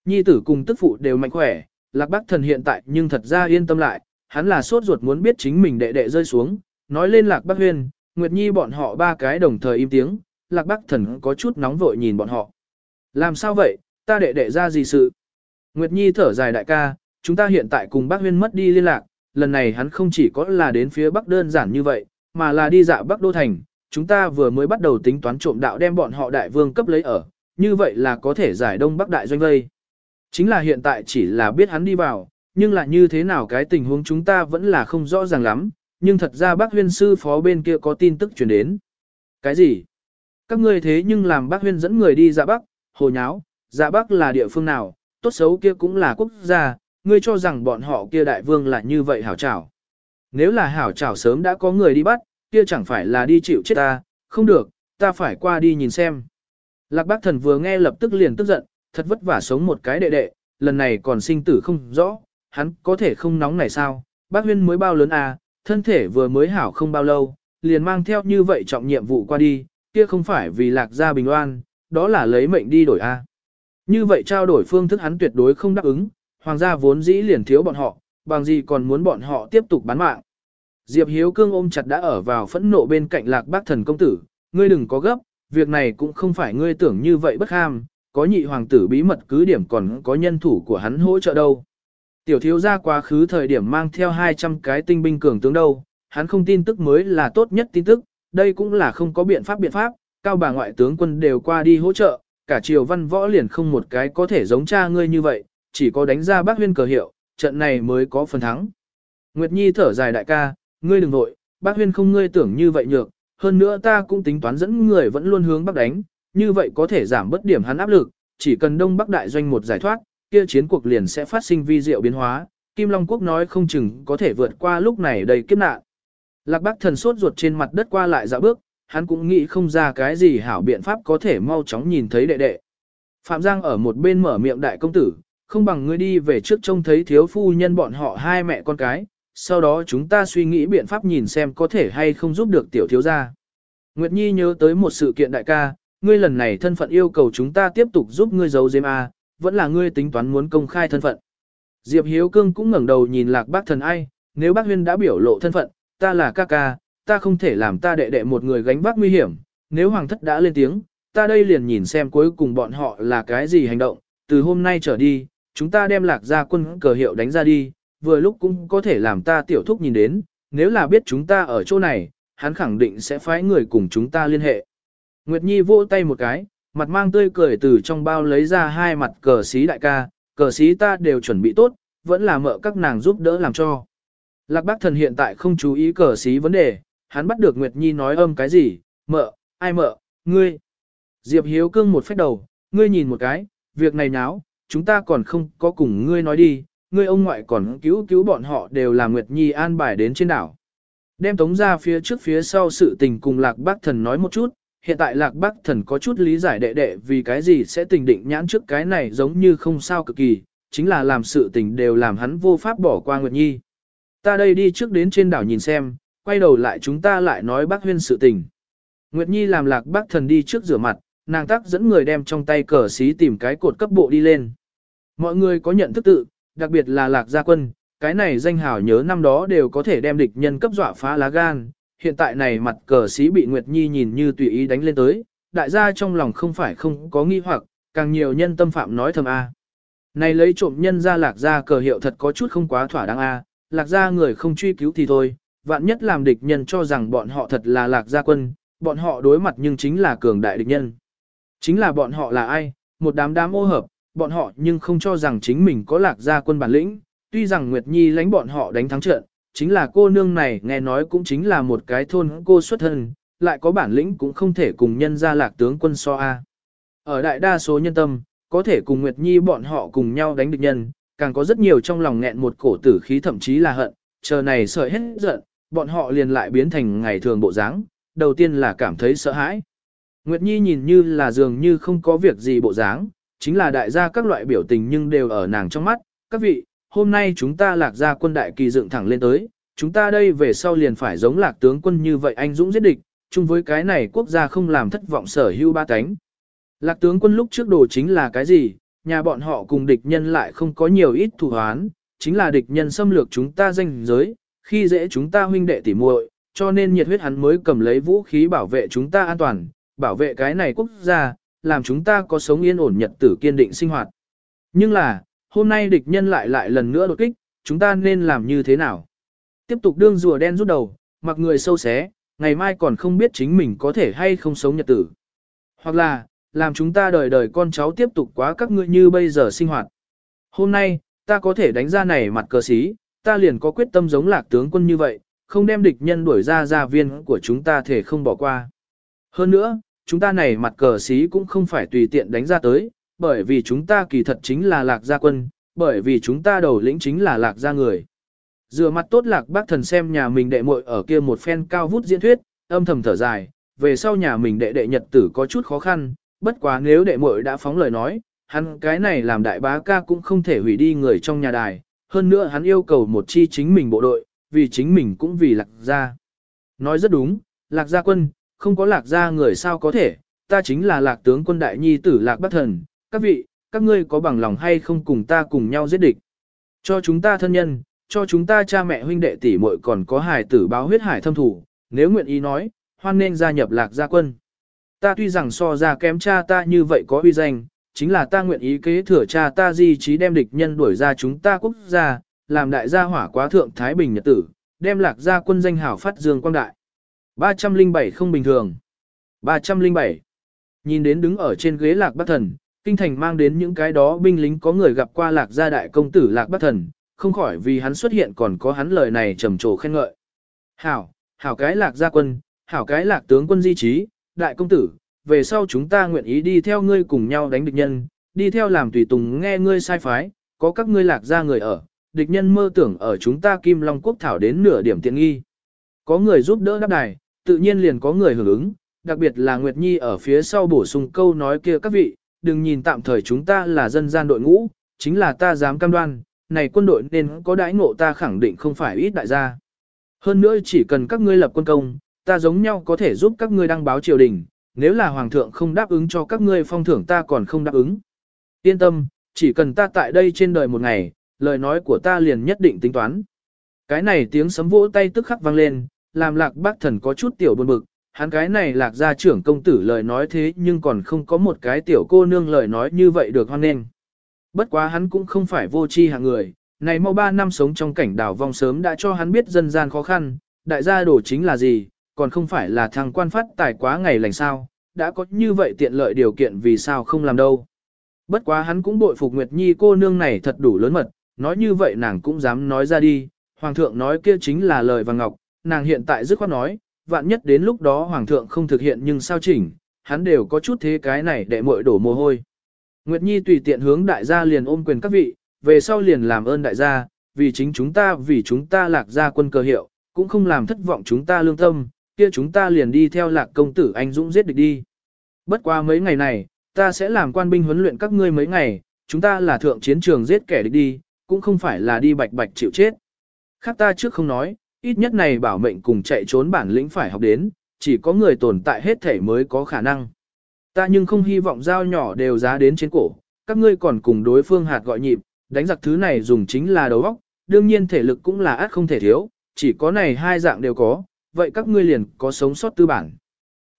Nhi tử cùng tức phụ đều mạnh khỏe, lạc bác thần hiện tại nhưng thật ra yên tâm lại, hắn là sốt ruột muốn biết chính mình đệ đệ rơi xuống, nói lên lạc bắc huyên, Nguyệt Nhi bọn họ ba cái đồng thời im tiếng, lạc bắc thần có chút nóng vội nhìn bọn họ. Làm sao vậy, ta đệ đệ ra gì sự? Nguyệt Nhi thở dài đại ca, chúng ta hiện tại cùng bắc huyên mất đi liên lạc, lần này hắn không chỉ có là đến phía bắc đơn giản như vậy, mà là đi dạo bắc đô thành, chúng ta vừa mới bắt đầu tính toán trộm đạo đem bọn họ đại vương cấp lấy ở, như vậy là có thể giải đông bắc đại doanh vây. Chính là hiện tại chỉ là biết hắn đi vào, nhưng là như thế nào cái tình huống chúng ta vẫn là không rõ ràng lắm, nhưng thật ra bác huyên sư phó bên kia có tin tức truyền đến. Cái gì? Các ngươi thế nhưng làm bác huyên dẫn người đi dạ bắc, hồ nháo, dạ bắc là địa phương nào, tốt xấu kia cũng là quốc gia, ngươi cho rằng bọn họ kia đại vương là như vậy hảo trảo. Nếu là hảo trảo sớm đã có người đi bắt, kia chẳng phải là đi chịu chết ta, không được, ta phải qua đi nhìn xem. Lạc bác thần vừa nghe lập tức liền tức giận, thật vất vả sống một cái đệ đệ, lần này còn sinh tử không rõ, hắn có thể không nóng này sao, bác huyên mới bao lớn à, thân thể vừa mới hảo không bao lâu, liền mang theo như vậy trọng nhiệm vụ qua đi, kia không phải vì lạc gia bình oan, đó là lấy mệnh đi đổi a. Như vậy trao đổi phương thức hắn tuyệt đối không đáp ứng, hoàng gia vốn dĩ liền thiếu bọn họ, bằng gì còn muốn bọn họ tiếp tục bán mạng. Diệp Hiếu Cương ôm chặt đã ở vào phẫn nộ bên cạnh lạc bác thần công tử, ngươi đừng có gấp, việc này cũng không phải ngươi tưởng như vậy bất ham, có nhị hoàng tử bí mật cứ điểm còn có nhân thủ của hắn hỗ trợ đâu. Tiểu thiếu gia quá khứ thời điểm mang theo 200 cái tinh binh cường tướng đâu, hắn không tin tức mới là tốt nhất tin tức, đây cũng là không có biện pháp biện pháp, cao bà ngoại tướng quân đều qua đi hỗ trợ, cả triều văn võ liền không một cái có thể giống cha ngươi như vậy, chỉ có đánh ra bác huyên cờ hiệu, trận này mới có phần thắng. Nguyệt Nhi thở dài đại ca, ngươi đừng vội, bác huyên không ngươi tưởng như vậy nhược, hơn nữa ta cũng tính toán dẫn người vẫn luôn hướng bắc đánh, như vậy có thể giảm bất điểm hắn áp lực, chỉ cần đông bắc đại doanh một giải thoát, kia chiến cuộc liền sẽ phát sinh vi diệu biến hóa, Kim Long Quốc nói không chừng có thể vượt qua lúc này đầy kiếp nạn. Lạc Bắc thần sốt ruột trên mặt đất qua lại dạo bước, hắn cũng nghĩ không ra cái gì hảo biện pháp có thể mau chóng nhìn thấy đệ đệ. Phạm Giang ở một bên mở miệng đại công tử, không bằng ngươi đi về trước trông thấy thiếu phu nhân bọn họ hai mẹ con cái, sau đó chúng ta suy nghĩ biện pháp nhìn xem có thể hay không giúp được tiểu thiếu gia. Nguyệt Nhi nhớ tới một sự kiện đại ca, ngươi lần này thân phận yêu cầu chúng ta tiếp tục giúp ngươi giấu giếm A, vẫn là ngươi tính toán muốn công khai thân phận. Diệp Hiếu Cương cũng ngẩng đầu nhìn lạc bác thần ai, nếu bác huyên đã biểu lộ thân phận, ta là ca ca, ta không thể làm ta đệ đệ một người gánh vác nguy hiểm, nếu hoàng thất đã lên tiếng, ta đây liền nhìn xem cuối cùng bọn họ là cái gì hành động, từ hôm nay trở đi, chúng ta đem lạc gia quân cờ hiệu đánh ra đi, vừa lúc cũng có thể làm ta tiểu thúc nhìn đến, nếu là biết chúng ta ở chỗ này, hắn khẳng định sẽ phái người cùng chúng ta liên hệ. Nguyệt Nhi vỗ tay một cái, mặt mang tươi cười từ trong bao lấy ra hai mặt cờ xí đại ca, cờ xí ta đều chuẩn bị tốt, vẫn là mợ các nàng giúp đỡ làm cho. Lạc bác thần hiện tại không chú ý cờ xí vấn đề, hắn bắt được Nguyệt Nhi nói âm cái gì, mợ, ai mợ, ngươi. Diệp Hiếu cương một phép đầu, ngươi nhìn một cái, việc này náo, chúng ta còn không có cùng ngươi nói đi, ngươi ông ngoại còn cứu cứu bọn họ đều là Nguyệt Nhi an bài đến trên đảo. Đem tống ra phía trước phía sau sự tình cùng lạc bác thần nói một chút, hiện tại lạc bác thần có chút lý giải đệ đệ vì cái gì sẽ tình định nhãn trước cái này giống như không sao cực kỳ, chính là làm sự tình đều làm hắn vô pháp bỏ qua Nguyệt Nhi. Ta đây đi trước đến trên đảo nhìn xem, quay đầu lại chúng ta lại nói bác huyên sự tình. Nguyệt Nhi làm lạc bác thần đi trước rửa mặt, nàng tác dẫn người đem trong tay cờ xí tìm cái cột cấp bộ đi lên. Mọi người có nhận thức tự, đặc biệt là lạc gia quân, cái này danh hào nhớ năm đó đều có thể đem địch nhân cấp dọa phá lá gan, hiện tại này mặt cờ xí bị Nguyệt Nhi nhìn như tùy ý đánh lên tới, đại gia trong lòng không phải không có nghi hoặc, càng nhiều nhân tâm phạm nói thầm A. Này lấy trộm nhân ra lạc gia cờ hiệu thật có chút không quá thỏa đáng A, lạc gia người không truy cứu thì thôi, vạn nhất làm địch nhân cho rằng bọn họ thật là lạc gia quân, bọn họ đối mặt nhưng chính là cường đại địch nhân. Chính là bọn họ là ai, một đám đám ô hợp, bọn họ nhưng không cho rằng chính mình có lạc gia quân bản lĩnh, tuy rằng Nguyệt Nhi lãnh bọn họ đánh thắng trận, chính là cô nương này nghe nói cũng chính là một cái thôn cô xuất thân, lại có bản lĩnh cũng không thể cùng nhân gia lạc tướng quân so A. Ở đại đa số nhân tâm, có thể cùng Nguyệt Nhi bọn họ cùng nhau đánh địch nhân, càng có rất nhiều trong lòng nghẹn một cổ tử khí thậm chí là hận, chờ này sợi hết giận, bọn họ liền lại biến thành ngày thường bộ dáng, đầu tiên là cảm thấy sợ hãi. Nguyệt Nhi nhìn như là dường như không có việc gì bộ dáng, chính là đại gia các loại biểu tình nhưng đều ở nàng trong mắt, các vị, hôm nay chúng ta lạc ra quân đại kỳ dựng thẳng lên tới, chúng ta đây về sau liền phải giống lạc tướng quân như vậy anh dũng giết địch, chung với cái này quốc gia không làm thất vọng sở hưu ba cánh. Lạc tướng quân lúc trước đồ chính là cái gì, nhà bọn họ cùng địch nhân lại không có nhiều ít thủ hoán, chính là địch nhân xâm lược chúng ta danh giới, khi dễ chúng ta huynh đệ tỉ muội, cho nên nhiệt huyết hắn mới cầm lấy vũ khí bảo vệ chúng ta an toàn, bảo vệ cái này quốc gia, làm chúng ta có sống yên ổn nhật tử kiên định sinh hoạt. Nhưng là, hôm nay địch nhân lại lại lần nữa đột kích, chúng ta nên làm như thế nào? Tiếp tục đương rùa đen rút đầu, mặc người sâu xé, ngày mai còn không biết chính mình có thể hay không sống nhật tử. Hoặc là, làm chúng ta đời đời con cháu tiếp tục quá các ngươi như bây giờ sinh hoạt. Hôm nay, ta có thể đánh ra này mặt cờ xí, ta liền có quyết tâm giống lạc tướng quân như vậy, không đem địch nhân đuổi ra gia viên của chúng ta thể không bỏ qua. Hơn nữa, chúng ta này mặt cờ xí cũng không phải tùy tiện đánh ra tới, bởi vì chúng ta kỳ thật chính là lạc gia quân, bởi vì chúng ta đầu lĩnh chính là lạc gia người. Dựa mặt tốt lạc bác thần xem nhà mình đệ muội ở kia một phen cao vút diễn thuyết, âm thầm thở dài, về sau nhà mình đệ đệ nhật tử có chút khó khăn, bất quá nếu đệ muội đã phóng lời nói, hắn cái này làm đại bá ca cũng không thể hủy đi người trong nhà đài, hơn nữa hắn yêu cầu một chi chính mình bộ đội, vì chính mình cũng vì lạc gia. Nói rất đúng, lạc gia quân, không có lạc gia người sao có thể, ta chính là lạc tướng quân đại nhi tử lạc bác thần, các vị, các ngươi có bằng lòng hay không cùng ta cùng nhau giết địch. Cho chúng ta thân nhân, cho chúng ta cha mẹ huynh đệ tỷ muội còn có hài tử báo huyết hải thâm thủ, nếu nguyện ý nói, hoan nên gia nhập lạc gia quân. Ta tuy rằng so ra kém cha ta như vậy có uy danh, chính là ta nguyện ý kế thừa cha ta di trí đem địch nhân đuổi ra chúng ta quốc gia, làm đại gia hỏa quá thượng Thái Bình Nhật tử, đem lạc gia quân danh hảo phát dương quang đại. 307 không bình thường. 307. Nhìn đến đứng ở trên ghế lạc bác thần, kinh thành mang đến những cái đó binh lính có người gặp qua lạc gia đại công tử lạc bắc thần, không khỏi vì hắn xuất hiện còn có hắn lời này trầm trồ khen ngợi. Hảo, hảo cái lạc gia quân, hảo cái lạc tướng quân di trí, đại công tử, về sau chúng ta nguyện ý đi theo ngươi cùng nhau đánh địch nhân, đi theo làm tùy tùng nghe ngươi sai phái, có các ngươi lạc gia người ở, địch nhân mơ tưởng ở chúng ta Kim Long Quốc thảo đến nửa điểm tiện nghi. Có người giúp đỡ đáp đài, tự nhiên liền có người hưởng ứng, đặc biệt là Nguyệt Nhi ở phía sau bổ sung câu nói kia các vị, đừng nhìn tạm thời chúng ta là dân gian đội ngũ, chính là ta dám cam đoan, này quân đội nên có đãi ngộ ta khẳng định không phải ít đại gia. Hơn nữa chỉ cần các ngươi lập quân công, ta giống nhau có thể giúp các ngươi đăng báo triều đình, nếu là hoàng thượng không đáp ứng cho các ngươi phong thưởng ta còn không đáp ứng. Yên tâm, chỉ cần ta tại đây trên đời một ngày, lời nói của ta liền nhất định tính toán. Cái này tiếng sấm vỗ tay tức khắc vang lên, làm lạc bác thần có chút tiểu buồn bực, Hắn cái này lạc gia trưởng công tử lời nói thế nhưng còn không có một cái tiểu cô nương lời nói như vậy được hoan nghênh. Bất quá hắn cũng không phải vô tri hạng người, này mau 3 năm sống trong cảnh đảo vong sớm đã cho hắn biết dân gian khó khăn, đại gia đổ chính là gì, còn không phải là thằng quan phát tài quá ngày lành sao, đã có như vậy tiện lợi điều kiện vì sao không làm đâu. Bất quá hắn cũng bội phục Nguyệt Nhi cô nương này thật đủ lớn mật, nói như vậy nàng cũng dám nói ra đi, Hoàng thượng nói kia chính là lời vàng ngọc, nàng hiện tại dứt khoát nói, vạn nhất đến lúc đó Hoàng thượng không thực hiện nhưng sao chỉnh, hắn đều có chút thế cái này để muội đổ mồ hôi. Nguyệt Nhi tùy tiện hướng đại gia liền ôm quyền các vị, về sau liền làm ơn đại gia, vì chính chúng ta vì chúng ta lạc gia quân cơ hiệu, cũng không làm thất vọng chúng ta lương tâm, kia chúng ta liền đi theo lạc công tử anh dũng giết địch đi. Bất qua mấy ngày này, ta sẽ làm quan binh huấn luyện các ngươi mấy ngày, chúng ta là thượng chiến trường giết kẻ địch đi, cũng không phải là đi bạch bạch chịu chết. Khác ta trước không nói, ít nhất này bảo mệnh cùng chạy trốn bản lĩnh phải học đến, chỉ có người tồn tại hết thể mới có khả năng. Ta nhưng không hy vọng dao nhỏ đều giá đến trên cổ, các ngươi còn cùng đối phương hạt gọi nhịp, đánh giặc thứ này dùng chính là đầu óc, đương nhiên thể lực cũng là át không thể thiếu, chỉ có này hai dạng đều có, vậy các ngươi liền có sống sót tư bản.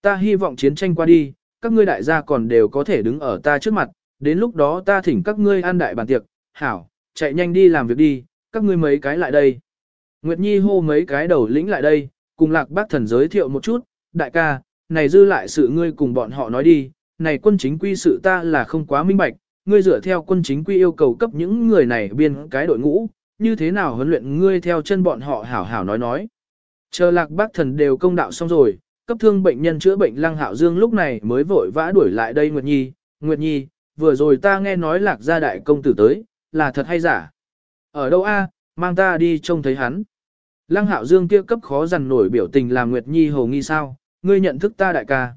Ta hy vọng chiến tranh qua đi, các ngươi đại gia còn đều có thể đứng ở ta trước mặt, đến lúc đó ta thỉnh các ngươi ăn đại bàn tiệc, hảo, chạy nhanh đi làm việc đi, các ngươi mấy cái lại đây. Nguyệt Nhi hô mấy cái đầu lĩnh lại đây, cùng lạc bác thần giới thiệu một chút, đại ca, này dư lại sự ngươi cùng bọn họ nói đi, này quân chính quy sự ta là không quá minh bạch, ngươi dựa theo quân chính quy yêu cầu cấp những người này biên cái đội ngũ, như thế nào huấn luyện ngươi theo chân bọn họ hảo hảo nói nói. Chờ lạc bác thần đều công đạo xong rồi, cấp thương bệnh nhân chữa bệnh lăng hạo dương lúc này mới vội vã đuổi lại đây Nguyệt Nhi, Nguyệt Nhi, vừa rồi ta nghe nói lạc gia đại công tử tới, là thật hay giả? Ở đâu a? mang ta đi trông thấy hắn. Lăng hạo dương kia cấp khó dằn nổi biểu tình làm Nguyệt Nhi hồ nghi sao, ngươi nhận thức ta đại ca.